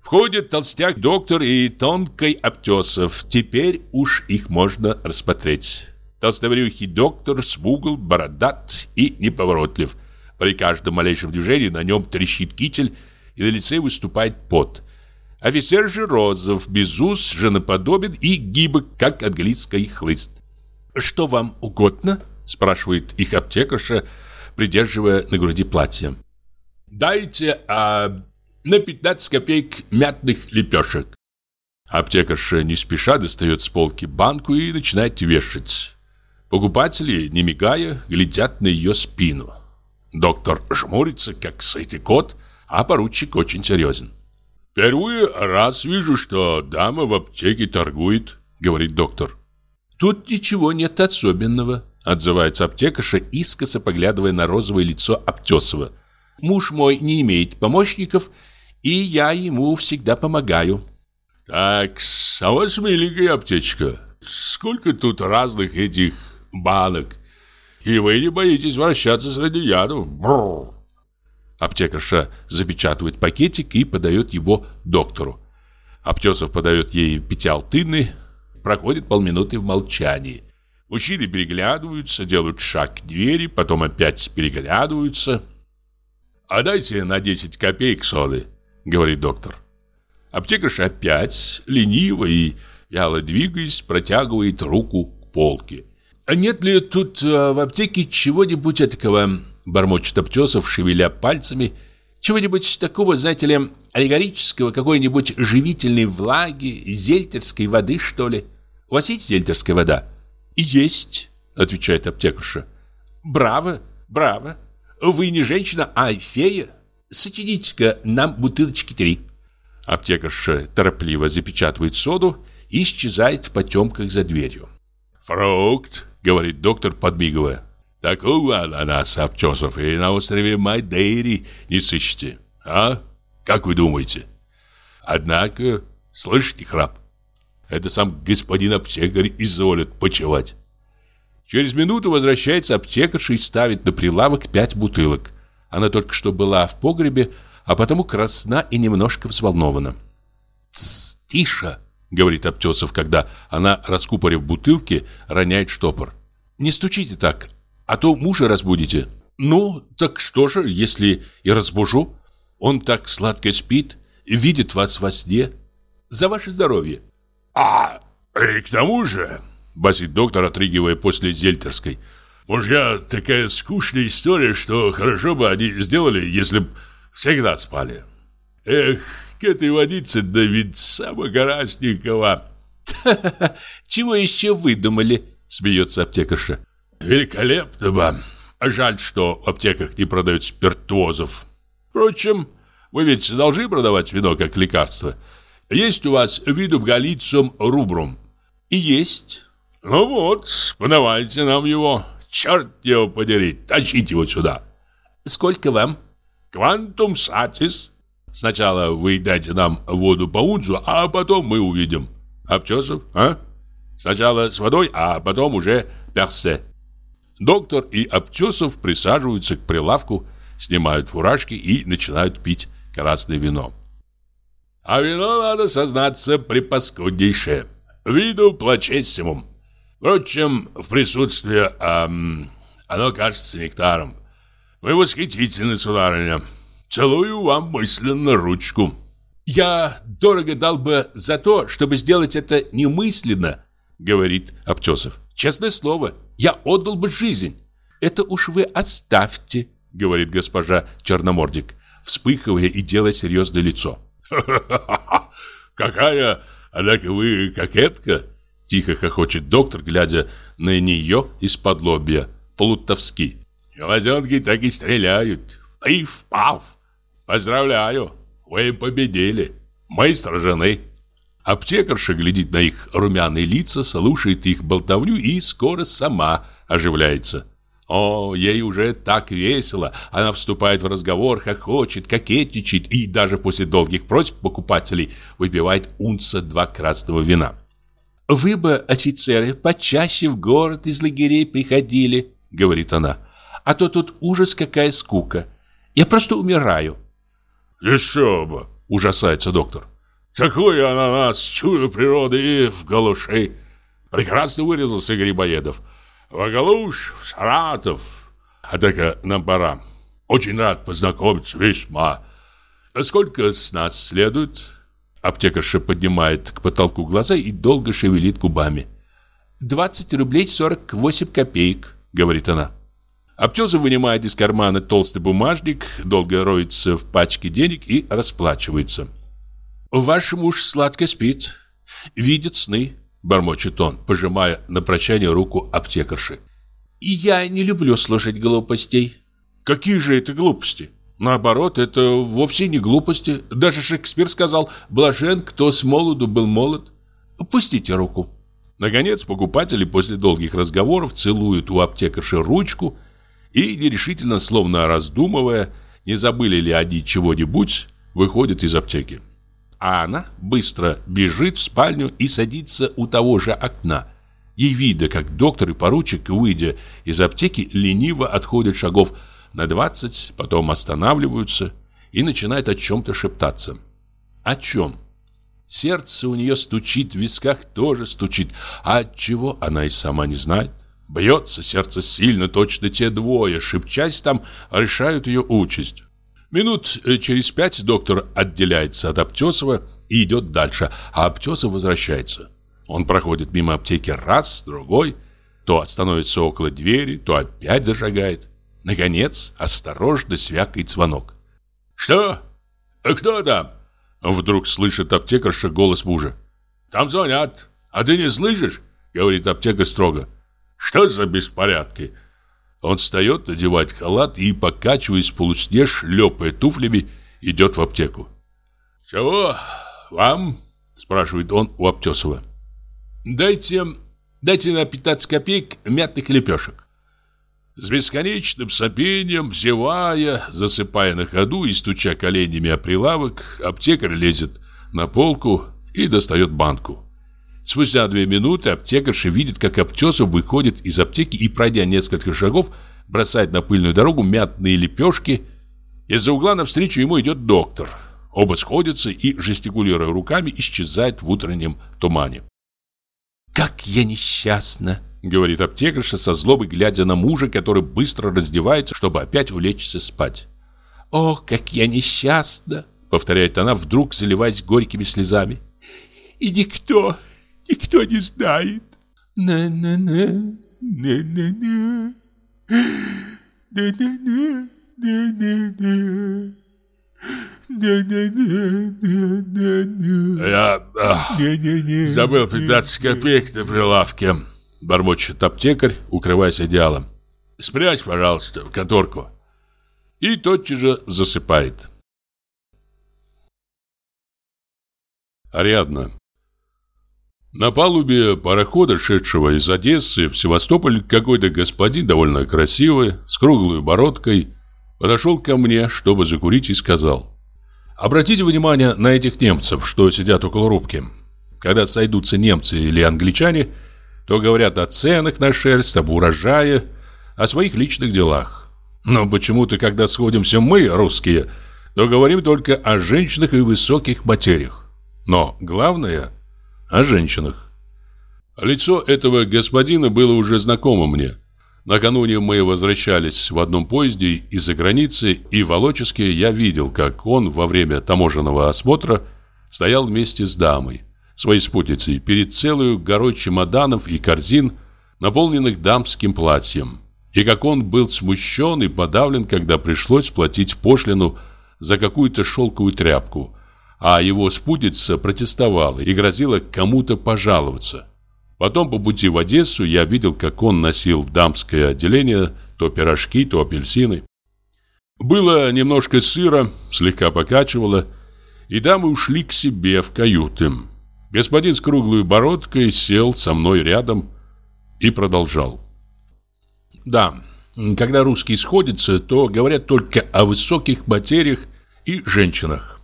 Входит толстяк доктор и тонкой Аптесов. Теперь уж их можно рассмотреть. Толстоврюхий доктор смугл, бородат и неповоротлив. При каждом малейшем движении на нем трещит китель, и на лице выступает пот. Офицер же розов, без ус, женоподобен и гибок, как английский хлыст. «Что вам угодно?» – спрашивает их аптекарша, придерживая на груди платье. «Дайте а, на 15 копеек мятных лепешек». Аптекарша не спеша достает с полки банку и начинает вешать. Покупатели, не мигая, глядят на ее спину. Доктор жмурится, как сытый кот, а поручик очень серьезен. «Впервые раз вижу, что дама в аптеке торгует», — говорит доктор. «Тут ничего нет особенного», — отзывается аптекарша, искоса поглядывая на розовое лицо Аптесова. «Муж мой не имеет помощников, и я ему всегда помогаю». «Так, а у вас миленькая аптечка. Сколько тут разных этих банок. И вы не боитесь вращаться среди ядов. Бррр. Аптекарша запечатывает пакетик и подает его доктору. Аптесов подает ей пятиалтыны. Проходит полминуты в молчании. Мужчины переглядываются, делают шаг к двери, потом опять переглядываются. «А дайте на 10 копеек соды», — говорит доктор. Аптекарша опять, лениво и вяло двигаясь, протягивает руку к полке. «А нет ли тут а, в аптеке чего-нибудь такого Бормочет Обтесов, шевеля пальцами. Чего-нибудь такого, знаете ли, аллегорического, какой-нибудь живительной влаги, зельтерской воды, что ли? У вас есть зельтерская вода? Есть, отвечает аптекарша. Браво, браво. Вы не женщина, а фея. Сочините-ка нам бутылочки три. Аптекарша торопливо запечатывает соду и исчезает в потемках за дверью. «Фрукт», — говорит доктор, подмигивая. Такого ананаса обчесов и на острове Мадейри не сыщете. А? Как вы думаете? Однако, слышите храп? Это сам господин аптекарь изволит почевать. Через минуту возвращается аптекарша и ставит на прилавок пять бутылок. Она только что была в погребе, а потому красна и немножко взволнована. «Тсс, тише!» — говорит Аптесов, когда она, раскупорив бутылки, роняет штопор. «Не стучите так, а то мужа разбудите. Ну, так что же, если и разбужу? Он так сладко спит, видит вас во сне. За ваше здоровье. А, и к тому же, басит доктор, отрыгивая после зельтерской, мужья такая скучная история, что хорошо бы они сделали, если б всегда спали. Эх, к этой водице да ведь самогорашникова. Чего еще выдумали? Смеется аптекарша. Великолепно бы. Жаль, что в аптеках не продают спиртуозов. Впрочем, вы ведь должны продавать вино как лекарство. Есть у вас видум галицум рубрум? И есть. Ну вот, подавайте нам его. Черт его подери, тащите его сюда. Сколько вам? Квантум сатис. Сначала вы дайте нам воду по унцу, а потом мы увидим. Обчесов, а? Сначала с водой, а потом уже персе. Доктор и Обтесов присаживаются к прилавку, снимают фуражки и начинают пить красное вино. А вино, надо сознаться, припаскуднейшее. Виду плачессимум. Впрочем, в присутствии эм, оно кажется нектаром. Вы восхитительны, сударыня. Целую вам мысленно ручку. Я дорого дал бы за то, чтобы сделать это немысленно, говорит Обтесов. Честное слово, я отдал бы жизнь. Это уж вы оставьте, говорит госпожа Черномордик, вспыхивая и делая серьезное лицо. Какая, однако вы кокетка, тихо хохочет доктор, глядя на нее из-под лобья, плутовски. Глазенки так и стреляют. Пиф-паф. Поздравляю, вы победили. Мы сражены. Аптекарша глядит на их румяные лица, слушает их болтовню и скоро сама оживляется. О, ей уже так весело. Она вступает в разговор, хохочет, кокетничает и даже после долгих просьб покупателей выпивает унца два красного вина. «Вы бы, офицеры, почаще в город из лагерей приходили», — говорит она. «А то тут ужас какая скука. Я просто умираю». «Еще бы!» — ужасается доктор. Такой ананас, чудо природы и в галуши. Прекрасно вырезался Грибоедов. В Агалуш, в Саратов. Однако нам пора. Очень рад познакомиться, весьма. А сколько с нас следует? Аптекарша поднимает к потолку глаза и долго шевелит губами. «Двадцать рублей сорок восемь копеек», — говорит она. Аптеза вынимает из кармана толстый бумажник, долго роется в пачке денег и расплачивается. Ваш муж сладко спит, видит сны, бормочет он, пожимая на прощание руку аптекарши. И я не люблю слушать глупостей. Какие же это глупости? Наоборот, это вовсе не глупости. Даже Шекспир сказал «блажен, кто с молоду был молод». Пустите руку. Наконец, покупатели после долгих разговоров целуют у аптекарши ручку и, нерешительно, словно раздумывая, не забыли ли они чего-нибудь, выходят из аптеки. А она быстро бежит в спальню и садится у того же окна. Ей видно, как доктор и поручик, выйдя из аптеки, лениво отходят шагов на 20, потом останавливаются и начинают о чем-то шептаться. О чем? Сердце у нее стучит, в висках тоже стучит. А от чего она и сама не знает. Бьется сердце сильно, точно те двое, шепчась там, решают ее участь. Минут э, через пять доктор отделяется от Аптесова и идет дальше, а Аптесов возвращается. Он проходит мимо аптеки раз, другой, то остановится около двери, то опять зажигает. Наконец, осторожно свякает звонок. «Что? Кто там?» Вдруг слышит аптекарша голос мужа. «Там звонят. А ты не слышишь?» Говорит аптекарь строго. «Что за беспорядки?» Он встает, надевает халат и, покачиваясь в полусне, шлепая туфлями, идет в аптеку. «Чего вам?» – спрашивает он у Аптесова. «Дайте, дайте на 15 копеек мятных лепешек». С бесконечным сопением, зевая, засыпая на ходу и стуча коленями о прилавок, аптекарь лезет на полку и достает банку. Спустя две минуты аптекарша видит, как Аптесов выходит из аптеки и, пройдя несколько шагов, бросает на пыльную дорогу мятные лепешки. Из-за угла навстречу ему идет доктор. Оба сходятся и, жестикулируя руками, исчезают в утреннем тумане. «Как я несчастна!» — говорит аптекарша со злобой, глядя на мужа, который быстро раздевается, чтобы опять улечься спать. «О, как я несчастна!» Повторяет она, вдруг заливаясь горькими слезами. И никто, никто не знает. На-на-на, на-на-на, на-на-на, на-на-на. Я а, забыл 15 копеек на прилавке. Бормочет аптекарь, укрываясь одеялом. Спрячь, пожалуйста, в конторку. И тотчас же засыпает. Ариадна. На палубе парохода, шедшего из Одессы в Севастополь, какой-то господин, довольно красивый, с круглой бородкой, подошел ко мне, чтобы закурить, и сказал. Обратите внимание на этих немцев, что сидят около рубки. Когда сойдутся немцы или англичане, то говорят о ценах на шерсть, об урожае, о своих личных делах. Но почему-то, когда сходимся мы, русские, то говорим только о женщинах и высоких материях. Но главное – о женщинах. Лицо этого господина было уже знакомо мне. Накануне мы возвращались в одном поезде из-за границы, и в Волоческе я видел, как он во время таможенного осмотра стоял вместе с дамой, своей спутницей, перед целую горой чемоданов и корзин, наполненных дамским платьем. И как он был смущен и подавлен, когда пришлось платить пошлину за какую-то шелковую тряпку, а его спутница протестовала и грозила кому-то пожаловаться. Потом по пути в Одессу я видел, как он носил в дамское отделение то пирожки, то апельсины. Было немножко сыра, слегка покачивало, и дамы ушли к себе в каюты. Господин с круглой бородкой сел со мной рядом и продолжал. Да, когда русские сходятся, то говорят только о высоких материях и женщинах.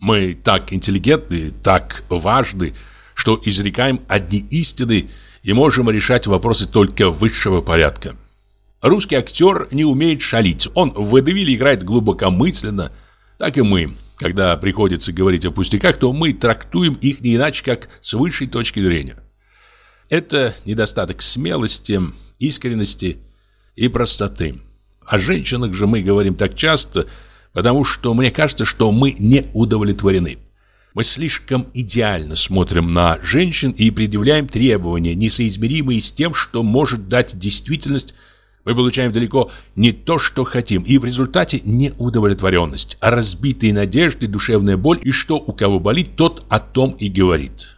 Мы так интеллигентны, так важны, что изрекаем одни истины и можем решать вопросы только высшего порядка. Русский актер не умеет шалить. Он в водевиле играет глубокомысленно. Так и мы. Когда приходится говорить о пустяках, то мы трактуем их не иначе, как с высшей точки зрения. Это недостаток смелости, искренности и простоты. О женщинах же мы говорим так часто – потому что мне кажется, что мы не удовлетворены. Мы слишком идеально смотрим на женщин и предъявляем требования, несоизмеримые с тем, что может дать действительность. Мы получаем далеко не то, что хотим, и в результате не удовлетворенность, а разбитые надежды, душевная боль, и что у кого болит, тот о том и говорит.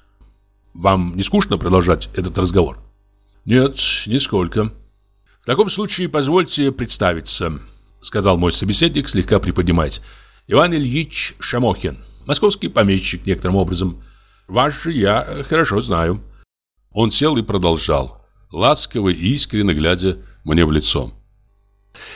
Вам не скучно продолжать этот разговор? Нет, нисколько. В таком случае позвольте представиться сказал мой собеседник, слегка приподнимаясь. Иван Ильич Шамохин, московский помещик некоторым образом. Ваш же я хорошо знаю. Он сел и продолжал, ласково и искренне глядя мне в лицо.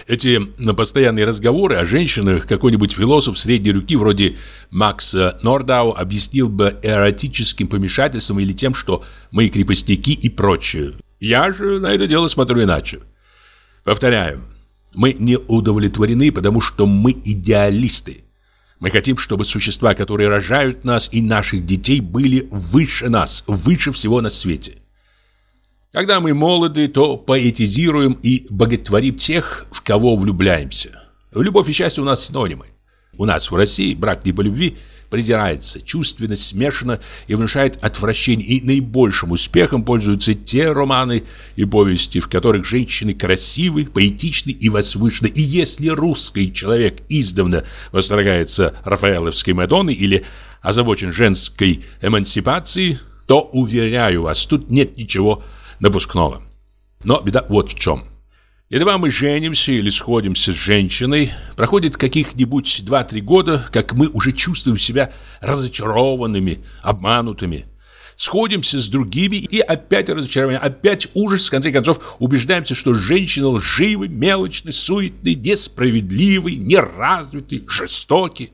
Эти на постоянные разговоры о женщинах какой-нибудь философ средней руки вроде Макса Нордау объяснил бы эротическим помешательством или тем, что мы крепостники и прочее. Я же на это дело смотрю иначе. Повторяю, мы не удовлетворены, потому что мы идеалисты. Мы хотим, чтобы существа, которые рожают нас и наших детей, были выше нас, выше всего на свете. Когда мы молоды, то поэтизируем и боготворим тех, в кого влюбляемся. Любовь и счастье у нас синонимы. У нас в России брак не по любви – презирается, чувственно смешана и внушает отвращение, и наибольшим успехом пользуются те романы и повести, в которых женщины красивы, поэтичны и возвышены. И если русский человек издавна восторгается Рафаэловской Мадонной или озабочен женской эмансипацией, то, уверяю вас, тут нет ничего напускного. Но беда вот в чем – Едва мы женимся или сходимся с женщиной, проходит каких-нибудь 2-3 года, как мы уже чувствуем себя разочарованными, обманутыми. Сходимся с другими и опять разочарование, опять ужас, в конце концов убеждаемся, что женщины лживы, мелочны, суетны, несправедливы, неразвиты, жестоки.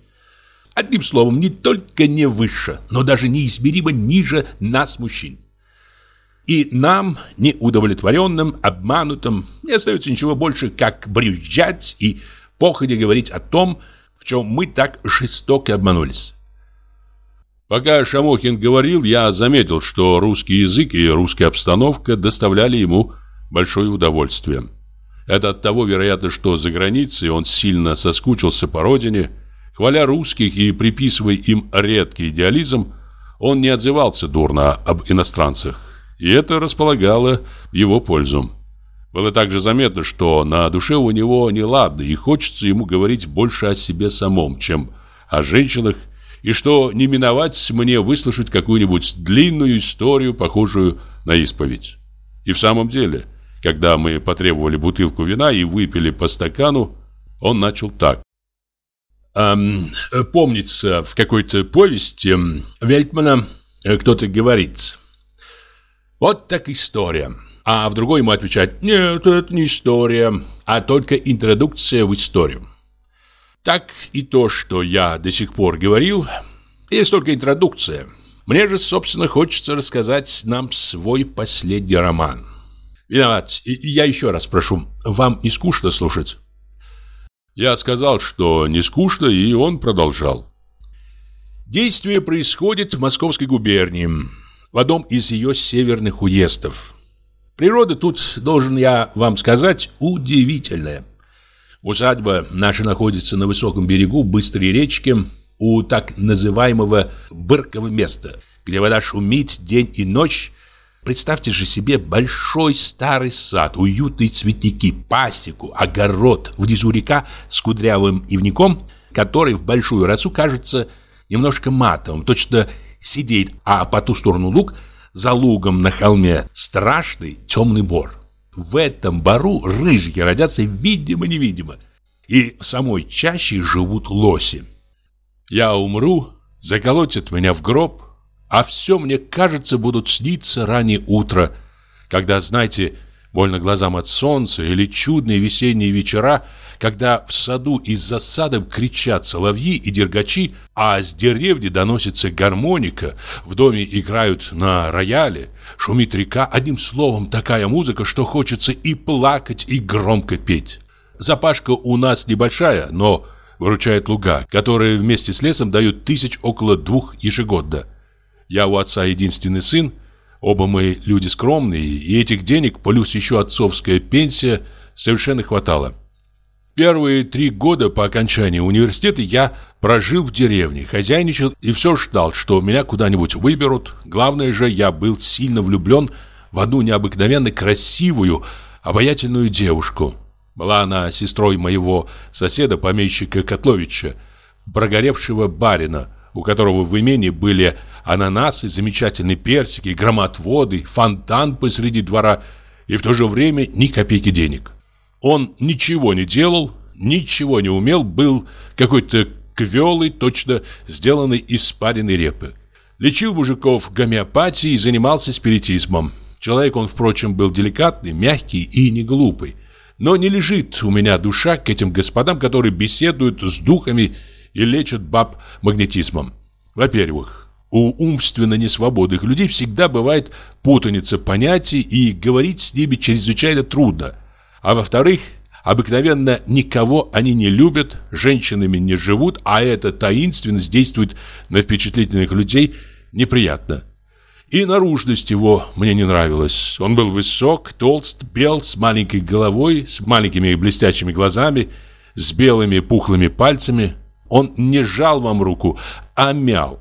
Одним словом, не только не выше, но даже неизмеримо ниже нас, мужчин. И нам, неудовлетворенным, обманутым, не остается ничего больше, как брюзжать и походя говорить о том, в чем мы так жестоко обманулись. Пока Шамохин говорил, я заметил, что русский язык и русская обстановка доставляли ему большое удовольствие. Это от того, вероятно, что за границей он сильно соскучился по родине Хваля русских и приписывая им редкий идеализм, он не отзывался дурно об иностранцах, и это располагало его пользу. Было также заметно, что на душе у него неладно, и хочется ему говорить больше о себе самом, чем о женщинах, и что не миновать мне выслушать какую-нибудь длинную историю, похожую на исповедь. И в самом деле, когда мы потребовали бутылку вина и выпили по стакану, он начал так. Эм, помнится, в какой-то повести Вельтмана э, кто-то говорит «Вот так история». А в другой ему отвечать «Нет, это не история, а только интродукция в историю». Так и то, что я до сих пор говорил, есть только интродукция. Мне же, собственно, хочется рассказать нам свой последний роман. Виноват. Я еще раз прошу, вам не скучно слушать? Я сказал, что не скучно, и он продолжал. Действие происходит в Московской губернии, в одном из ее северных уездов. Природа тут, должен я вам сказать, удивительная. Усадьба наша находится на высоком берегу быстрой речки у так называемого Быркого места, где вода шумит день и ночь. Представьте же себе большой старый сад, уютные цветники, пасеку, огород, внизу река с кудрявым ивником, который в большую росу кажется немножко матовым, точно сидит, а по ту сторону луг, за лугом на холме, страшный темный бор. В этом бару рыжики родятся видимо-невидимо. И в самой чаще живут лоси. Я умру, заколотят меня в гроб, а все, мне кажется, будут сниться раннее утро, когда, знаете, больно глазам от солнца или чудные весенние вечера, когда в саду и за садом кричат соловьи и дергачи, а с деревни доносится гармоника, в доме играют на рояле, шумит река, одним словом, такая музыка, что хочется и плакать, и громко петь. Запашка у нас небольшая, но выручает луга, которые вместе с лесом дают тысяч около двух ежегодно. Я у отца единственный сын, оба мы люди скромные, и этих денег, плюс еще отцовская пенсия, совершенно хватало. Первые три года по окончании университета я прожил в деревне, хозяйничал и все ждал, что меня куда-нибудь выберут. Главное же, я был сильно влюблен в одну необыкновенно красивую, обаятельную девушку. Была она сестрой моего соседа, помещика Котловича, прогоревшего барина, у которого в имении были ананасы, замечательные персики, громотводы, фонтан посреди двора и в то же время ни копейки денег. Он ничего не делал, ничего не умел, был какой-то квелый, точно сделанный из спаренной репы. Лечил мужиков гомеопатией и занимался спиритизмом. Человек он, впрочем, был деликатный, мягкий и не глупый. Но не лежит у меня душа к этим господам, которые беседуют с духами и лечат баб магнетизмом. Во-первых, у умственно несвободных людей всегда бывает путаница понятий, и говорить с ними чрезвычайно трудно. А во-вторых, обыкновенно никого они не любят, женщинами не живут, а эта таинственность действует на впечатлительных людей неприятно. И наружность его мне не нравилась. Он был высок, толст, бел, с маленькой головой, с маленькими блестящими глазами, с белыми пухлыми пальцами. Он не жал вам руку, а мял.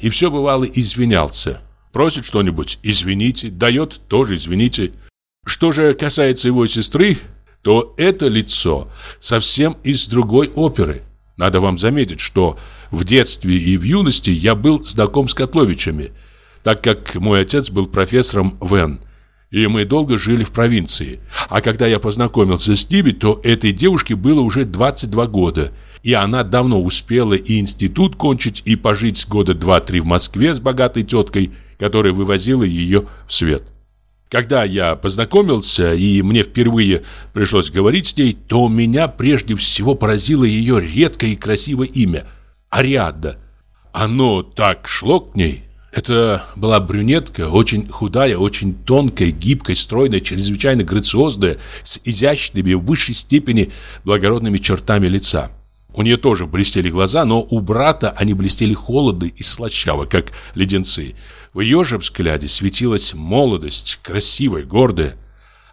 И все бывало извинялся. Просит что-нибудь – извините, дает – тоже извините. Что же касается его сестры, то это лицо совсем из другой оперы. Надо вам заметить, что в детстве и в юности я был знаком с Котловичами, так как мой отец был профессором ВН, и мы долго жили в провинции. А когда я познакомился с ними, то этой девушке было уже 22 года, и она давно успела и институт кончить, и пожить года два-три в Москве с богатой теткой, которая вывозила ее в свет. Когда я познакомился, и мне впервые пришлось говорить с ней, то меня прежде всего поразило ее редкое и красивое имя – Ариадна. Оно так шло к ней. Это была брюнетка, очень худая, очень тонкая, гибкая, стройная, чрезвычайно грациозная, с изящными в высшей степени благородными чертами лица. У нее тоже блестели глаза, но у брата они блестели холодно и слащаво, как леденцы – в ее же взгляде светилась молодость, красивая, гордая.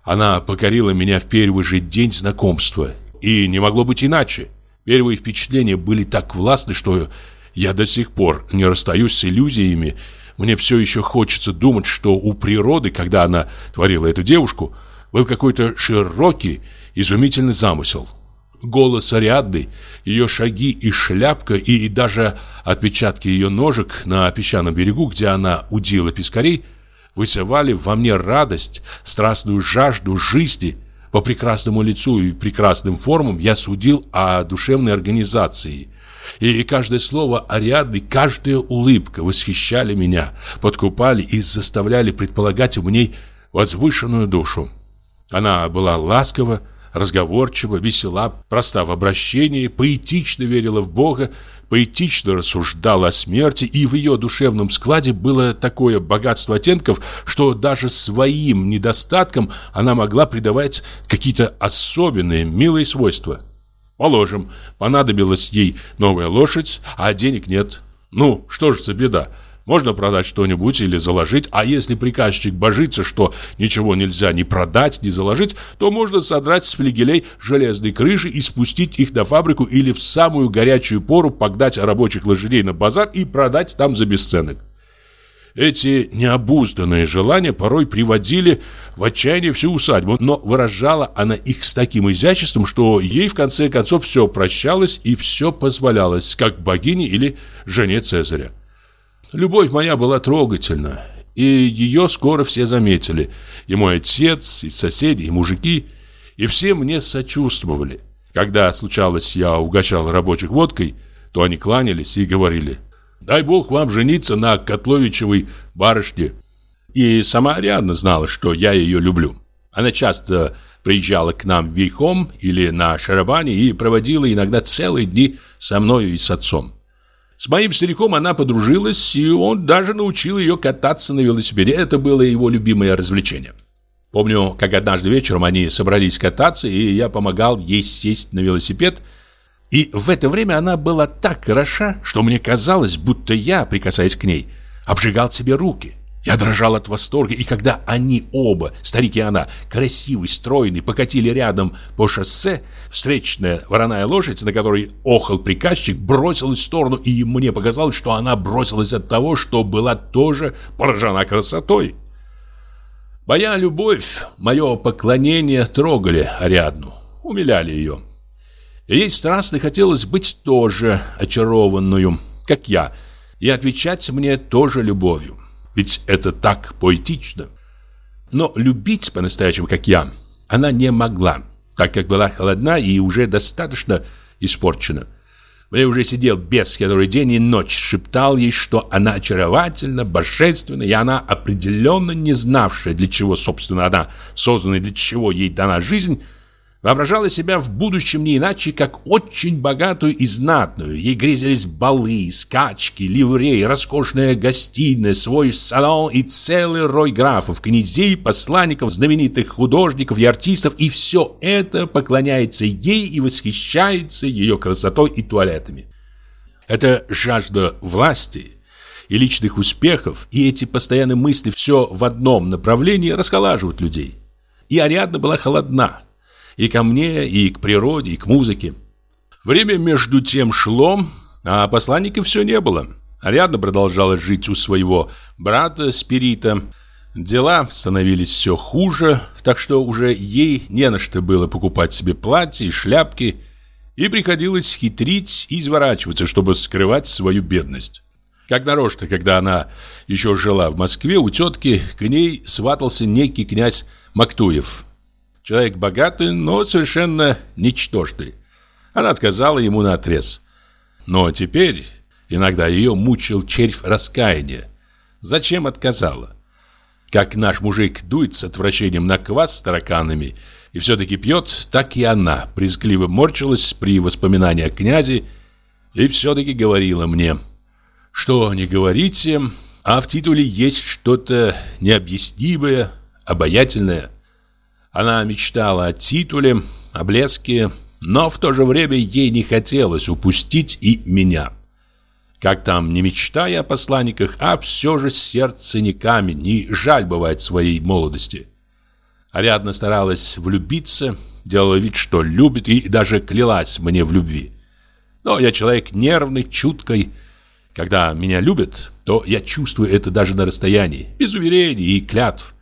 Она покорила меня в первый же день знакомства. И не могло быть иначе. Первые впечатления были так властны, что я до сих пор не расстаюсь с иллюзиями. Мне все еще хочется думать, что у природы, когда она творила эту девушку, был какой-то широкий, изумительный замысел. Голос Ариадны, ее шаги и шляпка, и даже отпечатки ее ножек на песчаном берегу, где она удила пескарей, вызывали во мне радость, страстную жажду жизни – по прекрасному лицу и прекрасным формам я судил о душевной организации. И каждое слово Ариадны, каждая улыбка восхищали меня, подкупали и заставляли предполагать в ней возвышенную душу. Она была ласкова, разговорчива, весела, проста в обращении, поэтично верила в Бога поэтично рассуждала о смерти, и в ее душевном складе было такое богатство оттенков, что даже своим недостаткам она могла придавать какие-то особенные, милые свойства. Положим, понадобилась ей новая лошадь, а денег нет. Ну, что же за беда? Можно продать что-нибудь или заложить, а если приказчик божится, что ничего нельзя ни продать, ни заложить, то можно содрать с флигелей железные крыши и спустить их на фабрику или в самую горячую пору погнать рабочих лошадей на базар и продать там за бесценок. Эти необузданные желания порой приводили в отчаяние всю усадьбу, но выражала она их с таким изяществом, что ей в конце концов все прощалось и все позволялось, как богине или жене Цезаря. Любовь моя была трогательна, и ее скоро все заметили. И мой отец, и соседи, и мужики, и все мне сочувствовали. Когда случалось, я угощал рабочих водкой, то они кланялись и говорили «Дай Бог вам жениться на Котловичевой барышне». И сама Ариадна знала, что я ее люблю. Она часто приезжала к нам верхом или на шарабане и проводила иногда целые дни со мною и с отцом. С моим стариком она подружилась, и он даже научил ее кататься на велосипеде. Это было его любимое развлечение. Помню, как однажды вечером они собрались кататься, и я помогал ей сесть на велосипед. И в это время она была так хороша, что мне казалось, будто я, прикасаясь к ней, обжигал себе руки. Я дрожал от восторга, и когда они оба, старик и она, красивый, стройный, покатили рядом по шоссе, встречная вороная лошадь, на которой охал приказчик, бросилась в сторону, и мне показалось, что она бросилась от того, что была тоже поражена красотой. Моя любовь, мое поклонение трогали Ариадну, умиляли ее. Ей страстно хотелось быть тоже очарованную, как я, и отвечать мне тоже любовью. Ведь это так поэтично. Но любить по-настоящему, как я, она не могла, так как была холодна и уже достаточно испорчена. Мне уже сидел бес, который день и ночь шептал ей, что она очаровательна, божественна, и она определенно не знавшая, для чего, собственно, она создана и для чего ей дана жизнь, Воображала себя в будущем не иначе, как очень богатую и знатную. Ей грезились балы, скачки, ливреи, роскошная гостиная, свой салон и целый рой графов, князей, посланников, знаменитых художников и артистов. И все это поклоняется ей и восхищается ее красотой и туалетами. Это жажда власти и личных успехов, и эти постоянные мысли все в одном направлении расхолаживают людей. И Ариадна была холодна, и ко мне, и к природе, и к музыке. Время между тем шло, а посланника все не было. Ариадна продолжала жить у своего брата Спирита. Дела становились все хуже, так что уже ей не на что было покупать себе платья и шляпки, и приходилось хитрить и изворачиваться, чтобы скрывать свою бедность. Как нарочно, когда она еще жила в Москве, у тетки к ней сватался некий князь Мактуев, Человек богатый, но совершенно ничтожный. Она отказала ему на отрез. Но теперь иногда ее мучил червь раскаяния. Зачем отказала? Как наш мужик дует с отвращением на квас с тараканами и все-таки пьет, так и она брезгливо морчилась при воспоминании о князе и все-таки говорила мне, что не говорите, а в титуле есть что-то необъяснимое, обаятельное. Она мечтала о титуле, о блеске, но в то же время ей не хотелось упустить и меня. Как там, не мечтая о посланниках, а все же сердце не камень, и жаль бывает своей молодости. Ариадна старалась влюбиться, делала вид, что любит, и даже клялась мне в любви. Но я человек нервный, чуткий. Когда меня любят, то я чувствую это даже на расстоянии, без уверений и клятв.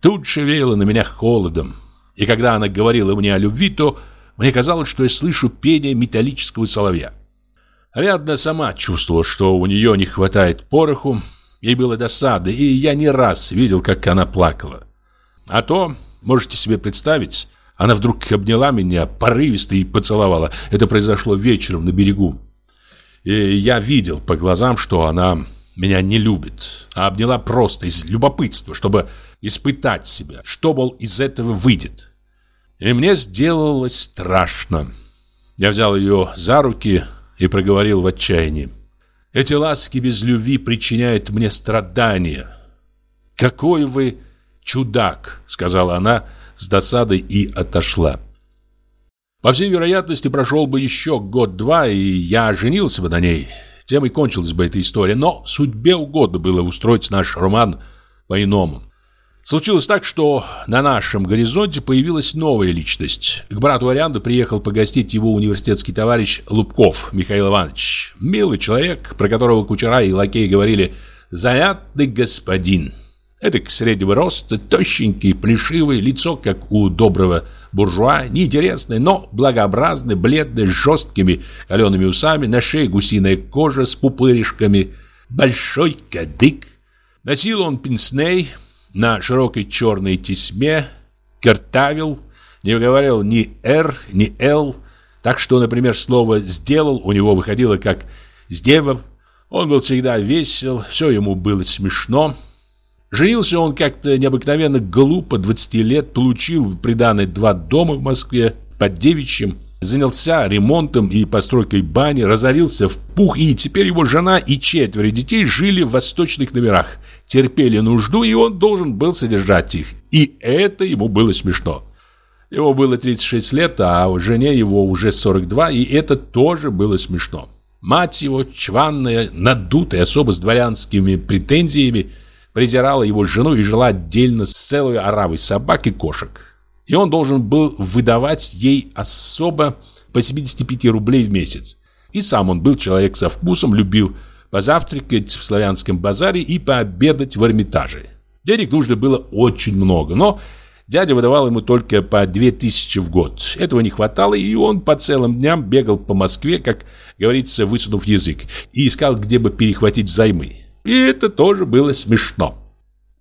Тут же веяло на меня холодом. И когда она говорила мне о любви, то мне казалось, что я слышу пение металлического соловья. Рядно сама чувствовала, что у нее не хватает пороху. Ей было досада, и я не раз видел, как она плакала. А то, можете себе представить, она вдруг обняла меня порывисто и поцеловала. Это произошло вечером на берегу. И я видел по глазам, что она меня не любит, а обняла просто из любопытства, чтобы испытать себя, что, мол, из этого выйдет. И мне сделалось страшно. Я взял ее за руки и проговорил в отчаянии. Эти ласки без любви причиняют мне страдания. Какой вы чудак, сказала она с досадой и отошла. По всей вероятности, прошел бы еще год-два, и я женился бы на ней. Тем и кончилась бы эта история. Но судьбе угодно было устроить наш роман по-иному. Случилось так, что на нашем горизонте появилась новая личность. К брату Арианду приехал погостить его университетский товарищ Лубков Михаил Иванович. Милый человек, про которого кучера и лакеи говорили «занятный господин». Это среднего роста, тощенький, плешивый, лицо, как у доброго буржуа, неинтересное, но благообразное, бледное, с жесткими калеными усами, на шее гусиная кожа с пупырышками, большой кадык. Носил он пенсней, на широкой черной тесьме, картавил, не выговаривал ни «р», ни «л», так что, например, слово «сделал» у него выходило как «сделал». Он был всегда весел, все ему было смешно. Женился он как-то необыкновенно глупо, 20 лет, получил в приданое два дома в Москве под девичьим, занялся ремонтом и постройкой бани, разорился в пух, и теперь его жена и четверо детей жили в восточных номерах, терпели нужду, и он должен был содержать их. И это ему было смешно. Ему было 36 лет, а жене его уже 42, и это тоже было смешно. Мать его, чванная, надутая, особо с дворянскими претензиями, презирала его жену и жила отдельно с целой оравой собак и кошек и он должен был выдавать ей особо по 75 рублей в месяц. И сам он был человек со вкусом, любил позавтракать в славянском базаре и пообедать в Эрмитаже. Денег нужно было очень много, но дядя выдавал ему только по 2000 в год. Этого не хватало, и он по целым дням бегал по Москве, как говорится, высунув язык, и искал, где бы перехватить взаймы. И это тоже было смешно.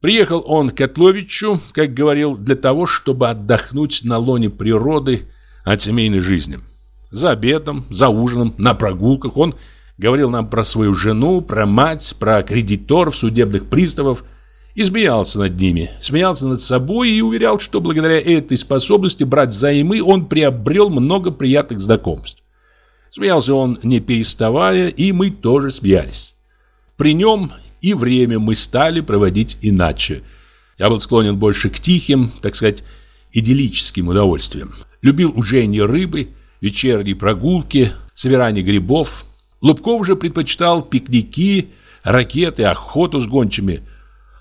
Приехал он к Котловичу, как говорил, для того, чтобы отдохнуть на лоне природы от семейной жизни. За обедом, за ужином, на прогулках он говорил нам про свою жену, про мать, про кредиторов, судебных приставов и смеялся над ними, смеялся над собой и уверял, что благодаря этой способности брать взаймы он приобрел много приятных знакомств. Смеялся он не переставая, и мы тоже смеялись. При нем и время мы стали проводить иначе. Я был склонен больше к тихим, так сказать, идиллическим удовольствиям. Любил ужение рыбы, вечерние прогулки, собирание грибов. Лубков же предпочитал пикники, ракеты, охоту с гончими.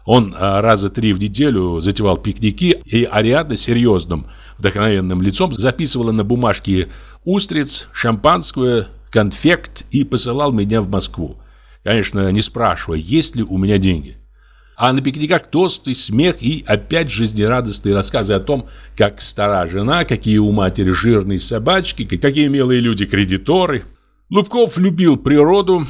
Он а, раза три в неделю затевал пикники, и Ариадна серьезным, вдохновенным лицом записывала на бумажке устриц, шампанское, конфект и посылал меня в Москву. Конечно, не спрашивая, есть ли у меня деньги. А на пикниках тосты, смех и опять жизнерадостные рассказы о том, как стара жена, какие у матери жирные собачки, какие милые люди-кредиторы. Лубков любил природу,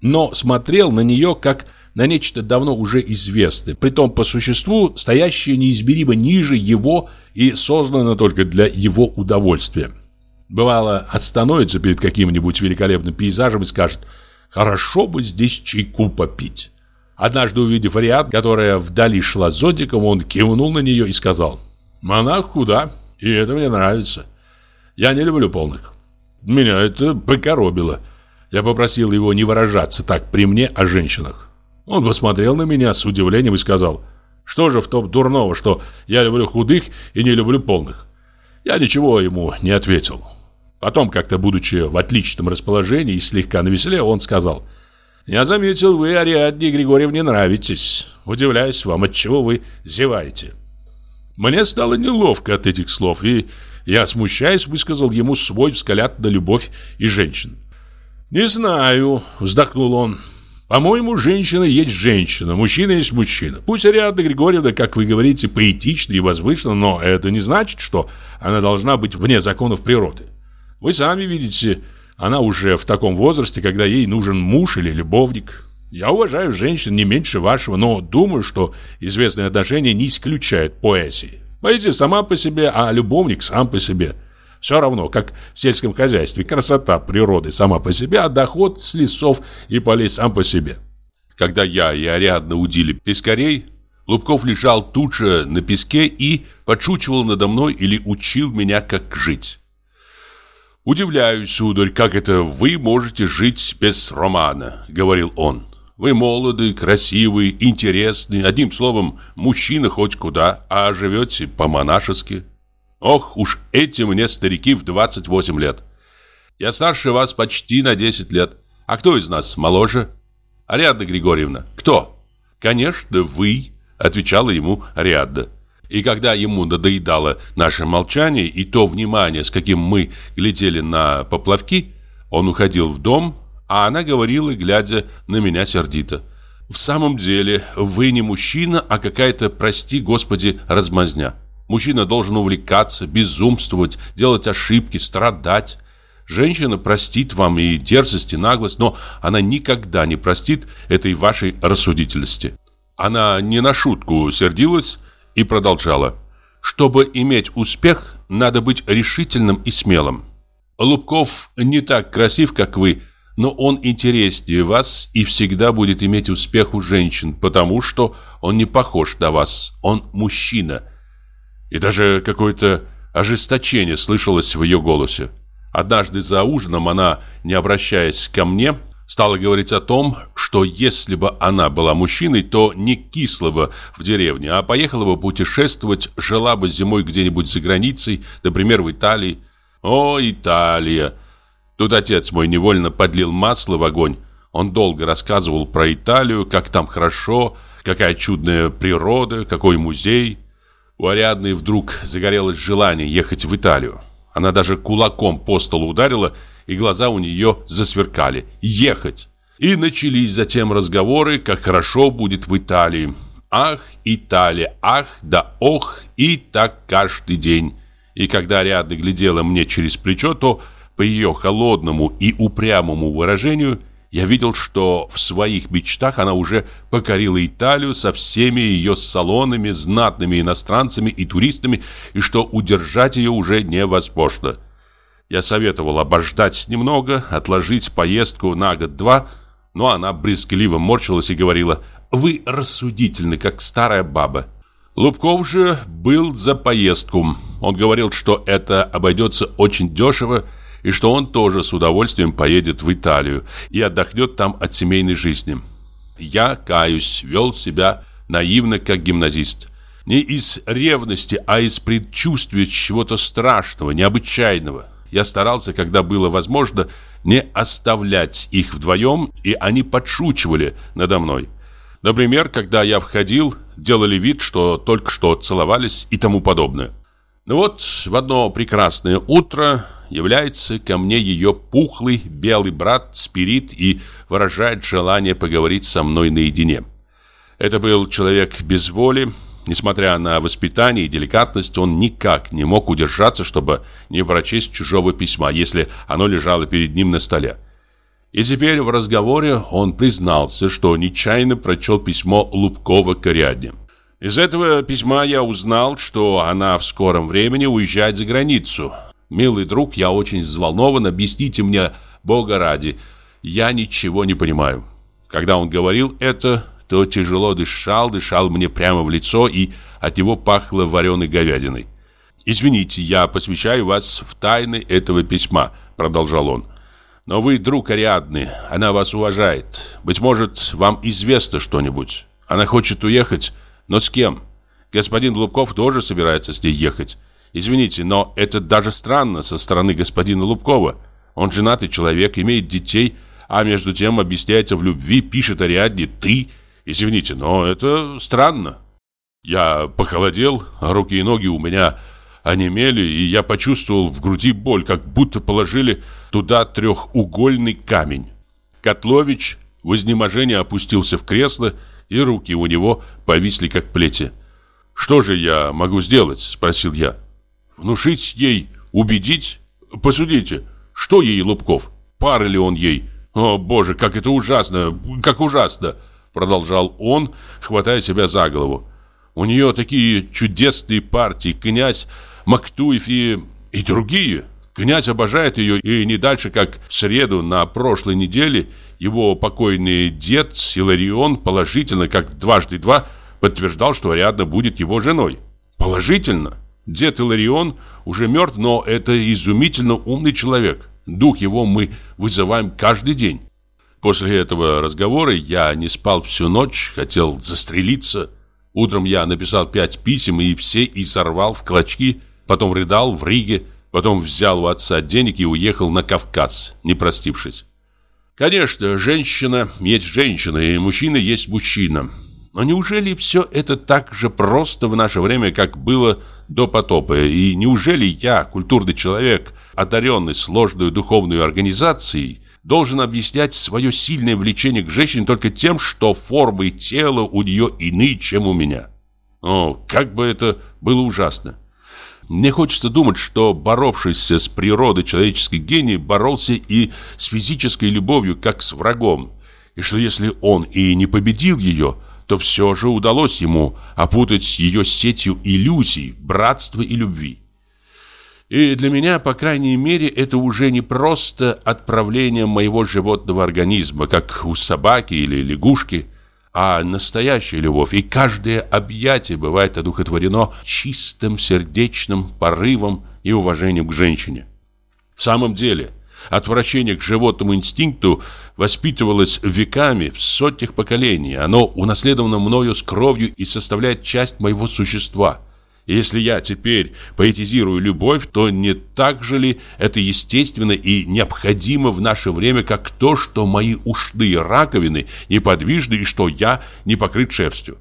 но смотрел на нее как на нечто давно уже известное, притом по существу стоящее неизмеримо ниже его и создано только для его удовольствия. Бывало, отстановится перед каким-нибудь великолепным пейзажем и скажет – Хорошо бы здесь чайку попить. Однажды увидев Ариад, которая вдали шла с зонтиком, он кивнул на нее и сказал, «Монах худа, и это мне нравится. Я не люблю полных». Меня это покоробило. Я попросил его не выражаться так при мне о женщинах. Он посмотрел на меня с удивлением и сказал, «Что же в том дурного, что я люблю худых и не люблю полных?» Я ничего ему не ответил. Потом, как-то будучи в отличном расположении и слегка навеселе, он сказал «Я заметил, вы Ариадне Григорьевне нравитесь. Удивляюсь вам, отчего вы зеваете». Мне стало неловко от этих слов, и я, смущаясь, высказал ему свой взгляд на любовь и женщин. «Не знаю», — вздохнул он. «По-моему, женщина есть женщина, мужчина есть мужчина. Пусть Ариадна Григорьевна, как вы говорите, поэтична и возвышена, но это не значит, что она должна быть вне законов природы. Вы сами видите, она уже в таком возрасте, когда ей нужен муж или любовник. Я уважаю женщин не меньше вашего, но думаю, что известные отношения не исключают поэзии. Поэзия сама по себе, а любовник сам по себе – все равно, как в сельском хозяйстве, красота природы сама по себе, а доход с лесов и полей сам по себе. Когда я и Ариадна удили пескарей, Лубков лежал тут же на песке и подшучивал надо мной или учил меня, как жить. «Удивляюсь, сударь, как это вы можете жить без романа», — говорил он. «Вы молоды, красивы, интересны, одним словом, мужчина хоть куда, а живете по-монашески». Ох, уж эти мне старики в 28 лет. Я старше вас почти на 10 лет. А кто из нас моложе? Ариадна Григорьевна. Кто? Конечно, вы, отвечала ему Ариадна. И когда ему надоедало наше молчание и то внимание, с каким мы глядели на поплавки, он уходил в дом, а она говорила, глядя на меня сердито. «В самом деле, вы не мужчина, а какая-то, прости господи, размазня. Мужчина должен увлекаться, безумствовать, делать ошибки, страдать. Женщина простит вам и дерзость, и наглость, но она никогда не простит этой вашей рассудительности. Она не на шутку сердилась и продолжала. Чтобы иметь успех, надо быть решительным и смелым. Лубков не так красив, как вы, но он интереснее вас и всегда будет иметь успех у женщин, потому что он не похож на вас, он мужчина – и даже какое-то ожесточение слышалось в ее голосе. Однажды за ужином она, не обращаясь ко мне, стала говорить о том, что если бы она была мужчиной, то не кисла бы в деревне, а поехала бы путешествовать, жила бы зимой где-нибудь за границей, например, в Италии. О, Италия! Тут отец мой невольно подлил масло в огонь. Он долго рассказывал про Италию, как там хорошо, какая чудная природа, какой музей. У Ариадны вдруг загорелось желание ехать в Италию. Она даже кулаком по столу ударила, и глаза у нее засверкали. Ехать! И начались затем разговоры, как хорошо будет в Италии. Ах, Италия, ах, да ох, и так каждый день. И когда Ариадна глядела мне через плечо, то по ее холодному и упрямому выражению – я видел, что в своих мечтах она уже покорила Италию со всеми ее салонами, знатными иностранцами и туристами, и что удержать ее уже невозможно. Я советовал обождать немного, отложить поездку на год-два, но она брезгливо морщилась и говорила «Вы рассудительны, как старая баба». Лубков же был за поездку. Он говорил, что это обойдется очень дешево, и что он тоже с удовольствием поедет в Италию и отдохнет там от семейной жизни. Я, каюсь, вел себя наивно, как гимназист. Не из ревности, а из предчувствия чего-то страшного, необычайного. Я старался, когда было возможно, не оставлять их вдвоем, и они подшучивали надо мной. Например, когда я входил, делали вид, что только что целовались и тому подобное. Но вот в одно прекрасное утро является ко мне ее пухлый белый брат Спирит и выражает желание поговорить со мной наедине. Это был человек без воли. Несмотря на воспитание и деликатность, он никак не мог удержаться, чтобы не прочесть чужого письма, если оно лежало перед ним на столе. И теперь в разговоре он признался, что нечаянно прочел письмо Лубкова к Ариадне. Из этого письма я узнал, что она в скором времени уезжает за границу, Милый друг, я очень взволнован, объясните мне, Бога ради. Я ничего не понимаю. Когда он говорил это, то тяжело дышал, дышал мне прямо в лицо, и от него пахло вареной говядиной. «Извините, я посвящаю вас в тайны этого письма», — продолжал он. «Но вы друг Ариадны, она вас уважает. Быть может, вам известно что-нибудь. Она хочет уехать, но с кем? Господин Лубков тоже собирается с ней ехать. Извините, но это даже странно со стороны господина Лубкова. Он женатый человек, имеет детей, а между тем объясняется в любви, пишет Ариадне «ты». Извините, но это странно. Я похолодел, руки и ноги у меня онемели, и я почувствовал в груди боль, как будто положили туда трехугольный камень. Котлович в изнеможении опустился в кресло, и руки у него повисли, как плети. «Что же я могу сделать?» – спросил я. «Внушить ей, убедить? Посудите, что ей Лубков? Пара ли он ей? О, боже, как это ужасно, как ужасно!» Продолжал он, хватая себя за голову. «У нее такие чудесные партии, князь Мактуев и... и другие. Князь обожает ее, и не дальше, как в среду на прошлой неделе его покойный дед Иларион положительно, как дважды два, подтверждал, что Ариадна будет его женой. Положительно. Дед Иларион уже мертв, но это изумительно умный человек. Дух его мы вызываем каждый день. После этого разговора я не спал всю ночь, хотел застрелиться. Утром я написал пять писем и все и сорвал в клочки, потом рыдал в Риге, потом взял у отца денег и уехал на Кавказ, не простившись. Конечно, женщина есть женщина, и мужчина есть мужчина. Но неужели все это так же просто в наше время, как было до потопа? И неужели я, культурный человек, одаренный сложной духовной организацией, должен объяснять свое сильное влечение к женщине только тем, что формы тела у нее иные, чем у меня? О, как бы это было ужасно! Мне хочется думать, что боровшийся с природой человеческий гений боролся и с физической любовью, как с врагом. И что если он и не победил ее, то все же удалось ему опутать ее сетью иллюзий, братства и любви. И для меня, по крайней мере, это уже не просто отправление моего животного организма, как у собаки или лягушки – а настоящая любовь, и каждое объятие бывает одухотворено чистым сердечным порывом и уважением к женщине. В самом деле, отвращение к животному инстинкту воспитывалось веками в сотнях поколений. Оно унаследовано мною с кровью и составляет часть моего существа – если я теперь поэтизирую любовь, то не так же ли это естественно и необходимо в наше время, как то, что мои ушные раковины неподвижны и что я не покрыт шерстью?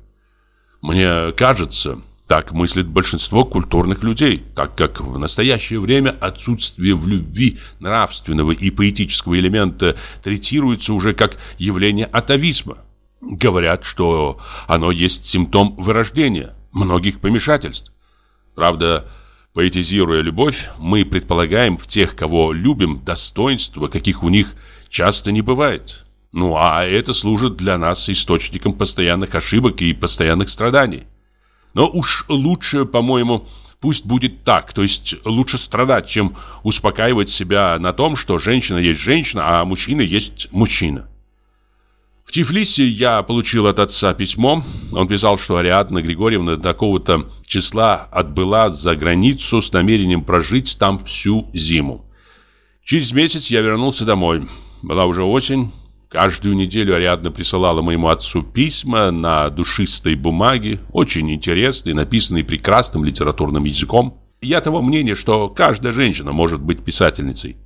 Мне кажется, так мыслит большинство культурных людей, так как в настоящее время отсутствие в любви нравственного и поэтического элемента третируется уже как явление атовизма. Говорят, что оно есть симптом вырождения многих помешательств. Правда, поэтизируя любовь, мы предполагаем в тех, кого любим, достоинства, каких у них часто не бывает. Ну, а это служит для нас источником постоянных ошибок и постоянных страданий. Но уж лучше, по-моему, пусть будет так, то есть лучше страдать, чем успокаивать себя на том, что женщина есть женщина, а мужчина есть мужчина. В Тифлисе я получил от отца письмо. Он писал, что Ариадна Григорьевна такого-то числа отбыла за границу с намерением прожить там всю зиму. Через месяц я вернулся домой. Была уже осень. Каждую неделю Ариадна присылала моему отцу письма на душистой бумаге, очень интересные, написанные прекрасным литературным языком. Я того мнения, что каждая женщина может быть писательницей.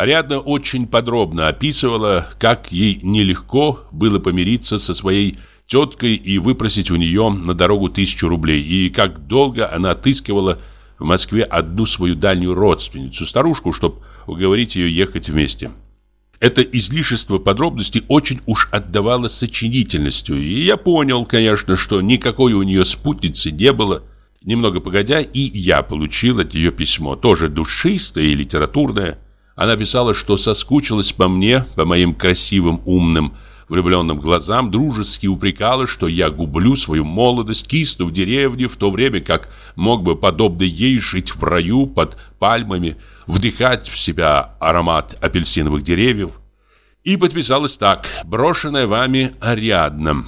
Ариадна очень подробно описывала, как ей нелегко было помириться со своей теткой и выпросить у нее на дорогу тысячу рублей, и как долго она отыскивала в Москве одну свою дальнюю родственницу, старушку, чтобы уговорить ее ехать вместе. Это излишество подробностей очень уж отдавало сочинительностью, и я понял, конечно, что никакой у нее спутницы не было. Немного погодя, и я получил от нее письмо, тоже душистое и литературное. Она писала, что соскучилась по мне, по моим красивым, умным, влюбленным глазам, дружески упрекала, что я гублю свою молодость, кисну в деревне, в то время как мог бы, подобно ей, жить в раю под пальмами, вдыхать в себя аромат апельсиновых деревьев. И подписалась так «Брошенная вами Ариадна».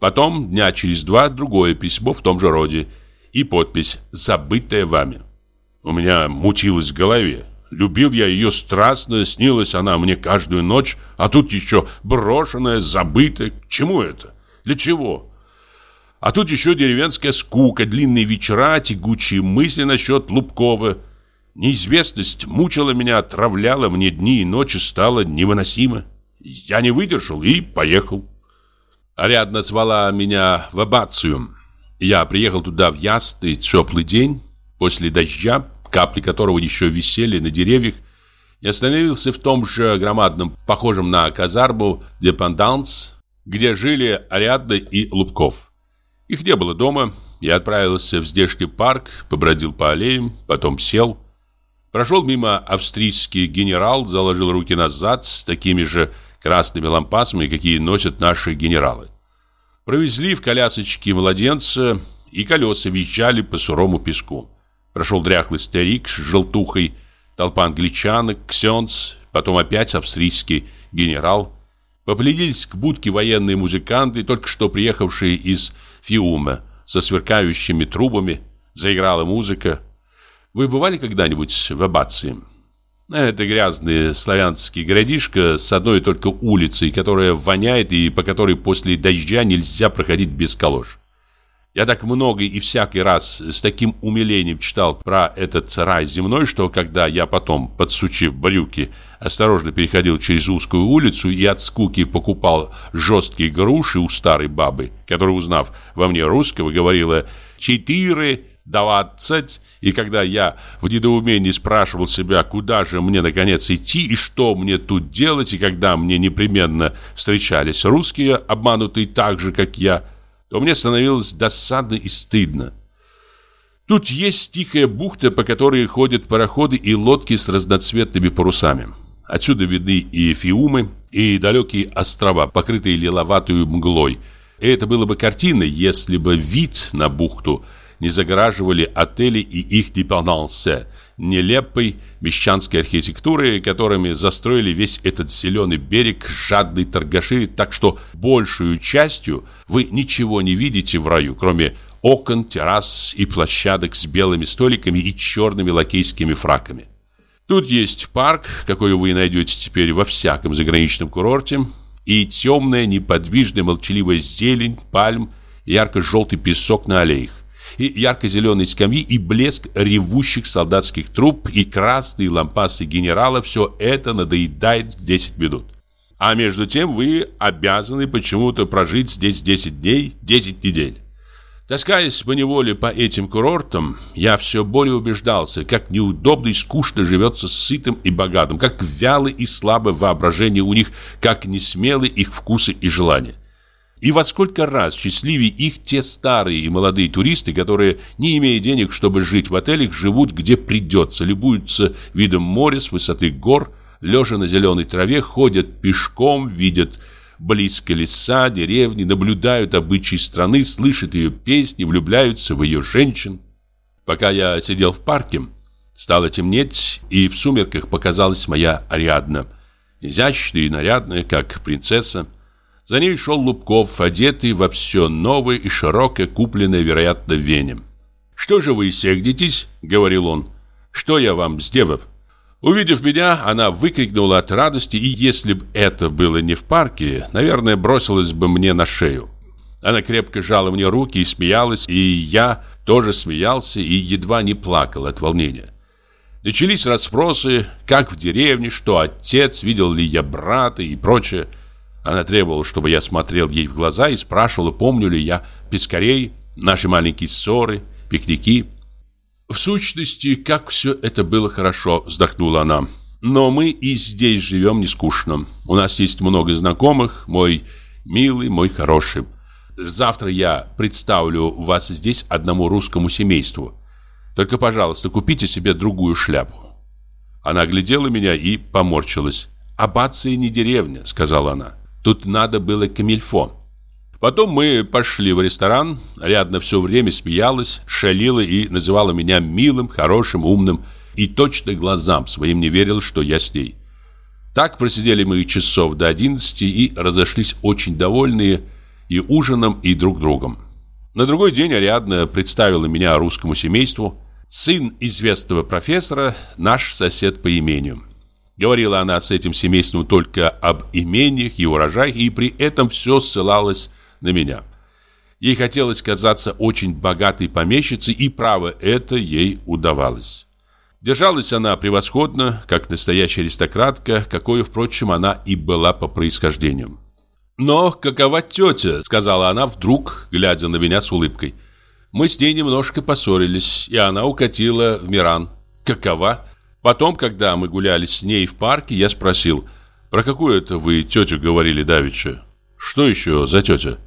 Потом, дня через два, другое письмо в том же роде и подпись «Забытая вами». У меня мутилось в голове. Любил я ее страстно, снилась она мне каждую ночь, а тут еще брошенная, забытая. К чему это? Для чего? А тут еще деревенская скука, длинные вечера, тягучие мысли насчет Лубкова. Неизвестность мучила меня, отравляла мне дни и ночи, стало невыносимо. Я не выдержал и поехал. Ариадна звала меня в Абацию. Я приехал туда в ясный, теплый день. после дождя, капли которого еще висели на деревьях, я остановился в том же громадном, похожем на казарму, депенданс, где жили Ариадна и Лубков. Их не было дома, я отправился в здешний парк, побродил по аллеям, потом сел. Прошел мимо австрийский генерал, заложил руки назад с такими же красными лампасами, какие носят наши генералы. Провезли в колясочке младенца, и колеса въезжали по сурому песку. Прошел дряхлый старик с желтухой, толпа англичанок, ксенц, потом опять австрийский генерал. Попледились к будке военные музыканты, только что приехавшие из Фиума, со сверкающими трубами. Заиграла музыка. Вы бывали когда-нибудь в Аббации? Это грязный славянский городишко с одной только улицей, которая воняет и по которой после дождя нельзя проходить без калош. Я так много и всякий раз с таким умилением читал про этот рай земной, что когда я потом, подсучив брюки, осторожно переходил через узкую улицу и от скуки покупал жесткие груши у старой бабы, которая, узнав во мне русского, говорила «четыре двадцать», и когда я в недоумении спрашивал себя, куда же мне наконец идти и что мне тут делать, и когда мне непременно встречались русские, обманутые так же, как я – то мне становилось досадно и стыдно. Тут есть тихая бухта, по которой ходят пароходы и лодки с разноцветными парусами. Отсюда видны и Фиумы, и далекие острова, покрытые лиловатой мглой. И это было бы картиной, если бы вид на бухту не загораживали отели и их депендансе, нелепой мещанской архитектуры, которыми застроили весь этот зеленый берег жадной торгаши, так что большую частью вы ничего не видите в раю, кроме окон, террас и площадок с белыми столиками и черными лакейскими фраками. Тут есть парк, какой вы найдете теперь во всяком заграничном курорте, и темная, неподвижная, молчаливая зелень, пальм, ярко-желтый песок на аллеях и ярко-зеленые скамьи, и блеск ревущих солдатских труб, и красные лампасы генерала – все это надоедает в 10 минут. А между тем вы обязаны почему-то прожить здесь 10 дней, 10 недель. Таскаясь по неволе по этим курортам, я все более убеждался, как неудобно и скучно живется сытым и богатым, как вяло и слабо воображение у них, как несмелы их вкусы и желания. И во сколько раз счастливее их те старые и молодые туристы, которые, не имея денег, чтобы жить в отелях, живут где придется, любуются видом моря с высоты гор, лежа на зеленой траве, ходят пешком, видят близко леса, деревни, наблюдают обычаи страны, слышат ее песни, влюбляются в ее женщин. Пока я сидел в парке, стало темнеть, и в сумерках показалась моя Ариадна, изящная и нарядная, как принцесса, за ней шел Лубков, одетый во все новое и широкое, купленное, вероятно, в Вене. «Что же вы сердитесь?» — говорил он. «Что я вам сделал?» Увидев меня, она выкрикнула от радости, и если бы это было не в парке, наверное, бросилась бы мне на шею. Она крепко жала мне руки и смеялась, и я тоже смеялся и едва не плакал от волнения. Начались расспросы, как в деревне, что отец, видел ли я брата и прочее. Она требовала, чтобы я смотрел ей в глаза и спрашивала, помню ли я пескарей, наши маленькие ссоры, пикники. В сущности, как все это было хорошо, вздохнула она. Но мы и здесь живем не скучно. У нас есть много знакомых, мой милый, мой хороший. Завтра я представлю вас здесь одному русскому семейству. Только, пожалуйста, купите себе другую шляпу. Она глядела меня и поморщилась. «Аббация не деревня», — сказала она. Тут надо было камильфо. Потом мы пошли в ресторан. Рядно все время смеялась, шалила и называла меня милым, хорошим, умным. И точно глазам своим не верил, что я с ней. Так просидели мы часов до 11 и разошлись очень довольные и ужином, и друг другом. На другой день Ариадна представила меня русскому семейству. Сын известного профессора, наш сосед по имению. Говорила она с этим семейством только об имениях и урожаях, и при этом все ссылалось на меня. Ей хотелось казаться очень богатой помещицей, и право это ей удавалось. Держалась она превосходно, как настоящая аристократка, какой, впрочем, она и была по происхождению. «Но какова тетя?» — сказала она вдруг, глядя на меня с улыбкой. Мы с ней немножко поссорились, и она укатила в Миран. Какова? Потом, когда мы гуляли с ней в парке, я спросил, про какую это вы тетю говорили давеча? Что еще за тетя?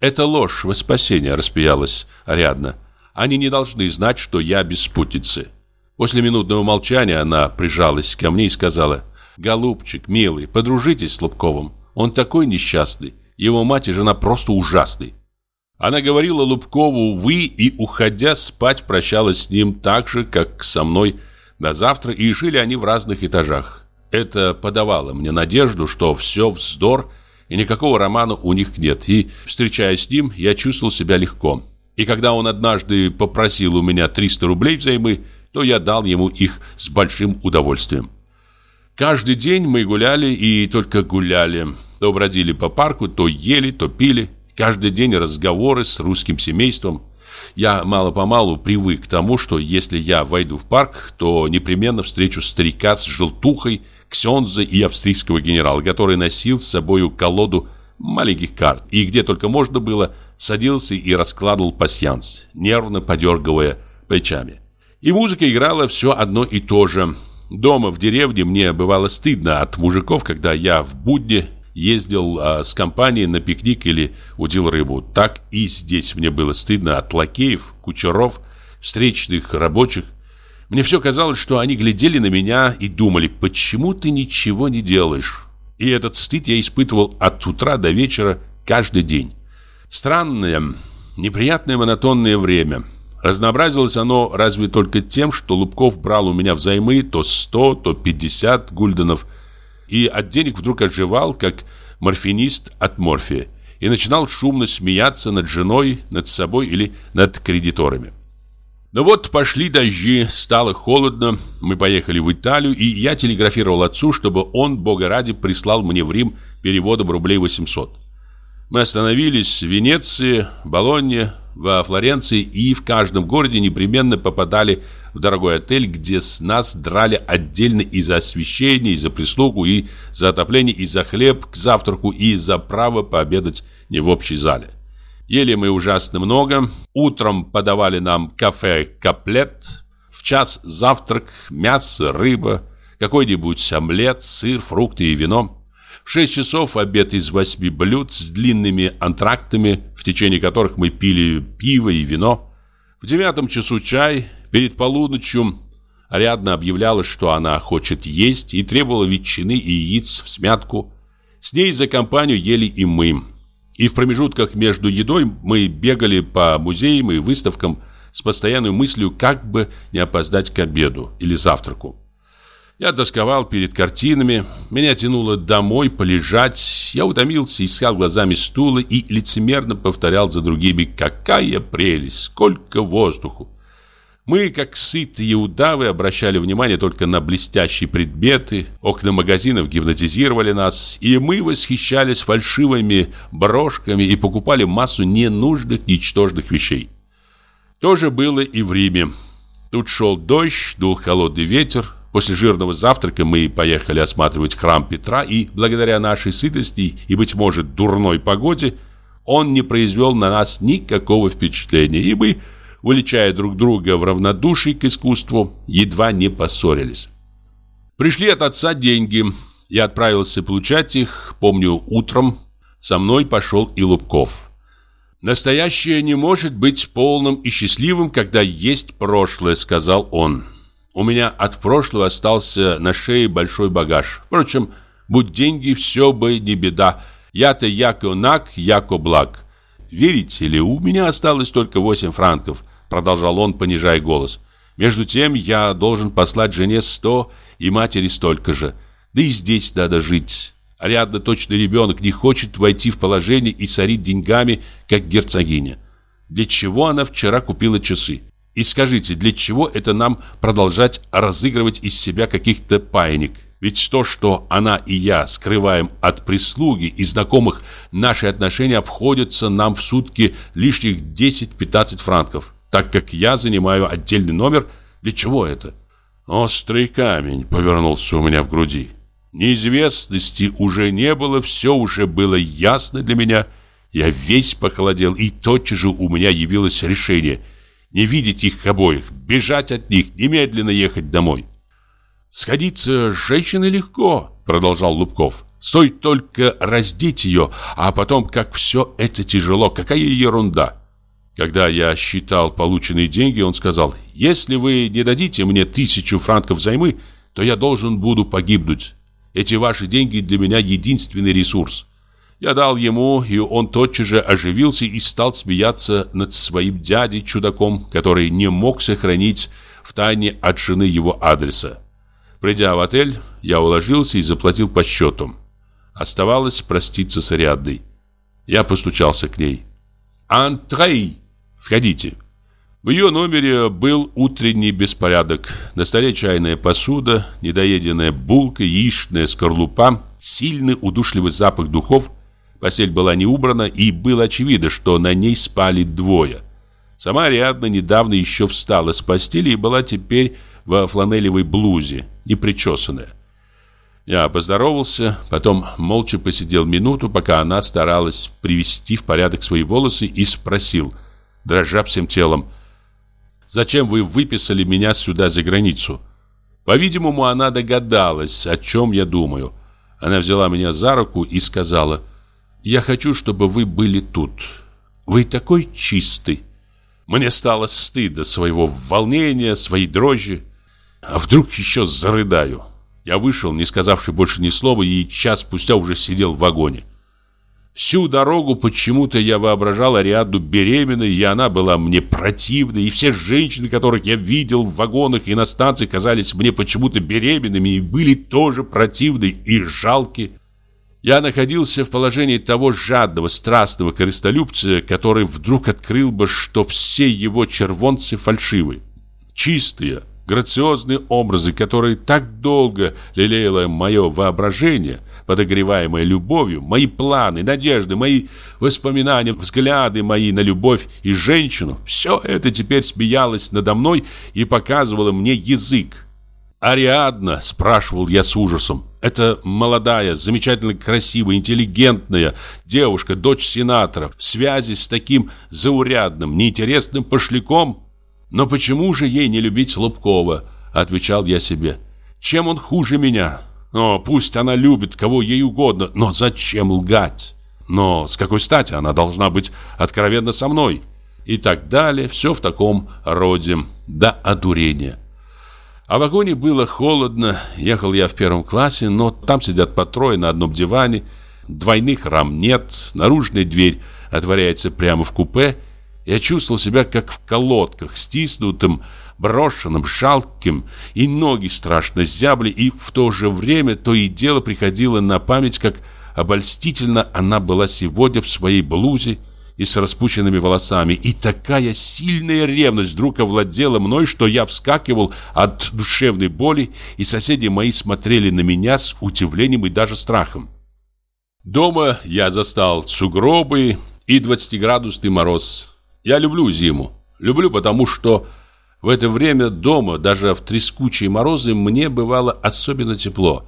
Это ложь во спасение, распиялась Ариадна. Они не должны знать, что я без спутницы. После минутного молчания она прижалась ко мне и сказала, «Голубчик, милый, подружитесь с Лубковым. Он такой несчастный. Его мать и жена просто ужасны». Она говорила Лубкову «вы» и, уходя спать, прощалась с ним так же, как со мной на завтра, и жили они в разных этажах. Это подавало мне надежду, что все вздор, и никакого романа у них нет, и, встречаясь с ним, я чувствовал себя легко. И когда он однажды попросил у меня 300 рублей взаймы, то я дал ему их с большим удовольствием. Каждый день мы гуляли и только гуляли. То бродили по парку, то ели, то пили. Каждый день разговоры с русским семейством. Я мало-помалу привык к тому, что если я войду в парк, то непременно встречу старика с желтухой, ксенза и австрийского генерала, который носил с собою колоду маленьких карт, и где только можно было, садился и раскладывал пасьянс, нервно подергивая плечами. И музыка играла все одно и то же. Дома в деревне мне бывало стыдно от мужиков, когда я в будни ездил а, с компанией на пикник или удил рыбу. Так и здесь мне было стыдно от лакеев, кучеров, встречных рабочих. Мне все казалось, что они глядели на меня и думали, почему ты ничего не делаешь? И этот стыд я испытывал от утра до вечера каждый день. Странное, неприятное монотонное время. Разнообразилось оно разве только тем, что Лубков брал у меня взаймы то 100, то 50 гульденов – и от денег вдруг оживал, как морфинист от морфия, и начинал шумно смеяться над женой, над собой или над кредиторами. Но ну вот пошли дожди, стало холодно, мы поехали в Италию, и я телеграфировал отцу, чтобы он, бога ради, прислал мне в Рим переводом рублей 800. Мы остановились в Венеции, Болонье, во Флоренции и в каждом городе непременно попадали в дорогой отель, где с нас драли отдельно и за освещение, и за прислугу, и за отопление, и за хлеб к завтраку, и за право пообедать не в общей зале. Ели мы ужасно много. Утром подавали нам кафе «Каплет». В час завтрак, мясо, рыба, какой-нибудь омлет, сыр, фрукты и вино. В 6 часов обед из 8 блюд с длинными антрактами, в течение которых мы пили пиво и вино. В девятом часу чай, Перед полуночью Ариадна объявляла, что она хочет есть и требовала ветчины и яиц в смятку. С ней за компанию ели и мы. И в промежутках между едой мы бегали по музеям и выставкам с постоянной мыслью, как бы не опоздать к обеду или завтраку. Я тосковал перед картинами, меня тянуло домой полежать, я утомился, искал глазами стула и лицемерно повторял за другими «Какая прелесть! Сколько воздуху!» Мы, как сытые удавы, обращали внимание только на блестящие предметы, окна магазинов гипнотизировали нас, и мы восхищались фальшивыми брошками и покупали массу ненужных, ничтожных вещей. То же было и в Риме. Тут шел дождь, дул холодный ветер. После жирного завтрака мы поехали осматривать храм Петра, и благодаря нашей сытости и, быть может, дурной погоде, он не произвел на нас никакого впечатления, и мы уличая друг друга в равнодушии к искусству, едва не поссорились. Пришли от отца деньги. Я отправился получать их, помню, утром. Со мной пошел и Лубков. «Настоящее не может быть полным и счастливым, когда есть прошлое», — сказал он. «У меня от прошлого остался на шее большой багаж. Впрочем, будь деньги, все бы не беда. Я-то яко наг, яко благ. Верите ли, у меня осталось только 8 франков. Продолжал он, понижая голос. Между тем я должен послать жене сто и матери столько же. Да и здесь надо жить. Ариадна точно ребенок, не хочет войти в положение и сорить деньгами, как герцогиня. Для чего она вчера купила часы? И скажите, для чего это нам продолжать разыгрывать из себя каких-то паек? Ведь то, что она и я скрываем от прислуги и знакомых, наши отношения обходятся нам в сутки лишних 10-15 франков так как я занимаю отдельный номер. Для чего это? Острый камень повернулся у меня в груди. Неизвестности уже не было, все уже было ясно для меня. Я весь похолодел, и тотчас же у меня явилось решение не видеть их обоих, бежать от них, немедленно ехать домой. «Сходиться с женщиной легко», — продолжал Лубков. «Стоит только раздеть ее, а потом, как все это тяжело, какая ерунда». Когда я считал полученные деньги, он сказал, «Если вы не дадите мне тысячу франков займы, то я должен буду погибнуть. Эти ваши деньги для меня единственный ресурс». Я дал ему, и он тотчас же оживился и стал смеяться над своим дядей-чудаком, который не мог сохранить в тайне от жены его адреса. Придя в отель, я уложился и заплатил по счету. Оставалось проститься с Ариадной. Я постучался к ней. «Антрей! Входите!» В ее номере был утренний беспорядок. На столе чайная посуда, недоеденная булка, яичная скорлупа, сильный удушливый запах духов. Постель была не убрана, и было очевидно, что на ней спали двое. Сама Ариадна недавно еще встала с постели и была теперь во фланелевой блузе, непричесанная. Я поздоровался, потом молча посидел минуту, пока она старалась привести в порядок свои волосы и спросил, дрожа всем телом, «Зачем вы выписали меня сюда за границу?» По-видимому, она догадалась, о чем я думаю. Она взяла меня за руку и сказала, «Я хочу, чтобы вы были тут. Вы такой чистый». Мне стало стыдно своего волнения, своей дрожи. А вдруг еще зарыдаю? Я вышел, не сказавши больше ни слова, и час спустя уже сидел в вагоне. Всю дорогу почему-то я воображал Ариадну беременной, и она была мне противной, и все женщины, которых я видел в вагонах и на станции, казались мне почему-то беременными и были тоже противны и жалки. Я находился в положении того жадного, страстного корыстолюбца, который вдруг открыл бы, что все его червонцы фальшивы. Чистые, грациозные образы, которые так долго лелеяло мое воображение, подогреваемое любовью, мои планы, надежды, мои воспоминания, взгляды мои на любовь и женщину, все это теперь смеялось надо мной и показывало мне язык. «Ариадна?» – спрашивал я с ужасом. «Это молодая, замечательно красивая, интеллигентная девушка, дочь сенатора, в связи с таким заурядным, неинтересным пошляком?» Но почему же ей не любить Лобкова? Отвечал я себе. Чем он хуже меня? О, пусть она любит кого ей угодно, но зачем лгать? Но с какой стати она должна быть откровенна со мной? И так далее, все в таком роде, до одурения. А в вагоне было холодно, ехал я в первом классе, но там сидят по трое на одном диване, двойных рам нет, наружная дверь отворяется прямо в купе, я чувствовал себя как в колодках, стиснутым, брошенным, жалким, и ноги страшно зябли, и в то же время то и дело приходило на память, как обольстительно она была сегодня в своей блузе и с распущенными волосами. И такая сильная ревность вдруг овладела мной, что я вскакивал от душевной боли, и соседи мои смотрели на меня с удивлением и даже страхом. Дома я застал сугробы и двадцатиградусный мороз. Я люблю зиму. Люблю, потому что в это время дома, даже в трескучие морозы, мне бывало особенно тепло.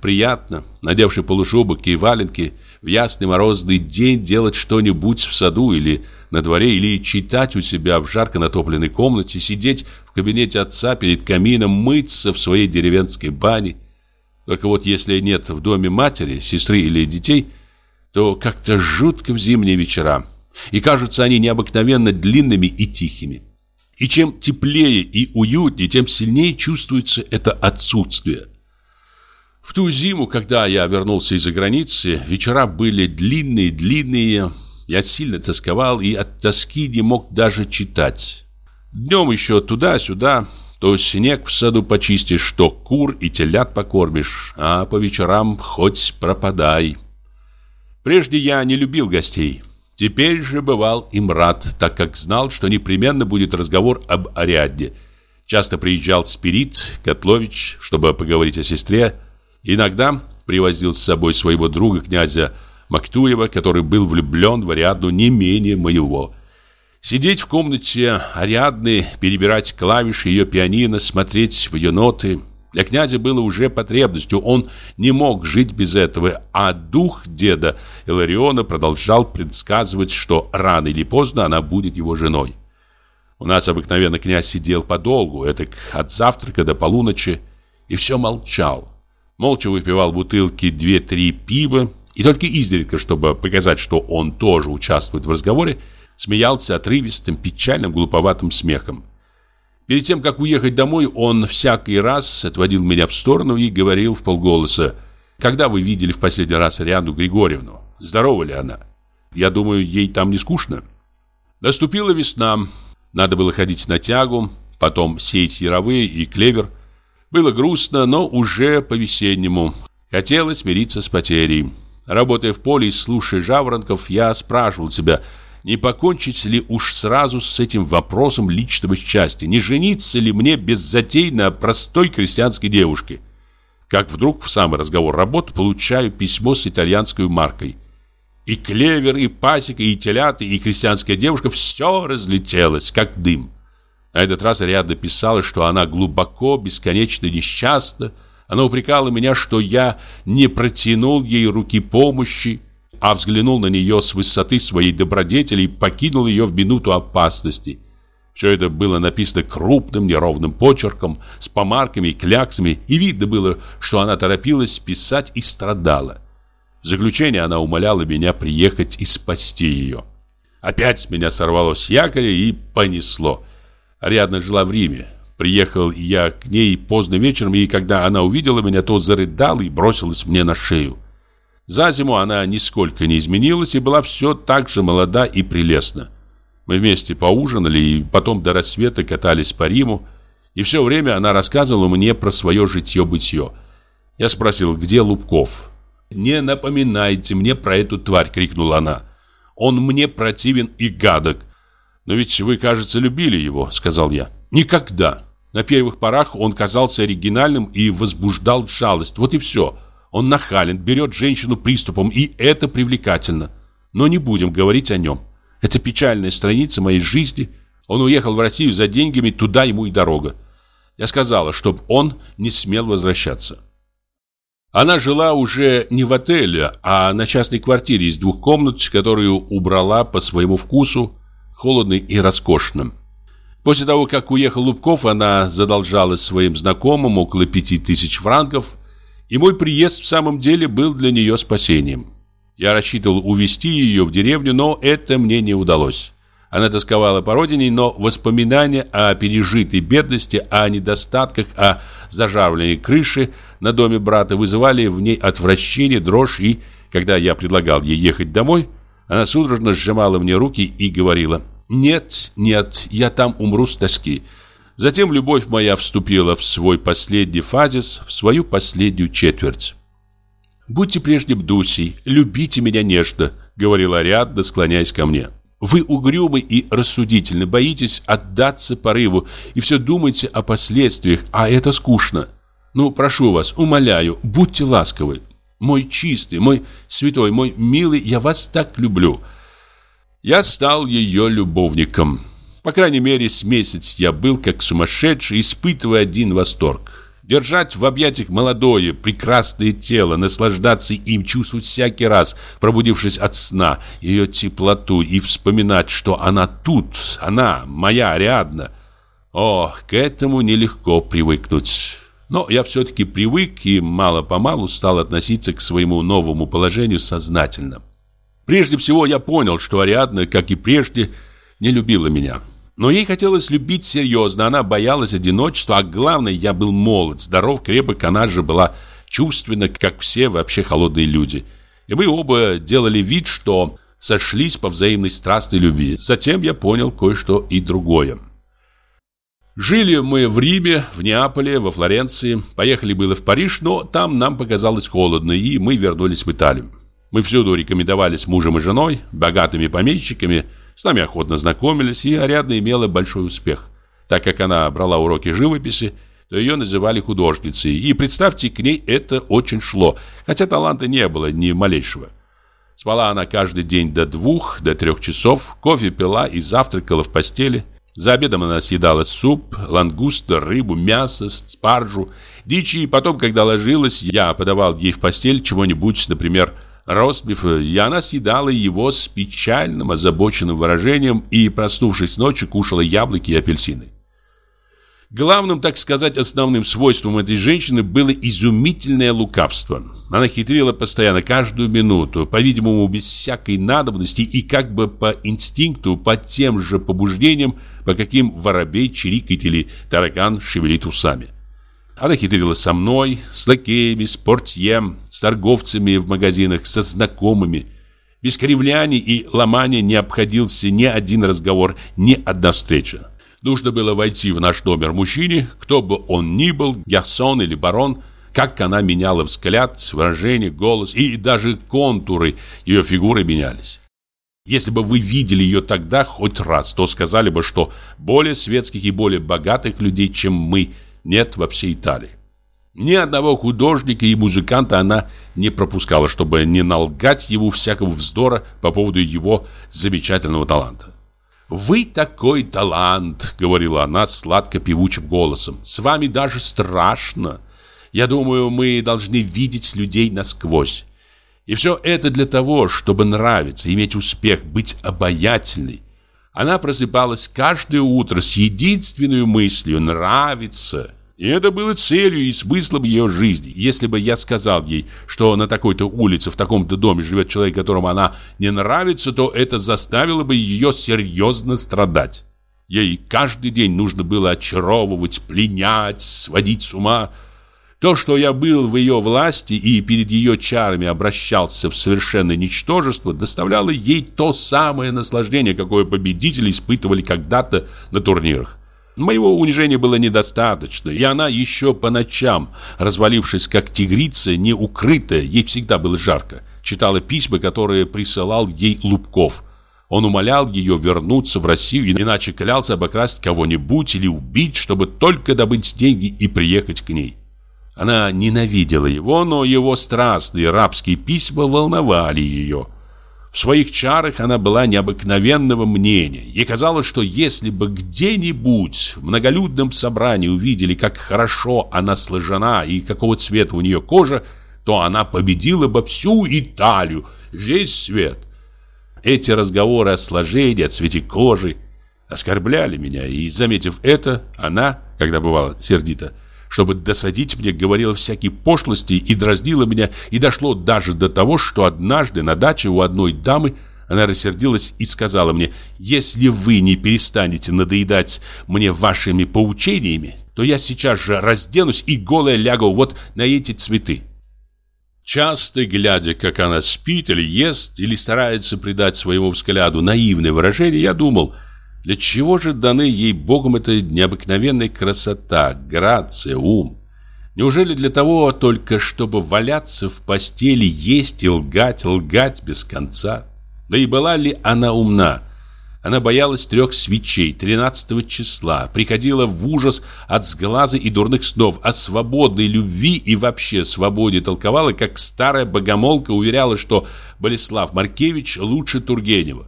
Приятно, надевши полушубок и валенки, в ясный морозный день делать что-нибудь в саду или на дворе, или читать у себя в жарко натопленной комнате, сидеть в кабинете отца перед камином, мыться в своей деревенской бане. Только вот если нет в доме матери, сестры или детей, то как-то жутко в зимние вечера и кажутся они необыкновенно длинными и тихими. И чем теплее и уютнее, тем сильнее чувствуется это отсутствие. В ту зиму, когда я вернулся из-за границы, вечера были длинные-длинные, я сильно тосковал и от тоски не мог даже читать. Днем еще туда-сюда, то снег в саду почистишь, то кур и телят покормишь, а по вечерам хоть пропадай. Прежде я не любил гостей. Теперь же бывал им рад, так как знал, что непременно будет разговор об Ариадне. Часто приезжал Спирит, Котлович, чтобы поговорить о сестре. Иногда привозил с собой своего друга, князя Мактуева, который был влюблен в Ариадну не менее моего. Сидеть в комнате Ариадны, перебирать клавиши ее пианино, смотреть в ее ноты. Для князя было уже потребностью, он не мог жить без этого, а дух деда Илариона продолжал предсказывать, что рано или поздно она будет его женой. У нас обыкновенно князь сидел подолгу, это от завтрака до полуночи, и все молчал. Молча выпивал бутылки две-три пива, и только изредка, чтобы показать, что он тоже участвует в разговоре, смеялся отрывистым, печальным, глуповатым смехом. Перед тем, как уехать домой, он всякий раз отводил меня в сторону и говорил в полголоса, «Когда вы видели в последний раз Ариану Григорьевну? Здорова ли она? Я думаю, ей там не скучно». Наступила весна. Надо было ходить на тягу, потом сеять яровые и клевер. Было грустно, но уже по-весеннему. Хотелось мириться с потерей. Работая в поле и слушая жаворонков, я спрашивал себя – не покончить ли уж сразу с этим вопросом личного счастья? Не жениться ли мне без затей на простой крестьянской девушке? Как вдруг в самый разговор работы получаю письмо с итальянской маркой. И клевер, и пасека, и телята, и крестьянская девушка все разлетелось, как дым. На этот раз Ариадна писала, что она глубоко, бесконечно несчастна. Она упрекала меня, что я не протянул ей руки помощи, а взглянул на нее с высоты своей добродетели и покинул ее в минуту опасности. Все это было написано крупным неровным почерком, с помарками и кляксами, и видно было, что она торопилась писать и страдала. В заключение она умоляла меня приехать и спасти ее. Опять меня сорвало с якоря и понесло. Ариадна жила в Риме. Приехал я к ней поздно вечером, и когда она увидела меня, то зарыдала и бросилась мне на шею. За зиму она нисколько не изменилась и была все так же молода и прелестна. Мы вместе поужинали и потом до рассвета катались по Риму, и все время она рассказывала мне про свое житье-бытие. Я спросил, где Лубков? «Не напоминайте мне про эту тварь!» — крикнула она. «Он мне противен и гадок!» «Но ведь вы, кажется, любили его», — сказал я. «Никогда!» На первых порах он казался оригинальным и возбуждал жалость. Вот и все. Он нахален, берет женщину приступом, и это привлекательно. Но не будем говорить о нем. Это печальная страница моей жизни. Он уехал в Россию за деньгами, туда ему и дорога. Я сказала, чтобы он не смел возвращаться. Она жила уже не в отеле, а на частной квартире из двух комнат, которую убрала по своему вкусу, холодной и роскошным. После того, как уехал Лубков, она задолжала своим знакомым около пяти тысяч франков – и мой приезд в самом деле был для нее спасением. Я рассчитывал увезти ее в деревню, но это мне не удалось. Она тосковала по родине, но воспоминания о пережитой бедности, о недостатках, о зажавленной крыше на доме брата вызывали в ней отвращение, дрожь, и, когда я предлагал ей ехать домой, она судорожно сжимала мне руки и говорила «Нет, нет, я там умру с тоски. Затем любовь моя вступила в свой последний фазис, в свою последнюю четверть. «Будьте прежним Дусей, любите меня нежно», — говорила Ариадна, склоняясь ко мне. «Вы угрюмы и рассудительны, боитесь отдаться порыву и все думаете о последствиях, а это скучно. Ну, прошу вас, умоляю, будьте ласковы. Мой чистый, мой святой, мой милый, я вас так люблю». Я стал ее любовником. По крайней мере, с месяц я был как сумасшедший, испытывая один восторг. Держать в объятиях молодое, прекрасное тело, наслаждаться им, чувствовать всякий раз, пробудившись от сна, ее теплоту и вспоминать, что она тут, она, моя Ариадна. О, к этому нелегко привыкнуть. Но я все-таки привык и мало-помалу стал относиться к своему новому положению сознательно. Прежде всего я понял, что Ариадна, как и прежде, не любила меня. Но ей хотелось любить серьезно, она боялась одиночества, а главное, я был молод, здоров, крепок, она же была чувственна, как все вообще холодные люди. И мы оба делали вид, что сошлись по взаимной страстной любви. Затем я понял кое-что и другое. Жили мы в Риме, в Неаполе, во Флоренции, поехали было в Париж, но там нам показалось холодно, и мы вернулись в Италию. Мы всюду рекомендовались мужем и женой, богатыми помещиками – с нами охотно знакомились, и Ариадна имела большой успех. Так как она брала уроки живописи, то ее называли художницей. И, представьте, к ней это очень шло, хотя таланта не было ни малейшего. Спала она каждый день до двух, до трех часов, кофе пила и завтракала в постели. За обедом она съедала суп, лангуста, рыбу, мясо, спаржу, дичи, и потом, когда ложилась, я подавал ей в постель чего-нибудь, например, ростбиф, и она съедала его с печальным, озабоченным выражением и, проснувшись ночью, кушала яблоки и апельсины. Главным, так сказать, основным свойством этой женщины было изумительное лукавство. Она хитрила постоянно, каждую минуту, по-видимому, без всякой надобности и как бы по инстинкту, по тем же побуждениям, по каким воробей чирикает или таракан шевелит усами. Она хитрила со мной, с лакеями, с портье, с торговцами в магазинах, со знакомыми. Без кривляний и ломания не обходился ни один разговор, ни одна встреча. Нужно было войти в наш номер мужчине, кто бы он ни был, Герсон или барон, как она меняла взгляд, выражение, голос и даже контуры ее фигуры менялись. Если бы вы видели ее тогда хоть раз, то сказали бы, что более светских и более богатых людей, чем мы, нет во всей Италии. Ни одного художника и музыканта она не пропускала, чтобы не налгать ему всякого вздора по поводу его замечательного таланта. «Вы такой талант!» — говорила она сладко-певучим голосом. «С вами даже страшно. Я думаю, мы должны видеть людей насквозь. И все это для того, чтобы нравиться, иметь успех, быть обаятельной. Она просыпалась каждое утро с единственной мыслью «нравится». И это было целью и смыслом ее жизни. Если бы я сказал ей, что на такой-то улице, в таком-то доме живет человек, которому она не нравится, то это заставило бы ее серьезно страдать. Ей каждый день нужно было очаровывать, пленять, сводить с ума. То, что я был в ее власти и перед ее чарами обращался в совершенное ничтожество, доставляло ей то самое наслаждение, какое победители испытывали когда-то на турнирах. Моего унижения было недостаточно, и она еще по ночам, развалившись как тигрица, не укрытая, ей всегда было жарко, читала письма, которые присылал ей Лубков. Он умолял ее вернуться в Россию, иначе клялся обокрасть кого-нибудь или убить, чтобы только добыть деньги и приехать к ней. Она ненавидела его, но его страстные рабские письма волновали ее. Своих чарах она была необыкновенного мнения. Ей казалось, что если бы где-нибудь в многолюдном собрании увидели, как хорошо она сложена и какого цвета у нее кожа, то она победила бы всю Италию, весь свет. Эти разговоры о сложении, о цвете кожи оскорбляли меня, и, заметив это, она, когда бывала сердита, чтобы досадить мне, говорила всякие пошлости и дразнила меня, и дошло даже до того, что однажды на даче у одной дамы она рассердилась и сказала мне, «Если вы не перестанете надоедать мне вашими поучениями, то я сейчас же разденусь и голая лягу вот на эти цветы». Часто глядя, как она спит или ест, или старается придать своему взгляду наивное выражение, я думал – для чего же даны ей Богом эта необыкновенная красота, грация, ум? Неужели для того только, чтобы валяться в постели, есть и лгать, лгать без конца? Да и была ли она умна? Она боялась трех свечей 13 числа, приходила в ужас от сглаза и дурных снов, о свободной любви и вообще свободе толковала, как старая богомолка уверяла, что Болеслав Маркевич лучше Тургенева.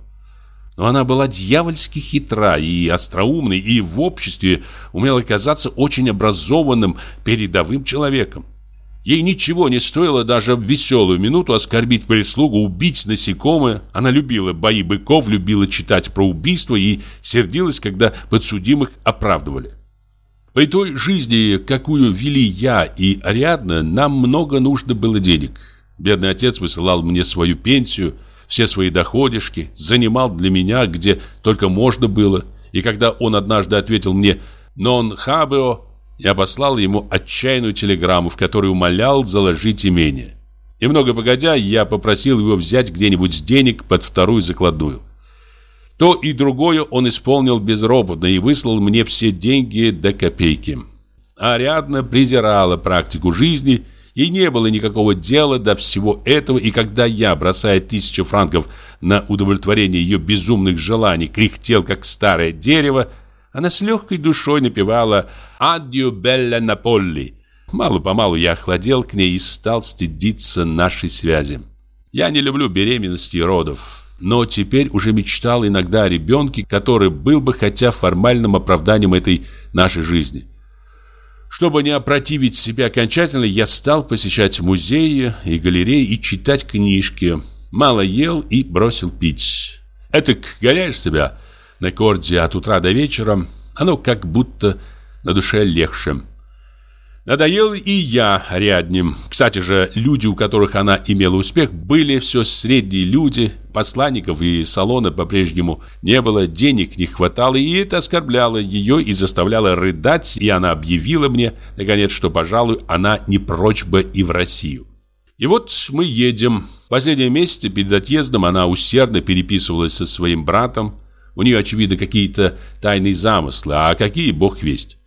Но она была дьявольски хитра и остроумной, и в обществе умела казаться очень образованным передовым человеком. Ей ничего не стоило даже в веселую минуту оскорбить прислугу, убить насекомое. Она любила бои быков, любила читать про убийство и сердилась, когда подсудимых оправдывали. При той жизни, какую вели я и Ариадна, нам много нужно было денег. Бедный отец высылал мне свою пенсию – все свои доходишки, занимал для меня, где только можно было. И когда он однажды ответил мне «non habeo», я послал ему отчаянную телеграмму, в которой умолял заложить имение. Немного погодя, я попросил его взять где-нибудь денег под вторую закладную. То и другое он исполнил безропотно и выслал мне все деньги до копейки. Ариадна презирала практику жизни Ей не было никакого дела до всего этого, и когда я, бросая тысячу франков на удовлетворение ее безумных желаний, кряхтел, как старое дерево, она с легкой душой напевала «Адью белла Наполли». Мало-помалу я охладел к ней и стал стыдиться нашей связи. Я не люблю беременности и родов. но теперь уже мечтал иногда о ребенке, который был бы хотя формальным оправданием этой нашей жизни. Чтобы не опротивить себя окончательно, я стал посещать музеи и галереи и читать книжки. Мало ел и бросил пить. Этак гоняешь себя на корде от утра до вечера, оно как будто на душе легче. Надоел и я рядним. Кстати же, люди, у которых она имела успех, были все средние люди. Посланников и салона по-прежнему не было, денег не хватало, и это оскорбляло ее и заставляло рыдать, и она объявила мне, наконец, что, пожалуй, она не прочь бы и в Россию. И вот мы едем. В последние месяцы перед отъездом она усердно переписывалась со своим братом. У нее, очевидно, какие-то тайные замыслы, а какие, бог весть.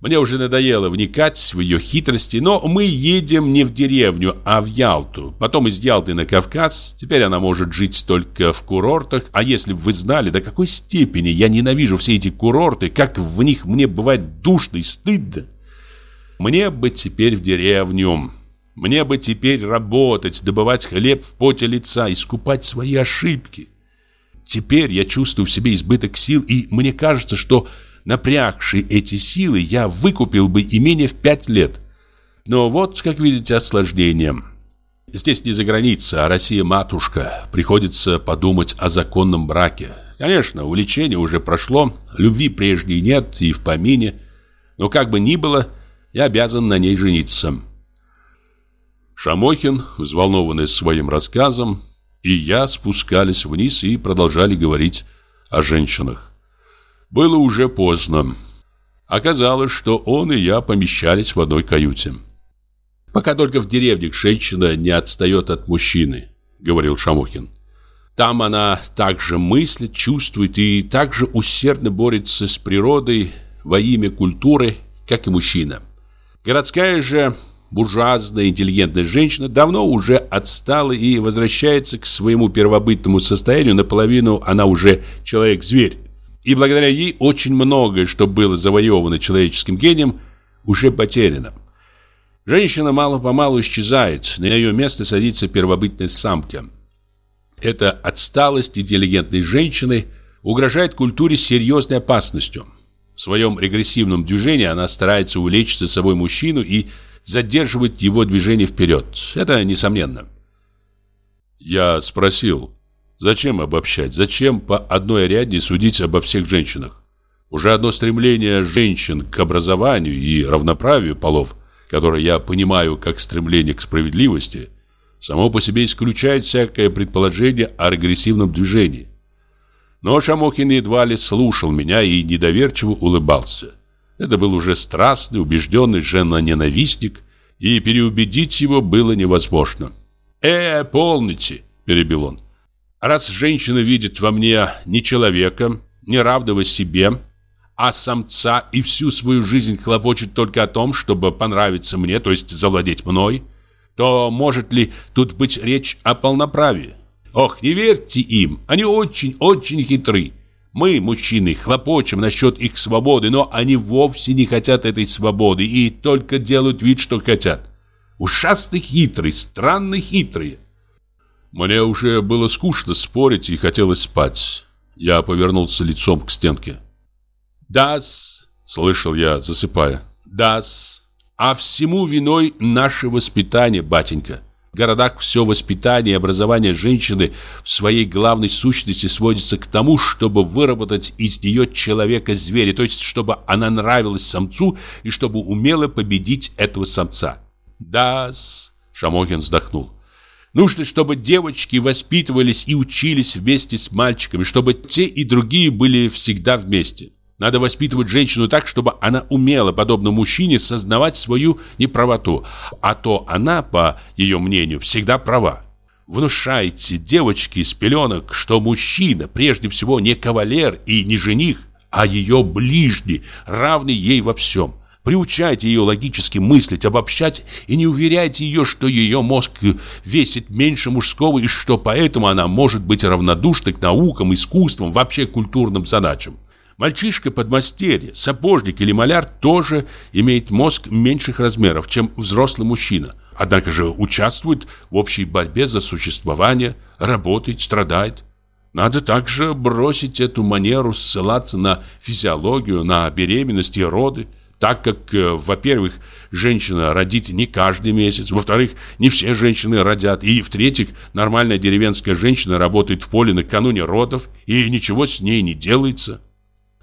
Мне уже надоело вникать в ее хитрости, но мы едем не в деревню, а в Ялту. Потом из Ялты на Кавказ. Теперь она может жить только в курортах. А если бы вы знали, до какой степени я ненавижу все эти курорты, как в них мне бывает душно и стыдно. Мне бы теперь в деревню. Мне бы теперь работать, добывать хлеб в поте лица, искупать свои ошибки. Теперь я чувствую в себе избыток сил, и мне кажется, что Напрягший эти силы, я выкупил бы имение в пять лет. Но вот, как видите, осложнение. Здесь не за граница, а Россия-матушка. Приходится подумать о законном браке. Конечно, увлечение уже прошло, любви прежней нет и в помине. Но как бы ни было, я обязан на ней жениться. Шамохин, взволнованный своим рассказом, и я спускались вниз и продолжали говорить о женщинах. Было уже поздно. Оказалось, что он и я помещались в одной каюте. «Пока только в деревне женщина не отстает от мужчины», — говорил Шамохин. «Там она также мыслит, чувствует и также усердно борется с природой во имя культуры, как и мужчина. Городская же буржуазная интеллигентная женщина давно уже отстала и возвращается к своему первобытному состоянию, наполовину она уже человек-зверь. И благодаря ей очень многое, что было завоевано человеческим гением, уже потеряно. Женщина мало-помалу исчезает, на ее место садится первобытная самка. Эта отсталость интеллигентной женщины угрожает культуре серьезной опасностью. В своем регрессивном движении она старается увлечь за собой мужчину и задерживать его движение вперед. Это несомненно. Я спросил, Зачем обобщать? Зачем по одной ряде судить обо всех женщинах? Уже одно стремление женщин к образованию и равноправию полов, которое я понимаю как стремление к справедливости, само по себе исключает всякое предположение о регрессивном движении. Но Шамохин едва ли слушал меня и недоверчиво улыбался. Это был уже страстный, убежденный жена-ненавистник, и переубедить его было невозможно. «Э, полните!» – перебил он. Раз женщина видит во мне не человека, не равного себе, а самца и всю свою жизнь хлопочет только о том, чтобы понравиться мне, то есть завладеть мной, то может ли тут быть речь о полноправии? Ох, не верьте им, они очень-очень хитры. Мы, мужчины, хлопочем насчет их свободы, но они вовсе не хотят этой свободы и только делают вид, что хотят. Ужасно хитрые, странно хитрые. Мне уже было скучно спорить и хотелось спать. Я повернулся лицом к стенке. «Да-с», слышал я, засыпая. «Да-с, а всему виной наше воспитание, батенька». В городах все воспитание и образование женщины в своей главной сущности сводится к тому, чтобы выработать из нее человека-зверя, то есть чтобы она нравилась самцу и чтобы умела победить этого самца. «Да-с», Шамохин вздохнул. Нужно, чтобы девочки воспитывались и учились вместе с мальчиками, чтобы те и другие были всегда вместе. Надо воспитывать женщину так, чтобы она умела, подобно мужчине, сознавать свою неправоту, а то она, по ее мнению, всегда права. Внушайте девочке с пеленок, что мужчина прежде всего не кавалер и не жених, а ее ближний, равный ей во всем. Приучайте ее логически мыслить, обобщать и не уверяйте ее, что ее мозг весит меньше мужского и что поэтому она может быть равнодушна к наукам, искусствам, вообще культурным задачам. Мальчишка подмастерье, сапожник или маляр тоже имеет мозг меньших размеров, чем взрослый мужчина. Однако же участвует в общей борьбе за существование, работает, страдает. Надо также бросить эту манеру ссылаться на физиологию, на беременность и роды, так как, э, во-первых, женщина родит не каждый месяц, во-вторых, не все женщины родят, и, в-третьих, нормальная деревенская женщина работает в поле накануне родов, и ничего с ней не делается.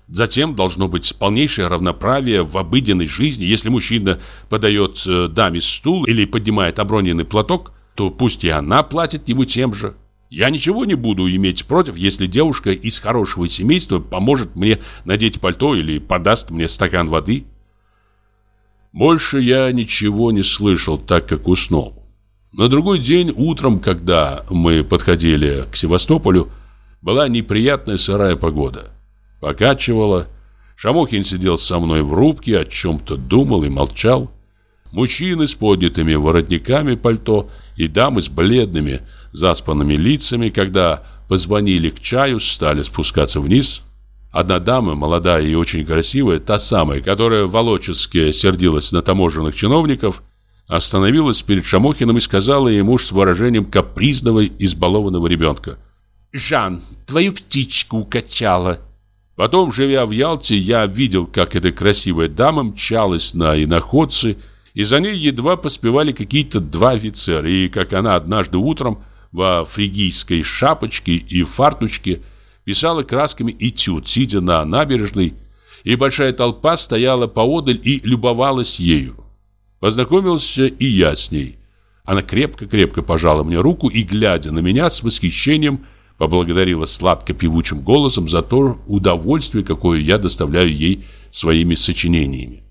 Затем должно быть полнейшее равноправие в обыденной жизни. Если мужчина подает э, даме стул или поднимает оброненный платок, то пусть и она платит ему тем же. Я ничего не буду иметь против, если девушка из хорошего семейства поможет мне надеть пальто или подаст мне стакан воды. Больше я ничего не слышал, так как уснул. На другой день утром, когда мы подходили к Севастополю, была неприятная сырая погода. Покачивала. Шамохин сидел со мной в рубке, о чем-то думал и молчал. Мужчины с поднятыми воротниками пальто и дамы с бледными, заспанными лицами, когда позвонили к чаю, стали спускаться вниз. Одна дама, молодая и очень красивая, та самая, которая в Волоческе сердилась на таможенных чиновников, остановилась перед Шамохиным и сказала ему с выражением капризного, избалованного ребенка. «Жан, твою птичку укачала». Потом, живя в Ялте, я видел, как эта красивая дама мчалась на иноходцы, и за ней едва поспевали какие-то два офицера, и как она однажды утром во фригийской шапочке и фартучке писала красками этюд, сидя на набережной, и большая толпа стояла поодаль и любовалась ею. Познакомился и я с ней. Она крепко-крепко пожала мне руку и, глядя на меня с восхищением, поблагодарила сладко-певучим голосом за то удовольствие, какое я доставляю ей своими сочинениями.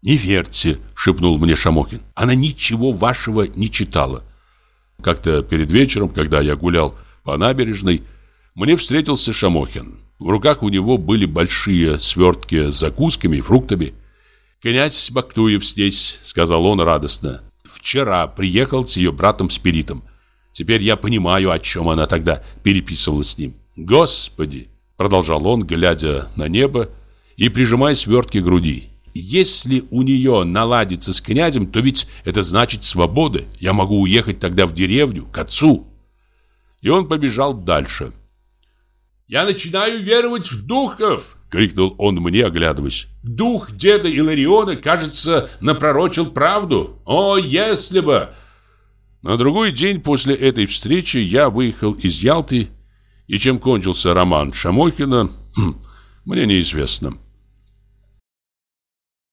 «Не верьте», — шепнул мне Шамохин. «Она ничего вашего не читала». Как-то перед вечером, когда я гулял по набережной, мне встретился Шамохин. В руках у него были большие свертки с закусками и фруктами. «Князь Бактуев здесь», — сказал он радостно. «Вчера приехал с ее братом Спиритом. Теперь я понимаю, о чем она тогда переписывала с ним. Господи!» — продолжал он, глядя на небо и прижимая свертки к груди. Если у нее наладится с князем, то ведь это значит свобода. Я могу уехать тогда в деревню, к отцу. И он побежал дальше. «Я начинаю веровать в духов!» — крикнул он мне, оглядываясь. «Дух деда Илариона, кажется, напророчил правду. О, если бы!» На другой день после этой встречи я выехал из Ялты, и чем кончился роман Шамохина, хм, мне неизвестно.